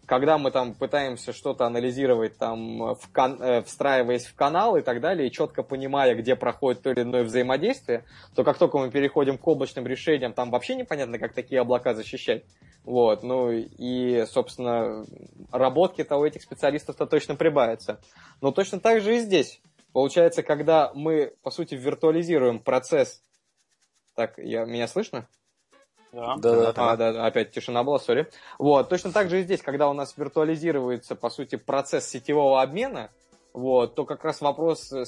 когда мы там пытаемся что-то анализировать, там, в кан- э, встраиваясь в канал и так далее, и четко понимая, где проходит то или иное взаимодействие, то как только мы переходим к облачным решениям, там вообще непонятно, как такие облака защищать. Вот, ну и, собственно, работки-то у этих специалистов-то точно прибавится. Но точно так же и здесь. Получается, когда мы, по сути, виртуализируем процесс... Так, я, меня слышно? Да. Да, А, да, да, опять тишина была, сори. Вот, точно так же и здесь, когда у нас виртуализируется, по сути, процесс сетевого обмена, вот, то как раз вопрос э,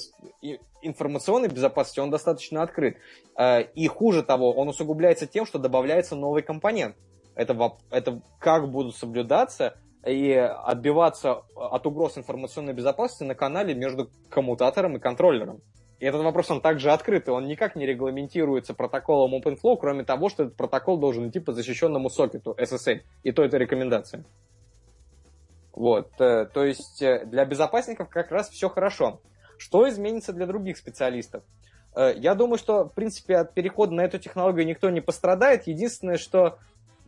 информационной безопасности, он достаточно открыт. Э, И хуже того, он усугубляется тем, что добавляется новый компонент. Это, это как будут соблюдаться и отбиваться от угроз информационной безопасности на канале между коммутатором и контроллером. И этот вопрос, он также открыт, и он никак не регламентируется протоколом OpenFlow, кроме того, что этот протокол должен идти по защищенному сокету SSL. И то это рекомендация. Вот, э, то есть э, для безопасников как раз все хорошо. Что изменится для других специалистов? Э, Я думаю, что, в принципе, от перехода на эту технологию никто не пострадает. Единственное, что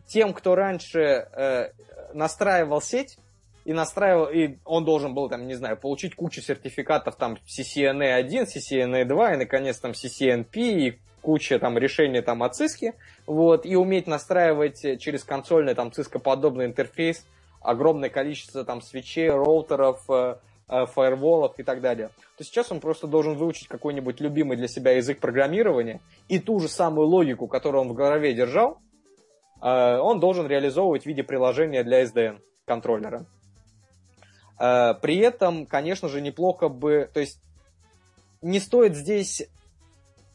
тем, кто раньше настраивал сеть, и настраивал, и он должен был, там, не знаю, получить кучу сертификатов, там, CCNA1, CCNA2, и, наконец, там, CCNP, и куча, там, решений, там, от Cisco, вот, и уметь настраивать через консольный, там, Cisco-подобный интерфейс огромное количество, там, свечей, роутеров, э, э, фаерволов и так далее, то сейчас он просто должен выучить какой-нибудь любимый для себя язык программирования и ту же самую логику, которую он в голове держал, э, он должен реализовывать в виде приложения для SDN контроллера. Э, при этом, конечно же, неплохо бы... То есть не стоит здесь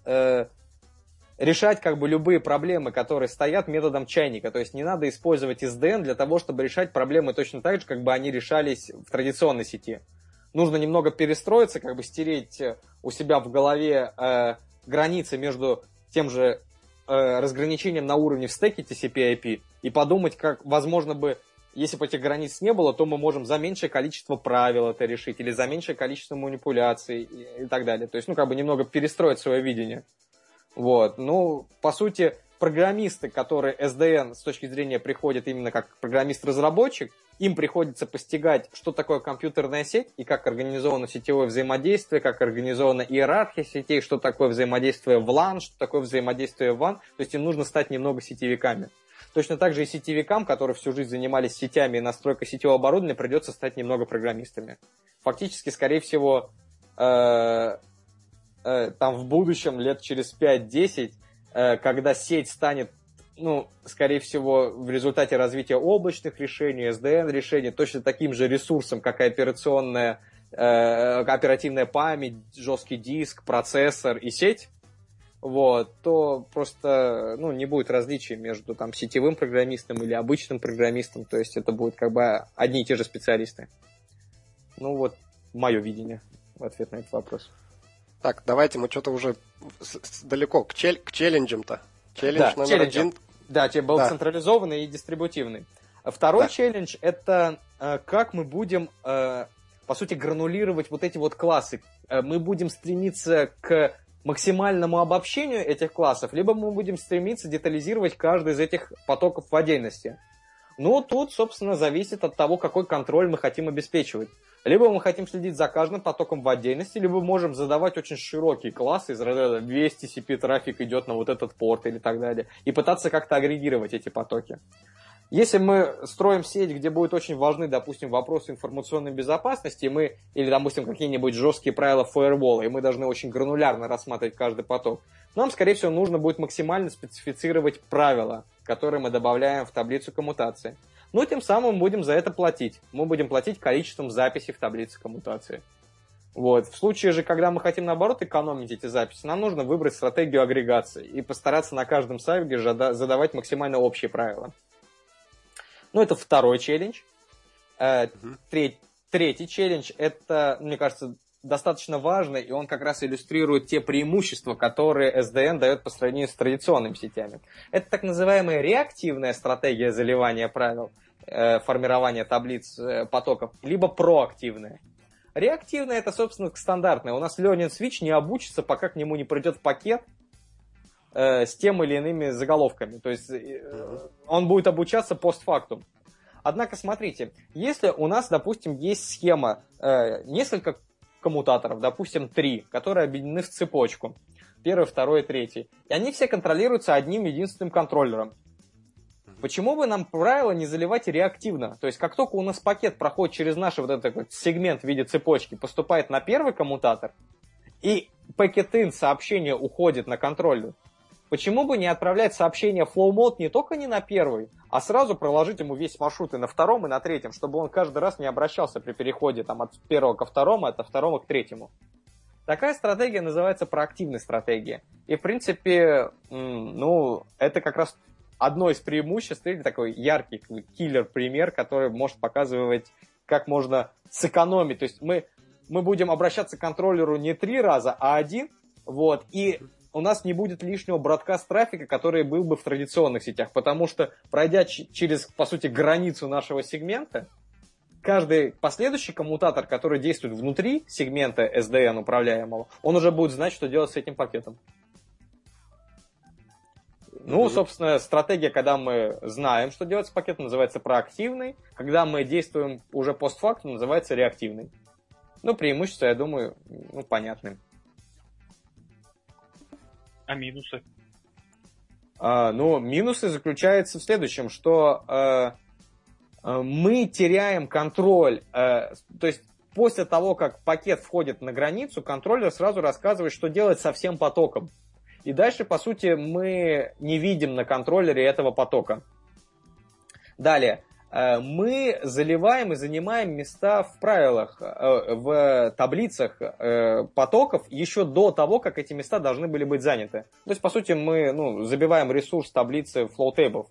э, решать как бы любые проблемы, которые стоят методом чайника. То есть не надо использовать SDN для того, чтобы решать проблемы точно так же, как бы они решались в традиционной сети. Нужно немного перестроиться, как бы стереть у себя в голове э, границы между тем же э, разграничением на уровне в стеке TCP/IP и подумать, как возможно бы если бы этих границ не было, то мы можем за меньшее количество правил это решить, или за меньшее количество манипуляций и, и так далее. То есть, ну, как бы немного перестроить свое видение. Вот. Ну, по сути, программисты, которые SDN с точки зрения приходят именно как программист-разработчик, им приходится постигать, что такое компьютерная сеть и как организовано сетевое взаимодействие, как организована иерархия сетей, что такое взаимодействие в LAN, что такое взаимодействие в WAN. То есть им нужно стать немного сетевиками. Точно так же и сетевикам, которые всю жизнь занимались сетями и настройкой сетевого оборудования, придется стать немного программистами. Фактически, скорее всего, э, э, там в будущем, лет через 5-10, э, когда сеть станет, ну, скорее всего, в результате развития облачных решений, SDN решений, точно таким же ресурсом, как и операционная, э, оперативная память, жесткий диск, процессор и сеть, вот, то просто ну, не будет различия между там, сетевым программистом или обычным программистом, то есть это будут как бы одни и те же специалисты. Ну вот, мое видение в ответ на этот вопрос. Так, давайте мы что-то уже далеко к, чел- к челленджам-то. Челлендж да, номер челлендж. один. Да, тебе был да. централизованный и дистрибутивный. Второй да. челлендж это э, как мы будем, э, по сути, гранулировать вот эти вот классы. Э, мы будем стремиться к максимальному обобщению этих классов, либо мы будем стремиться детализировать каждый из этих потоков в отдельности. Ну, тут, собственно, зависит от того, какой контроль мы хотим обеспечивать. Либо мы хотим следить за каждым потоком в отдельности, либо можем задавать очень широкие классы, из разряда 200 CP трафик идет на вот этот порт или так далее, и пытаться как-то агрегировать эти потоки. Если мы строим сеть, где будут очень важны, допустим, вопросы информационной безопасности, мы, или, допустим, какие-нибудь жесткие правила фаервола, и мы должны очень гранулярно рассматривать каждый поток, нам, скорее всего, нужно будет максимально специфицировать правила, которые мы добавляем в таблицу коммутации. Но тем самым будем за это платить. Мы будем платить количеством записей в таблице коммутации. Вот. В случае же, когда мы хотим, наоборот, экономить эти записи, нам нужно выбрать стратегию агрегации и постараться на каждом сайте задавать максимально общие правила. Ну, это второй челлендж. Э, треть, третий челлендж, это, мне кажется, достаточно важно, и он как раз иллюстрирует те преимущества, которые SDN дает по сравнению с традиционными сетями. Это так называемая реактивная стратегия заливания правил, э, формирования таблиц э, потоков, либо проактивная. Реактивная это, собственно, стандартная. У нас Learning Switch не обучится, пока к нему не придет пакет, э, с тем или иными заголовками. То есть э, он будет обучаться постфактум. Однако, смотрите, если у нас, допустим, есть схема, э, несколько коммутаторов, допустим, три, которые объединены в цепочку, первый, второй, третий, и они все контролируются одним единственным контроллером. Почему бы нам правило не заливать реактивно? То есть, как только у нас пакет проходит через наш вот этот вот сегмент в виде цепочки, поступает на первый коммутатор, и пакет-ин сообщение уходит на контроллер, Почему бы не отправлять сообщение flow mode не только не на первый, а сразу проложить ему весь маршрут и на втором, и на третьем, чтобы он каждый раз не обращался при переходе там, от первого ко второму, от второго к третьему. Такая стратегия называется проактивной стратегией. И, в принципе, ну, это как раз одно из преимуществ, или такой яркий киллер-пример, который может показывать, как можно сэкономить. То есть мы, мы будем обращаться к контроллеру не три раза, а один, вот, и у нас не будет лишнего бродкаст трафика, который был бы в традиционных сетях, потому что, пройдя через, по сути, границу нашего сегмента, каждый последующий коммутатор, который действует внутри сегмента SDN управляемого, он уже будет знать, что делать с этим пакетом. Ну, собственно, стратегия, когда мы знаем, что делать с пакетом, называется проактивной. Когда мы действуем уже постфактум, называется реактивной. Ну, преимущество, я думаю, ну, понятны. А минусы? А, ну, минусы заключаются в следующем, что э, э, мы теряем контроль. э, то есть после того, как пакет входит на границу, контроллер сразу рассказывает, что делать со всем потоком. И дальше, по сути, мы не видим на контроллере этого потока. Далее. Э, Мы заливаем и занимаем места в правилах, э, в таблицах э, потоков еще до того, как эти места должны были быть заняты. То есть, по сути, мы ну, забиваем ресурс таблицы tables,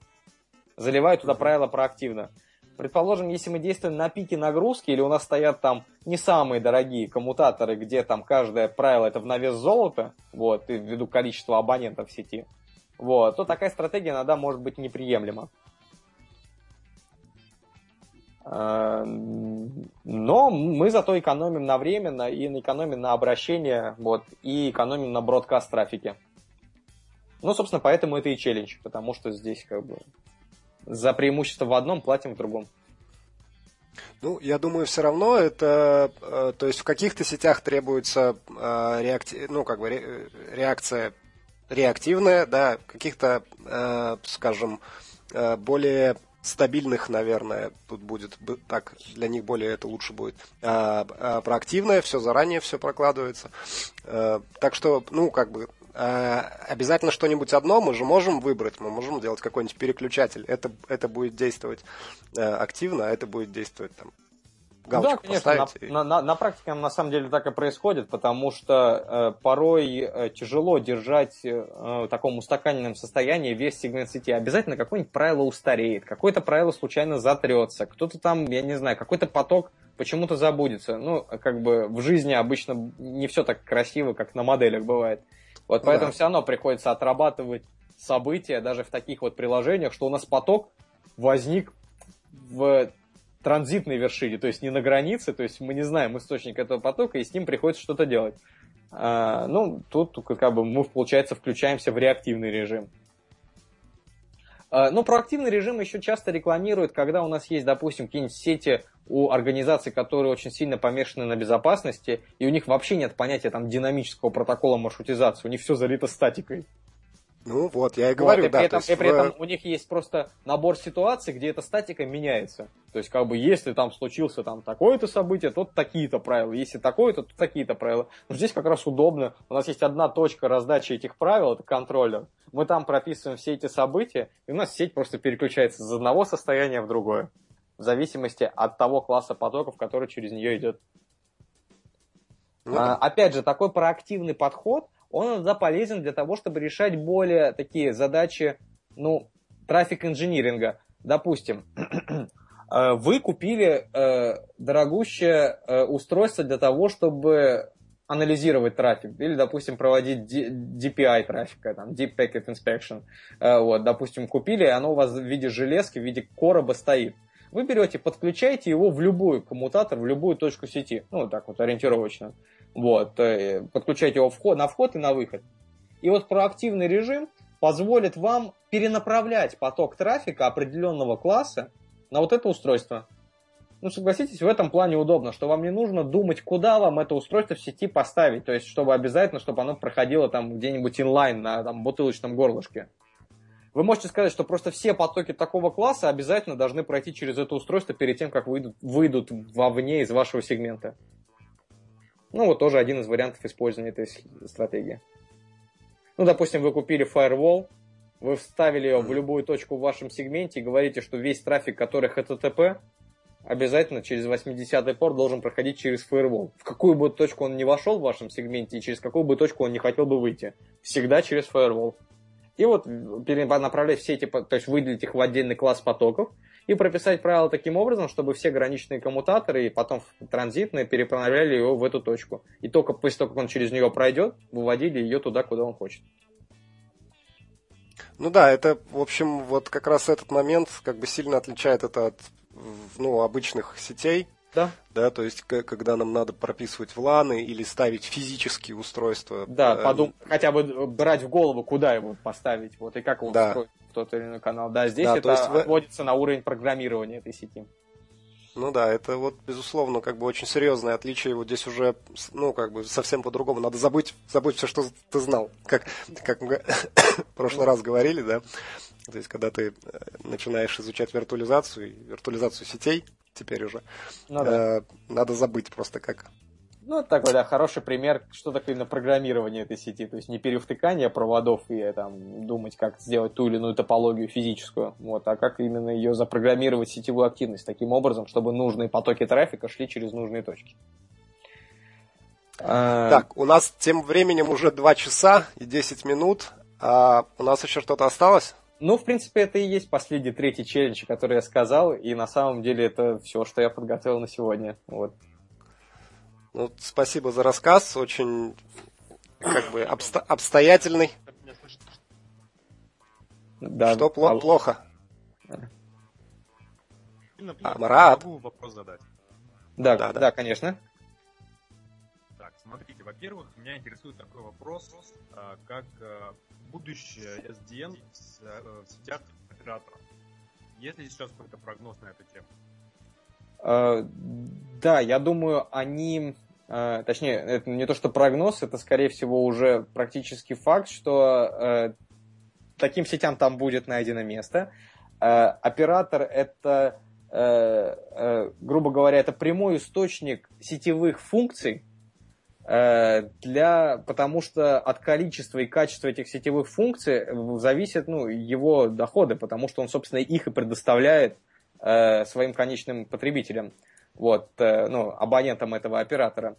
заливая туда правила проактивно. Предположим, если мы действуем на пике нагрузки, или у нас стоят там не самые дорогие коммутаторы, где там каждое правило это в навес золота, вот, ввиду количества абонентов в сети, вот, то такая стратегия иногда может быть неприемлема. Э, Но мы зато экономим на время на- и экономим на обращение, вот, и экономим на бродкаст трафике. Ну, собственно, поэтому это и челлендж, потому что здесь как бы за преимущество в одном платим в другом. Ну, я думаю, все равно это, э, то есть в каких-то сетях требуется э, реакти- ну, как бы ре- реакция реактивная, да, каких-то, э, скажем, э, более стабильных, наверное, тут будет так, для них более это лучше будет. А, а проактивное, все заранее, все прокладывается. Э, так что, ну, как бы, э, обязательно что-нибудь одно мы же можем выбрать, мы можем делать какой-нибудь переключатель. Это, это будет действовать э, активно, а это будет действовать там галочку да, конечно, на, поставить. на- на- на практике на самом деле так и происходит, потому что э, порой э, тяжело держать э, в таком устаканенном состоянии весь сегмент сети. Обязательно какое-нибудь правило устареет, какое-то правило случайно затрется, кто-то там, я не знаю, какой-то поток почему-то забудется. Ну, как бы в жизни обычно не все так красиво, как на моделях бывает. Вот поэтому да. все равно приходится отрабатывать события даже в таких вот приложениях, что у нас поток возник в транзитной вершине, то есть не на границе, то есть мы не знаем источник этого потока, и с ним приходится что-то делать. А, ну, тут как бы мы, получается, включаемся в реактивный режим. А, Ну, проактивный режим еще часто рекламируют, когда у нас есть, допустим, какие-нибудь сети у организаций, которые очень сильно помешаны на безопасности, и у них вообще нет понятия там динамического протокола маршрутизации, у них все залито статикой. Ну вот, я и Вот, говорю, и, да. при то этом, есть и при этом у них есть просто набор ситуаций, где эта статика меняется. То есть, как бы, если там случился там такое-то событие, то такие-то правила. Если такое-то, то такие-то правила. Но здесь как раз удобно. У нас есть одна точка раздачи этих правил, это контроллер. Мы там прописываем все эти события, и у нас сеть просто переключается из одного состояния в другое. В зависимости от того класса потоков, который через нее идет. ну, А, опять же, такой проактивный подход, он иногда полезен для того, чтобы решать более такие задачи, ну, трафик-инжиниринга. Допустим, э, вы купили э, дорогущее э, устройство для того, чтобы анализировать трафик, или, допустим, проводить DPI трафика, там, Deep Packet Inspection. Э, Вот, допустим, купили, оно у вас в виде железки, в виде короба стоит. Вы берете, подключаете его в любой коммутатор, в любую точку сети. Ну, так вот, ориентировочно. Вот, э, подключаете его вход, на вход и на выход. И вот проактивный режим позволит вам перенаправлять поток трафика определенного класса на вот это устройство. Ну, согласитесь, в этом плане удобно, что вам не нужно думать, куда вам это устройство в сети поставить. То есть, чтобы обязательно, чтобы оно проходило там где-нибудь инлайн на там, бутылочном горлышке. Вы можете сказать, что просто все потоки такого класса обязательно должны пройти через это устройство перед тем, как выйдут, выйдут вовне из вашего сегмента. Ну, вот тоже один из вариантов использования этой стратегии. Ну, допустим, вы купили Firewall, вы вставили ее в любую точку в вашем сегменте и говорите, что весь трафик, который HTTP, обязательно через 80-й порт должен проходить через Firewall. В какую бы точку он не вошел в вашем сегменте и через какую бы точку он не хотел бы выйти. Всегда через Firewall. И вот перенаправлять все эти, то есть выделить их в отдельный класс потоков и прописать правила таким образом, чтобы все граничные коммутаторы и потом транзитные переправляли его в эту точку. И только после того, как он через нее пройдет, выводили ее туда, куда он хочет. Ну да, это, в общем, вот как раз этот момент как бы сильно отличает это от ну, обычных сетей. Да. Да, то есть, когда нам надо прописывать вланы или ставить физические устройства. Да, э, подум... хотя бы брать в голову, куда его поставить, вот, и как его Да. встроить в тот или иной канал. Да, здесь Да, то это есть вы- отводится на уровень программирования этой сети. Ну да, это вот, безусловно, как бы очень серьезное отличие. Вот здесь уже, ну, как бы совсем по-другому. Надо забыть, забыть все, что ты знал. Как, как мы в прошлый раз говорили, да. То есть, когда ты э, начинаешь изучать виртуализацию, виртуализацию сетей, теперь уже, Ну, да. э, надо забыть просто как. Ну, такой, да, хороший пример, что такое именно программирование этой сети. То есть не перевтыкание проводов и там думать, как сделать ту или иную топологию физическую, вот, а как именно ее запрограммировать сетевую активность таким образом, чтобы нужные потоки трафика шли через нужные точки. А, Так, у нас тем временем уже 2 часа и 10 минут. А у нас еще что-то осталось? Ну, в принципе, это и есть последний третий челлендж, который я сказал, и на самом деле это все, что я подготовил на сегодня. Вот. Ну, спасибо за рассказ. Очень как бы обсто- обстоятельный. Да, что пло- а- плохо? Сильно А, плохо. Марат? Могу вопрос задать. Да, Да, да, да. конечно. Так, смотрите, во-первых, меня интересует такой вопрос, а, как а, будущее SDN э, в сетях операторов. Есть ли сейчас какой-то прогноз на эту тему? Э, Да, я думаю, они, э, точнее, это не то что прогноз, это скорее всего уже практически факт, что э, таким сетям там будет найдено место. Э, Оператор это, э, э, грубо говоря, это прямой источник сетевых функций, для, потому что от количества и качества этих сетевых функций зависят ну, его доходы, потому что он, собственно, их и предоставляет э, своим конечным потребителям, вот, э, ну, абонентам этого оператора.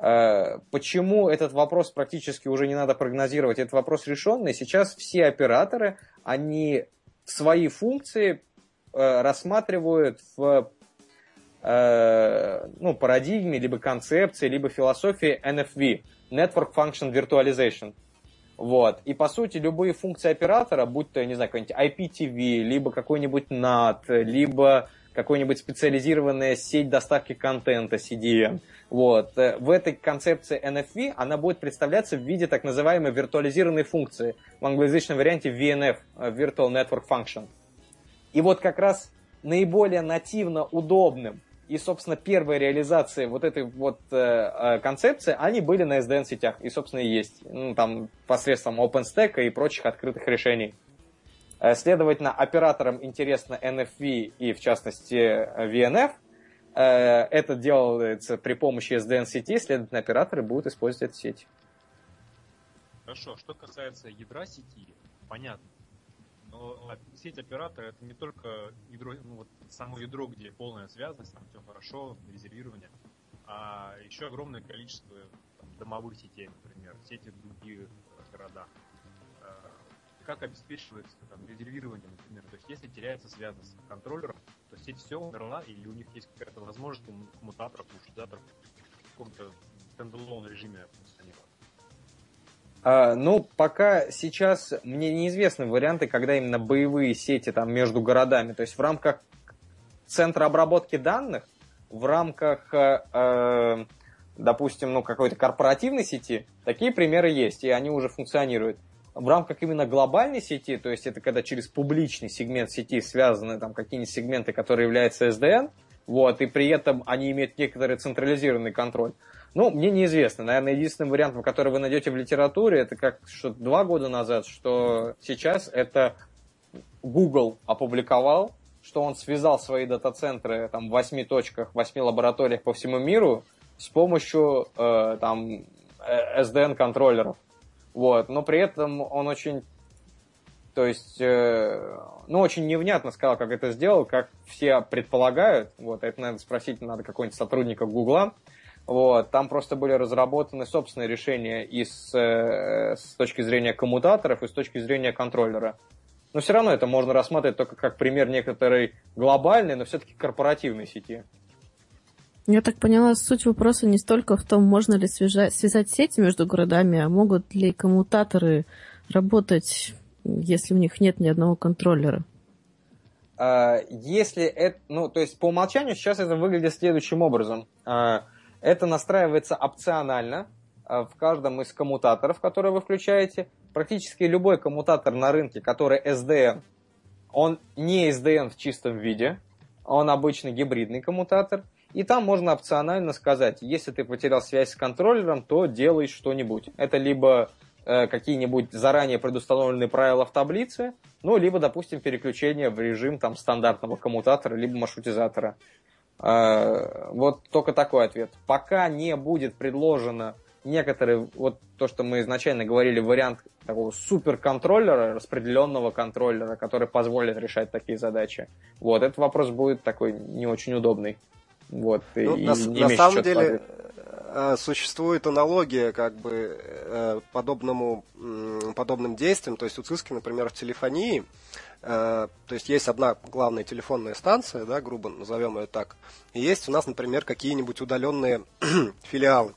Э, Почему этот вопрос практически уже не надо прогнозировать? Этот вопрос решенный. Сейчас все операторы, они свои функции э, рассматривают в э, ну, парадигме, либо концепции, либо философии NFV, Network Function Virtualization. Вот. И, по сути, любые функции оператора, будь то, не знаю, какой-нибудь IPTV, либо какой-нибудь NAT, либо какой-нибудь специализированная сеть доставки контента CDN. Вот. э, В этой концепции NFV она будет представляться в виде так называемой виртуализированной функции, в англоязычном варианте VNF, э, Virtual Network Function. И вот как раз наиболее нативно удобным и, собственно, первая реализация вот этой вот э, э, концепции, они были на SDN-сетях и, собственно, и есть. Ну, там посредством OpenStack и прочих открытых решений. Э, Следовательно, операторам интересно NFV и, в частности, VNF. Э, Это делается при помощи SDN-сетей, следовательно, операторы будут использовать эту сеть. Хорошо, что касается ядра сети, понятно. Но а, сеть оператора это не только ядро, ну, вот само ядро, где полная связанность, там все хорошо, резервирование, а еще огромное количество там, домовых сетей, например, сети в других э, городах. Э, Как обеспечивается там, резервирование, например? То есть если теряется связанность контроллеров, то сеть все умерла, или у них есть какая-то возможность у коммутаторов, маршрутизаторов в каком-то стендалон режиме функционировать. А, ну, пока сейчас мне неизвестны варианты, когда именно боевые сети там между городами. То есть в рамках центра обработки данных, в рамках, э, э, допустим, ну, какой-то корпоративной сети, такие примеры есть, и они уже функционируют. В рамках именно глобальной сети, то есть это когда через публичный сегмент сети связаны там какие-нибудь сегменты, которые являются SDN, вот, и при этом они имеют некоторый централизированный контроль. Ну, мне неизвестно. Наверное, единственным вариантом, который вы найдете в литературе, это как что два года назад, что сейчас это Google опубликовал, что он связал свои дата-центры там, в восьми точках, в восьми лабораториях по всему миру с помощью э, там, э, SDN-контроллеров. Вот. Но при этом он очень то есть, э, ну, очень невнятно сказал, как это сделал, как все предполагают. Вот, это надо спросить, надо какого-нибудь сотрудника Гугла. Вот, там просто были разработаны собственные решения и с, э, с точки зрения коммутаторов, и с точки зрения контроллера. Но все равно это можно рассматривать только как пример некоторой глобальной, но все-таки корпоративной сети. Я так поняла, суть вопроса не столько в том, можно ли связать, связать сети между городами, а могут ли коммутаторы работать, если у них нет ни одного контроллера. э, если это, ну, то есть по умолчанию сейчас это выглядит следующим образом. Это настраивается опционально э, в каждом из коммутаторов, которые вы включаете. Практически любой коммутатор на рынке, который SDN, он не SDN в чистом виде, он обычно гибридный коммутатор. И там можно опционально сказать, если ты потерял связь с контроллером, то делай что-нибудь. Это либо э, какие-нибудь заранее предустановленные правила в таблице, ну, либо, допустим, переключение в режим там, стандартного коммутатора, либо маршрутизатора. Э, вот только такой ответ. Пока не будет предложено некоторые, вот то, что мы изначально говорили, вариант такого суперконтроллера, распределенного контроллера, который позволит решать такие задачи. Вот, этот вопрос будет такой не очень удобный. Вот, ну, и, на, и на самом деле ответа. Э, существует аналогия как бы э, подобному, подобным действиям. То есть у ЦИСКи, например, в телефонии, э, то есть есть одна главная телефонная станция, да, грубо назовем ее так, и есть у нас, например, какие-нибудь удаленные филиалы.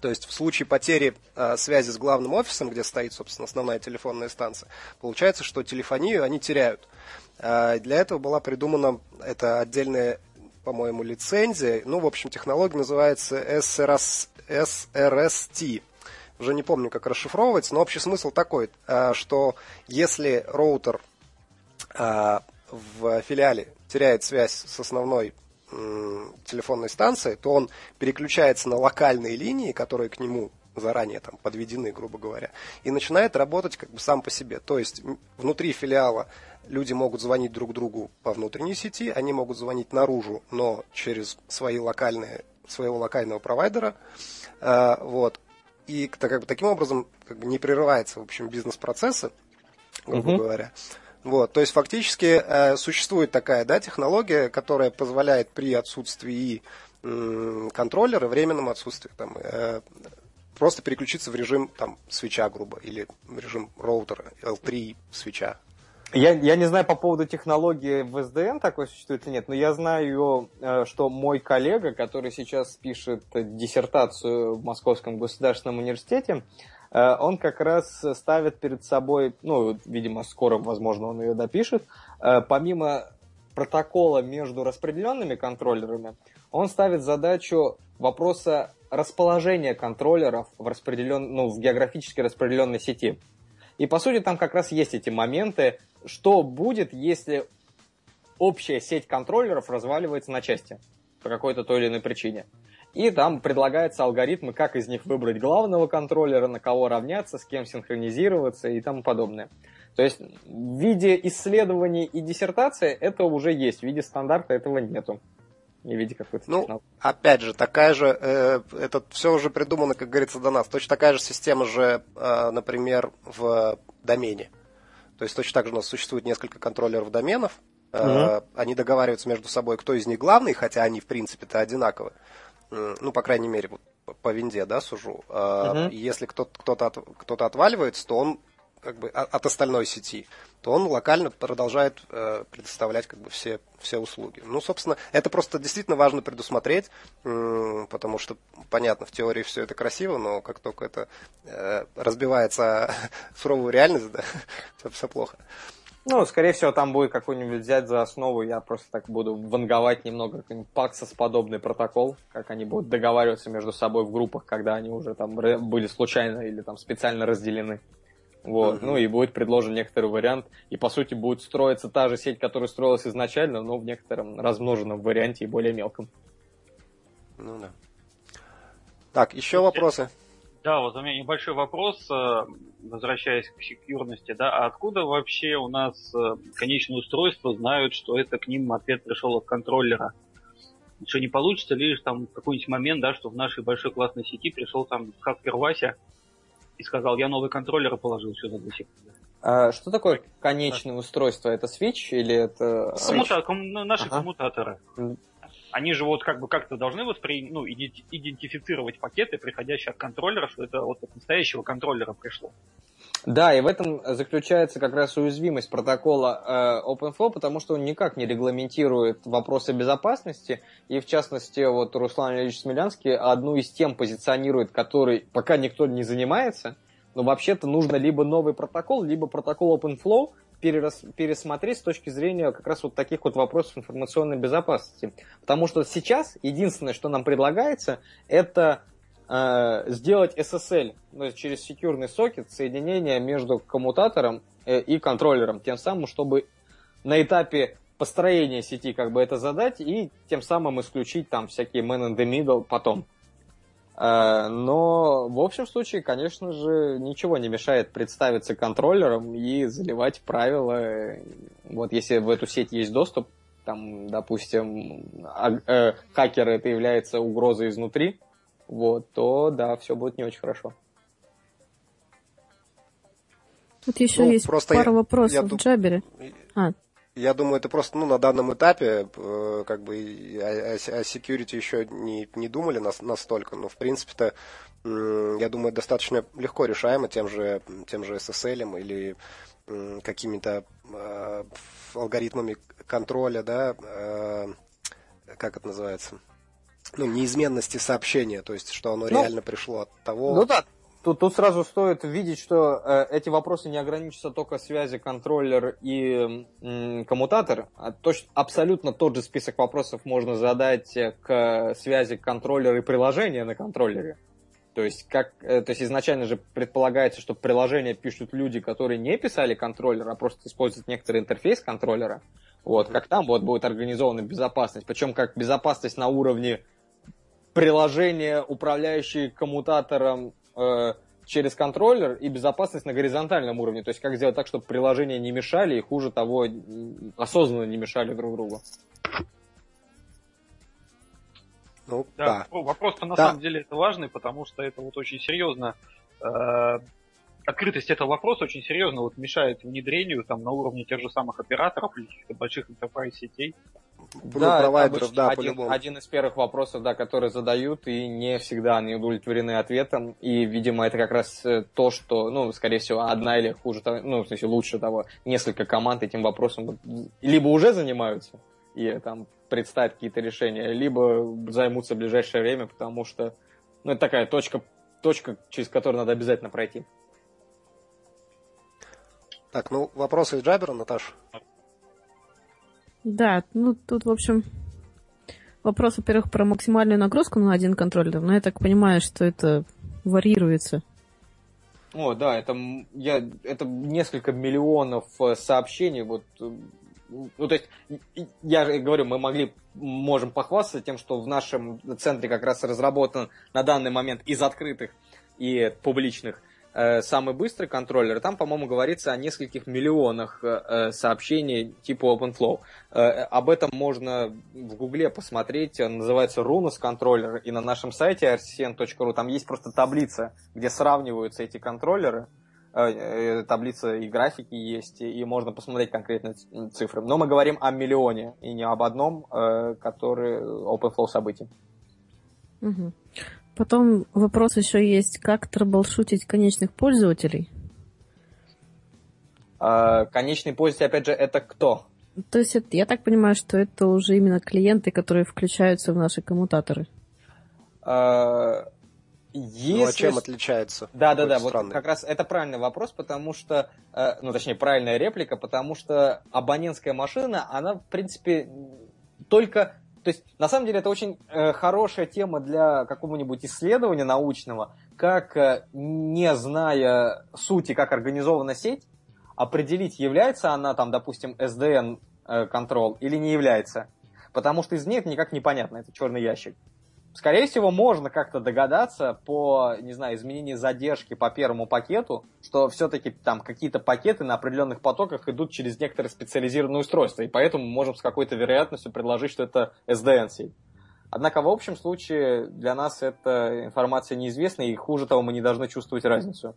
То есть в случае потери э, связи с главным офисом, где стоит, собственно, основная телефонная станция, получается, что телефонию они теряют. Э, для этого была придумана эта отдельная по-моему, лицензия. Ну, в общем, технология называется SRS, SRST. Уже не помню, как расшифровывается, но общий смысл такой, э, что если роутер э, в филиале теряет связь с основной телефонной станцией, то он переключается на локальные линии, которые к нему заранее там подведены, грубо говоря, и начинает работать как бы сам по себе. То есть внутри филиала люди могут звонить друг другу по внутренней сети, они могут звонить наружу, но через свои локальные, своего локального провайдера. Э, вот. И как бы, таким образом как бы, не прерывается в общем, бизнес-процессы, грубо угу. говоря. Вот, то есть фактически э, существует такая да, технология, которая позволяет при отсутствии э, контроллера, временном отсутствии, там, э, просто переключиться в режим там, свеча, грубо, или в режим роутера L3 свеча, я, я не знаю по поводу технологии в SDN такой существует или нет, но я знаю, э, что мой коллега, который сейчас пишет диссертацию в Московском государственном университете, он как раз ставит перед собой, ну, видимо, скоро, возможно, он ее допишет, э, помимо протокола между распределенными контроллерами, он ставит задачу вопроса расположения контроллеров в, распределен... ну, в географически распределенной сети. И по сути там как раз есть эти моменты, что будет, если общая сеть контроллеров разваливается на части по какой-то той или иной причине. И там предлагаются алгоритмы, как из них выбрать главного контроллера, на кого равняться, с кем синхронизироваться и тому подобное. То есть в виде исследований и диссертации это уже есть, в виде стандарта этого нету. Не в виде какой-то Ну, технологии. опять же, такая же, э, это все уже придумано, как говорится, до нас. Точно такая же система же, э, например, в домене. То есть точно так же у нас существует несколько контроллеров доменов. Угу. Они договариваются между собой, кто из них главный, хотя они, в принципе-то, одинаковы. Ну, по крайней мере, по винде, да, сужу. Угу. Если кто-то, кто-то, кто-то отваливается, то он как бы от остальной сети, то он локально продолжает э, предоставлять как бы все, все услуги. Ну, собственно, это просто действительно важно предусмотреть, э, потому что, понятно, в теории все это красиво, но как только это э, разбивается суровую реальность, да, все, все плохо. Ну, скорее всего, там будет какой-нибудь взять за основу, я просто так буду ванговать немного, какой-нибудь Paxos подобный протокол, как они будут договариваться между собой в группах, когда они уже там были случайно или там специально разделены. Вот. Uh-huh. Ну и будет предложен некоторый вариант. И по сути будет строиться та же сеть, которая строилась изначально, но в некотором размноженном варианте и более мелком. Ну да. Так, еще вопросы? Да, вот у меня небольшой вопрос, э, возвращаясь к секьюрности, да, а откуда вообще у нас э, конечное устройство знают, что это к ним ответ пришел от контроллера? Что не получится лишь там какой-нибудь момент, да, что в нашей большой классной сети пришел там хакер Вася, и сказал, я новый контроллер положил, что за две А что такое конечное устройство? Это свич или это... Ком... Ну, наши ага. коммутаторы. Они же вот как бы как-то должны воспри... ну, идентифицировать пакеты, приходящие от контроллера, что это вот от настоящего контроллера пришло. Да, и в этом заключается как раз уязвимость протокола э, OpenFlow, потому что он никак не регламентирует вопросы безопасности, и в частности, вот Руслан Ильич Смелянский одну из тем позиционирует, которой пока никто не занимается, но вообще-то нужно либо новый протокол, либо протокол OpenFlow, перерас, пересмотреть с точки зрения как раз вот таких вот вопросов информационной безопасности. Потому что сейчас единственное, что нам предлагается, это э, сделать SSL ну, через секьюрный сокет соединение между коммутатором э, и контроллером, тем самым, чтобы на этапе построения сети как бы это задать и тем самым исключить там всякие man in the middle потом. Э, но в общем случае, конечно же, ничего не мешает представиться контроллером и заливать правила. Вот если в эту сеть есть доступ, там, допустим, а, э, хакер это является угрозой изнутри, вот, то да, все будет не очень хорошо. Тут еще ну, есть пара я, вопросов я, в Джабере. А, я думаю, это просто ну, на данном этапе э, как бы о, о security еще не, не думали нас, настолько, но в принципе-то я думаю, достаточно легко решаемо тем же, тем же SSL или какими-то э, алгоритмами контроля, да, э, как это называется, ну, неизменности сообщения, то есть, что оно ну, реально пришло от того... Ну да, Тут, тут сразу стоит видеть, что э, эти вопросы не ограничатся только связи контроллер и м, коммутатор. А то, абсолютно тот же список вопросов можно задать к связи контроллера и приложения на контроллере. То есть, как, э, то есть изначально же предполагается, что приложение пишут люди, которые не писали контроллер, а просто используют некоторый интерфейс контроллера. Вот, как там вот будет организована безопасность. Причем как безопасность на уровне приложения, управляющие коммутатором э, через контроллер и безопасность на горизонтальном уровне. То есть как сделать так, чтобы приложения не мешали и хуже того, осознанно не мешали друг другу. Ну, да. да. Вопрос-то на да. самом деле это важный, потому что это вот очень серьезно. Э, открытость этого вопроса очень серьезно вот мешает внедрению там на уровне тех же самых операторов или каких-то больших enterprise сетей да, провайдеров, да, один, один из первых вопросов, да, которые задают, и не всегда они удовлетворены ответом. И, видимо, это как раз э, то, что, ну, скорее всего, одна или хуже ну, в смысле, лучше того, несколько команд этим вопросом либо уже занимаются и там представят какие-то решения, либо займутся в ближайшее время, потому что, ну, это такая точка, точка, через которую надо обязательно пройти. Так, ну, вопросы из Джабера, Наташа? Да, ну тут, в общем, вопрос, во-первых, про максимальную нагрузку на один контроллер, но я так понимаю, что это варьируется. О, да, это, я, это несколько миллионов э, сообщений, вот, э, ну, то есть, я говорю, мы могли, можем похвастаться тем, что в нашем центре как раз разработан на данный момент из открытых и публичных самый быстрый контроллер, там, по-моему, говорится о нескольких миллионах э, э, сообщений типа OpenFlow. Об этом можно в Гугле посмотреть, называется Runus контроллер, и на нашем сайте rcn.ru там есть просто таблица, где сравниваются эти контроллеры, таблица и графики есть, и можно посмотреть конкретные цифры. Но мы говорим о миллионе, и не об одном, который OpenFlow событий. Угу. Потом вопрос еще есть, как трэблшутить конечных пользователей? А, конечный пользователь, опять же, это кто? То есть это, я так понимаю, что это уже именно клиенты, которые включаются в наши коммутаторы. А, если... Ну, а чем отличается? Да, да, да, вот как раз это правильный вопрос, потому что, э, ну, точнее, правильная реплика, потому что абонентская машина, она, в принципе, только то есть, на самом деле, это очень э, хорошая тема для какого-нибудь исследования научного, как, э, не зная сути, как организована сеть, определить, является она там, допустим, SDN э, или не является. Потому что из это никак непонятно, это черный ящик. Скорее всего, можно как-то догадаться по, не знаю, изменению задержки по первому пакету, что все-таки там какие-то пакеты на определенных потоках идут через некоторые специализированные устройства, и поэтому можем с какой-то вероятностью предложить, что это SDN-сеть. Однако в общем случае для нас эта информация неизвестна, и хуже того, мы не должны чувствовать разницу.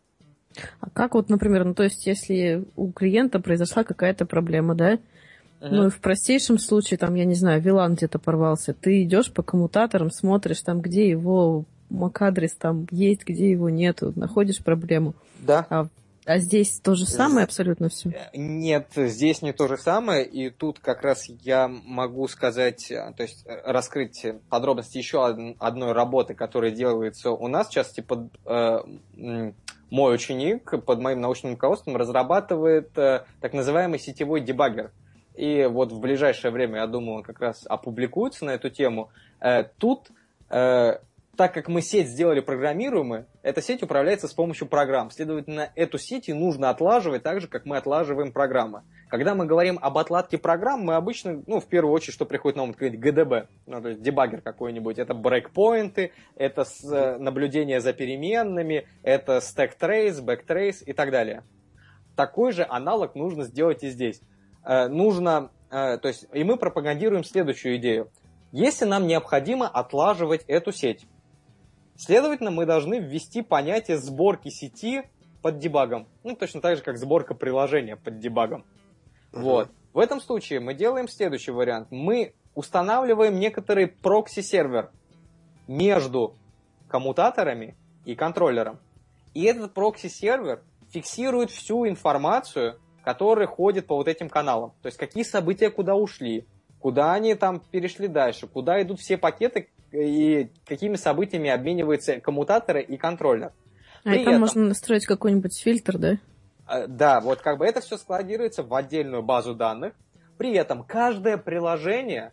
А как вот, например, ну то есть если у клиента произошла какая-то проблема, да, ну, и в простейшем случае, там, я не знаю, вилан где-то порвался, ты идешь по коммутаторам, смотришь там, где его MAC-адрес там есть, где его нету, находишь проблему. Да. А, а здесь то же самое абсолютно все? Э, нет, здесь не то же самое, и тут как раз я могу сказать, э, то есть э, раскрыть подробности еще одной работы, которая делается у нас, в частности, под, э, мой ученик под моим научным руководством разрабатывает э, так называемый сетевой дебаггер. И вот в ближайшее время, я думаю, он как раз опубликуется на эту тему. Э, тут э, так как мы сеть сделали программируемой, эта сеть управляется с помощью программ. Следовательно, эту сеть и нужно отлаживать так же, как мы отлаживаем программы. Когда мы говорим об отладке программ, мы обычно, ну, в первую очередь, что приходит на ум, это GDB, ну, то есть дебаггер какой-нибудь. Это брейкпоинты, это э, наблюдение за переменными, это stack trace, backtrace и так далее. Такой же аналог нужно сделать и здесь. Э, нужно, э, то есть, и мы пропагандируем следующую идею. Если нам необходимо отлаживать эту сеть, Следовательно, мы должны ввести понятие сборки сети под дебагом. Ну, точно так же, как сборка приложения под дебагом. Uh-huh. Вот. В этом случае мы делаем следующий вариант. Мы устанавливаем некоторый прокси-сервер между коммутаторами и контроллером. И этот прокси-сервер фиксирует всю информацию, которая ходит по вот этим каналам. То есть какие события куда ушли, куда они там перешли дальше, куда идут все пакеты, и какими событиями обмениваются коммутаторы и контроллер. А и там этом, можно настроить какой-нибудь фильтр, да? А, да, вот как бы это все складируется в отдельную базу данных. При этом каждое приложение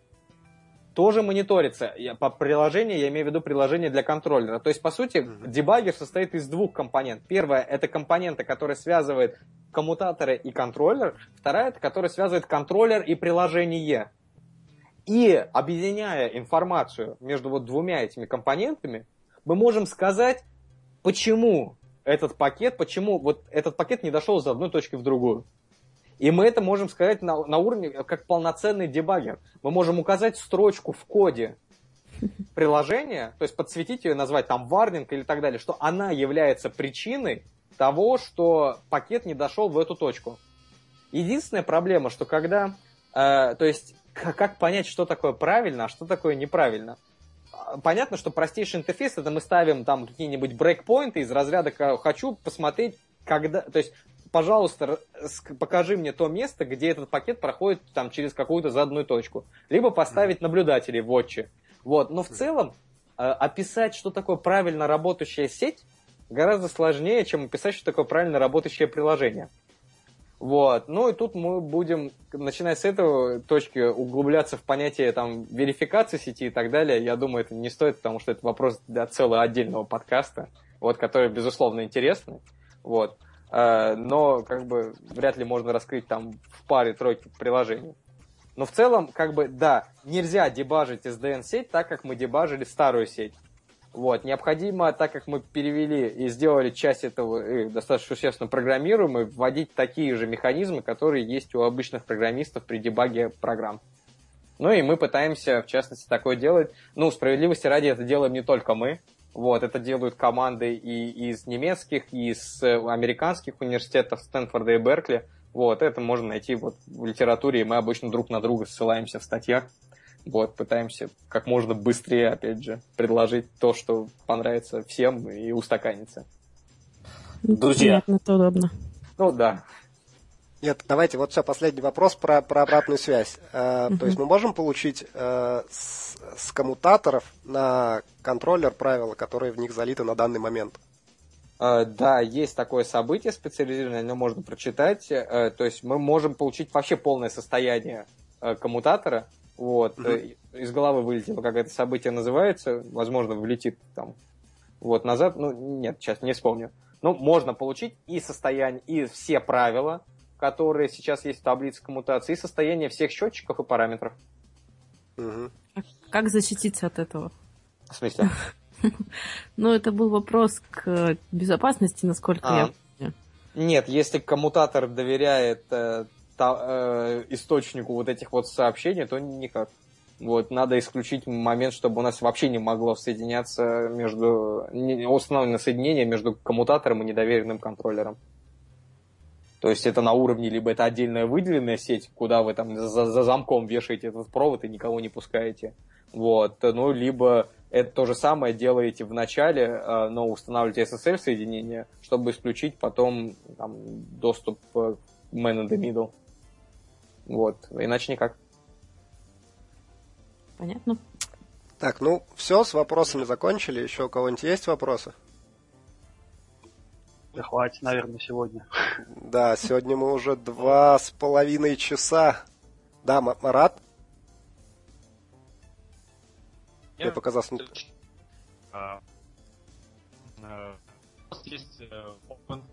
тоже мониторится. По приложению я имею в виду приложение для контроллера. То есть, по сути, дебаггер состоит из двух компонент. Первая – это компонента, которая связывает коммутаторы и контроллер. Вторая – это которая связывает контроллер и приложение. И объединяя информацию между вот двумя этими компонентами, мы можем сказать, почему этот пакет, почему вот этот пакет не дошел из одной точки в другую. И мы это можем сказать на, на уровне как полноценный дебаггер. Мы можем указать строчку в коде приложения, то есть подсветить ее, назвать там варнинг или так далее, что она является причиной того, что пакет не дошел в эту точку. Единственная проблема, что когда, э, то есть как понять, что такое правильно, а что такое неправильно? Понятно, что простейший интерфейс, это мы ставим там какие-нибудь брейкпоинты из разряда «хочу посмотреть, когда...» То есть, пожалуйста, покажи мне то место, где этот пакет проходит там через какую-то заданную точку. Либо поставить наблюдателей в отче. Вот. Но в целом э, описать, что такое правильно работающая сеть, гораздо сложнее, чем описать, что такое правильно работающее приложение. Вот. Ну и тут мы будем, начиная с этого точки, углубляться в понятие там, верификации сети и так далее. Я думаю, это не стоит, потому что это вопрос для целого отдельного подкаста, вот, который, безусловно, интересный. Вот. Э, но как бы вряд ли можно раскрыть там в паре тройки приложений. Но в целом, как бы, да, нельзя дебажить SDN-сеть так, как мы дебажили старую сеть. Вот, необходимо, так как мы перевели и сделали часть этого достаточно существенно программируемой, вводить такие же механизмы, которые есть у обычных программистов при дебаге программ. Ну и мы пытаемся, в частности, такое делать. Ну, справедливости ради, это делаем не только мы. Вот, это делают команды и из немецких, и из э, американских университетов Стэнфорда и Беркли. Вот, это можно найти вот в литературе, и мы обычно друг на друга ссылаемся в статьях. Вот, пытаемся как можно быстрее, опять же, предложить то, что понравится всем и устаканится. Друзья. Понятно, это удобно. Ну да. Нет, давайте вот все, последний вопрос про, про обратную связь. Э, То есть мы можем получить э, с, с коммутаторов на контроллер правила, которые в них залиты на данный момент? Uh, да, есть такое событие специализированное, оно можно прочитать. Uh, то есть мы можем получить вообще полное состояние uh, коммутатора, вот. Угу. Из головы вылетело, как это событие называется. Возможно, влетит там вот назад. Ну, нет, сейчас не вспомню. Ну, можно получить и состояние, и все правила, которые сейчас есть в таблице коммутации, и состояние всех счетчиков и параметров. Угу. как защититься от этого? В смысле? Ну, это был вопрос к безопасности, насколько а. я помню. Нет, если коммутатор доверяет э, э, источнику вот этих вот сообщений, то никак. Вот, надо исключить момент, чтобы у нас вообще не могло соединяться между... Не, установлено соединение между коммутатором и недоверенным контроллером. То есть это на уровне, либо это отдельная выделенная сеть, куда вы там за, за замком вешаете этот провод и никого не пускаете. Вот. Ну, либо это то же самое делаете в начале, э, но устанавливаете SSL соединение, чтобы исключить потом там, доступ к man in the middle. Вот, иначе никак. Понятно. Так, ну все, с вопросами закончили. Еще у кого-нибудь есть вопросы? Да хватит, наверное, сегодня. Да, сегодня мы уже два с половиной часа. Да, Марат? Мне показалось... А, а, есть э, open...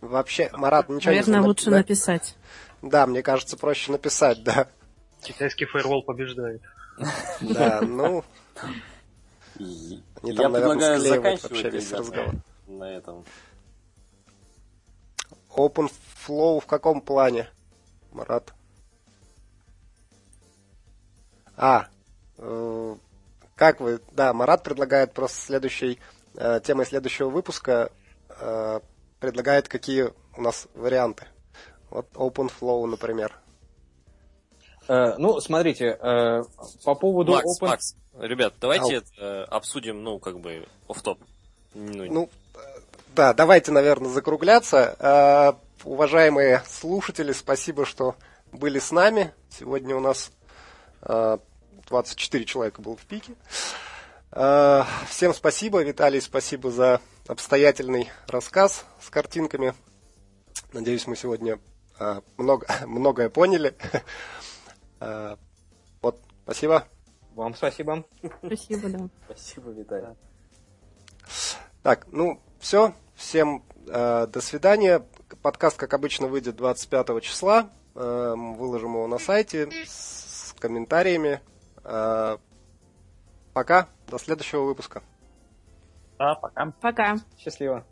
Вообще, Марат, ничего Наверное, не лучше написать. Да, мне кажется, проще написать, да. Китайский фаервол побеждает. Да, ну... Они Я там, предлагаю заканчивать вообще весь разговор. на этом. Open Flow в каком плане, Марат? А, э, как вы... Да, Марат предлагает просто следующей... Э, темой следующего выпуска э, предлагает, какие у нас варианты. Вот OpenFlow, например. Э, ну, смотрите, э, по поводу Макс, Open... Макс, ребят, давайте Ау. это обсудим, ну, как бы, оф-топ. Ну, ну, да, давайте, наверное, закругляться. Э, уважаемые слушатели, спасибо, что были с нами. Сегодня у нас э, 24 человека было в пике. Э, всем спасибо, Виталий, спасибо за обстоятельный рассказ с картинками. Надеюсь, мы сегодня э, много, многое поняли. Э, вот, спасибо. Вам спасибо. Спасибо, да. Спасибо, Виталий. Так, ну, все. Всем э, до свидания. Подкаст, как обычно, выйдет 25 числа. Э, выложим его на сайте с комментариями. Э, пока. До следующего выпуска. А, пока. Пока. Счастливо.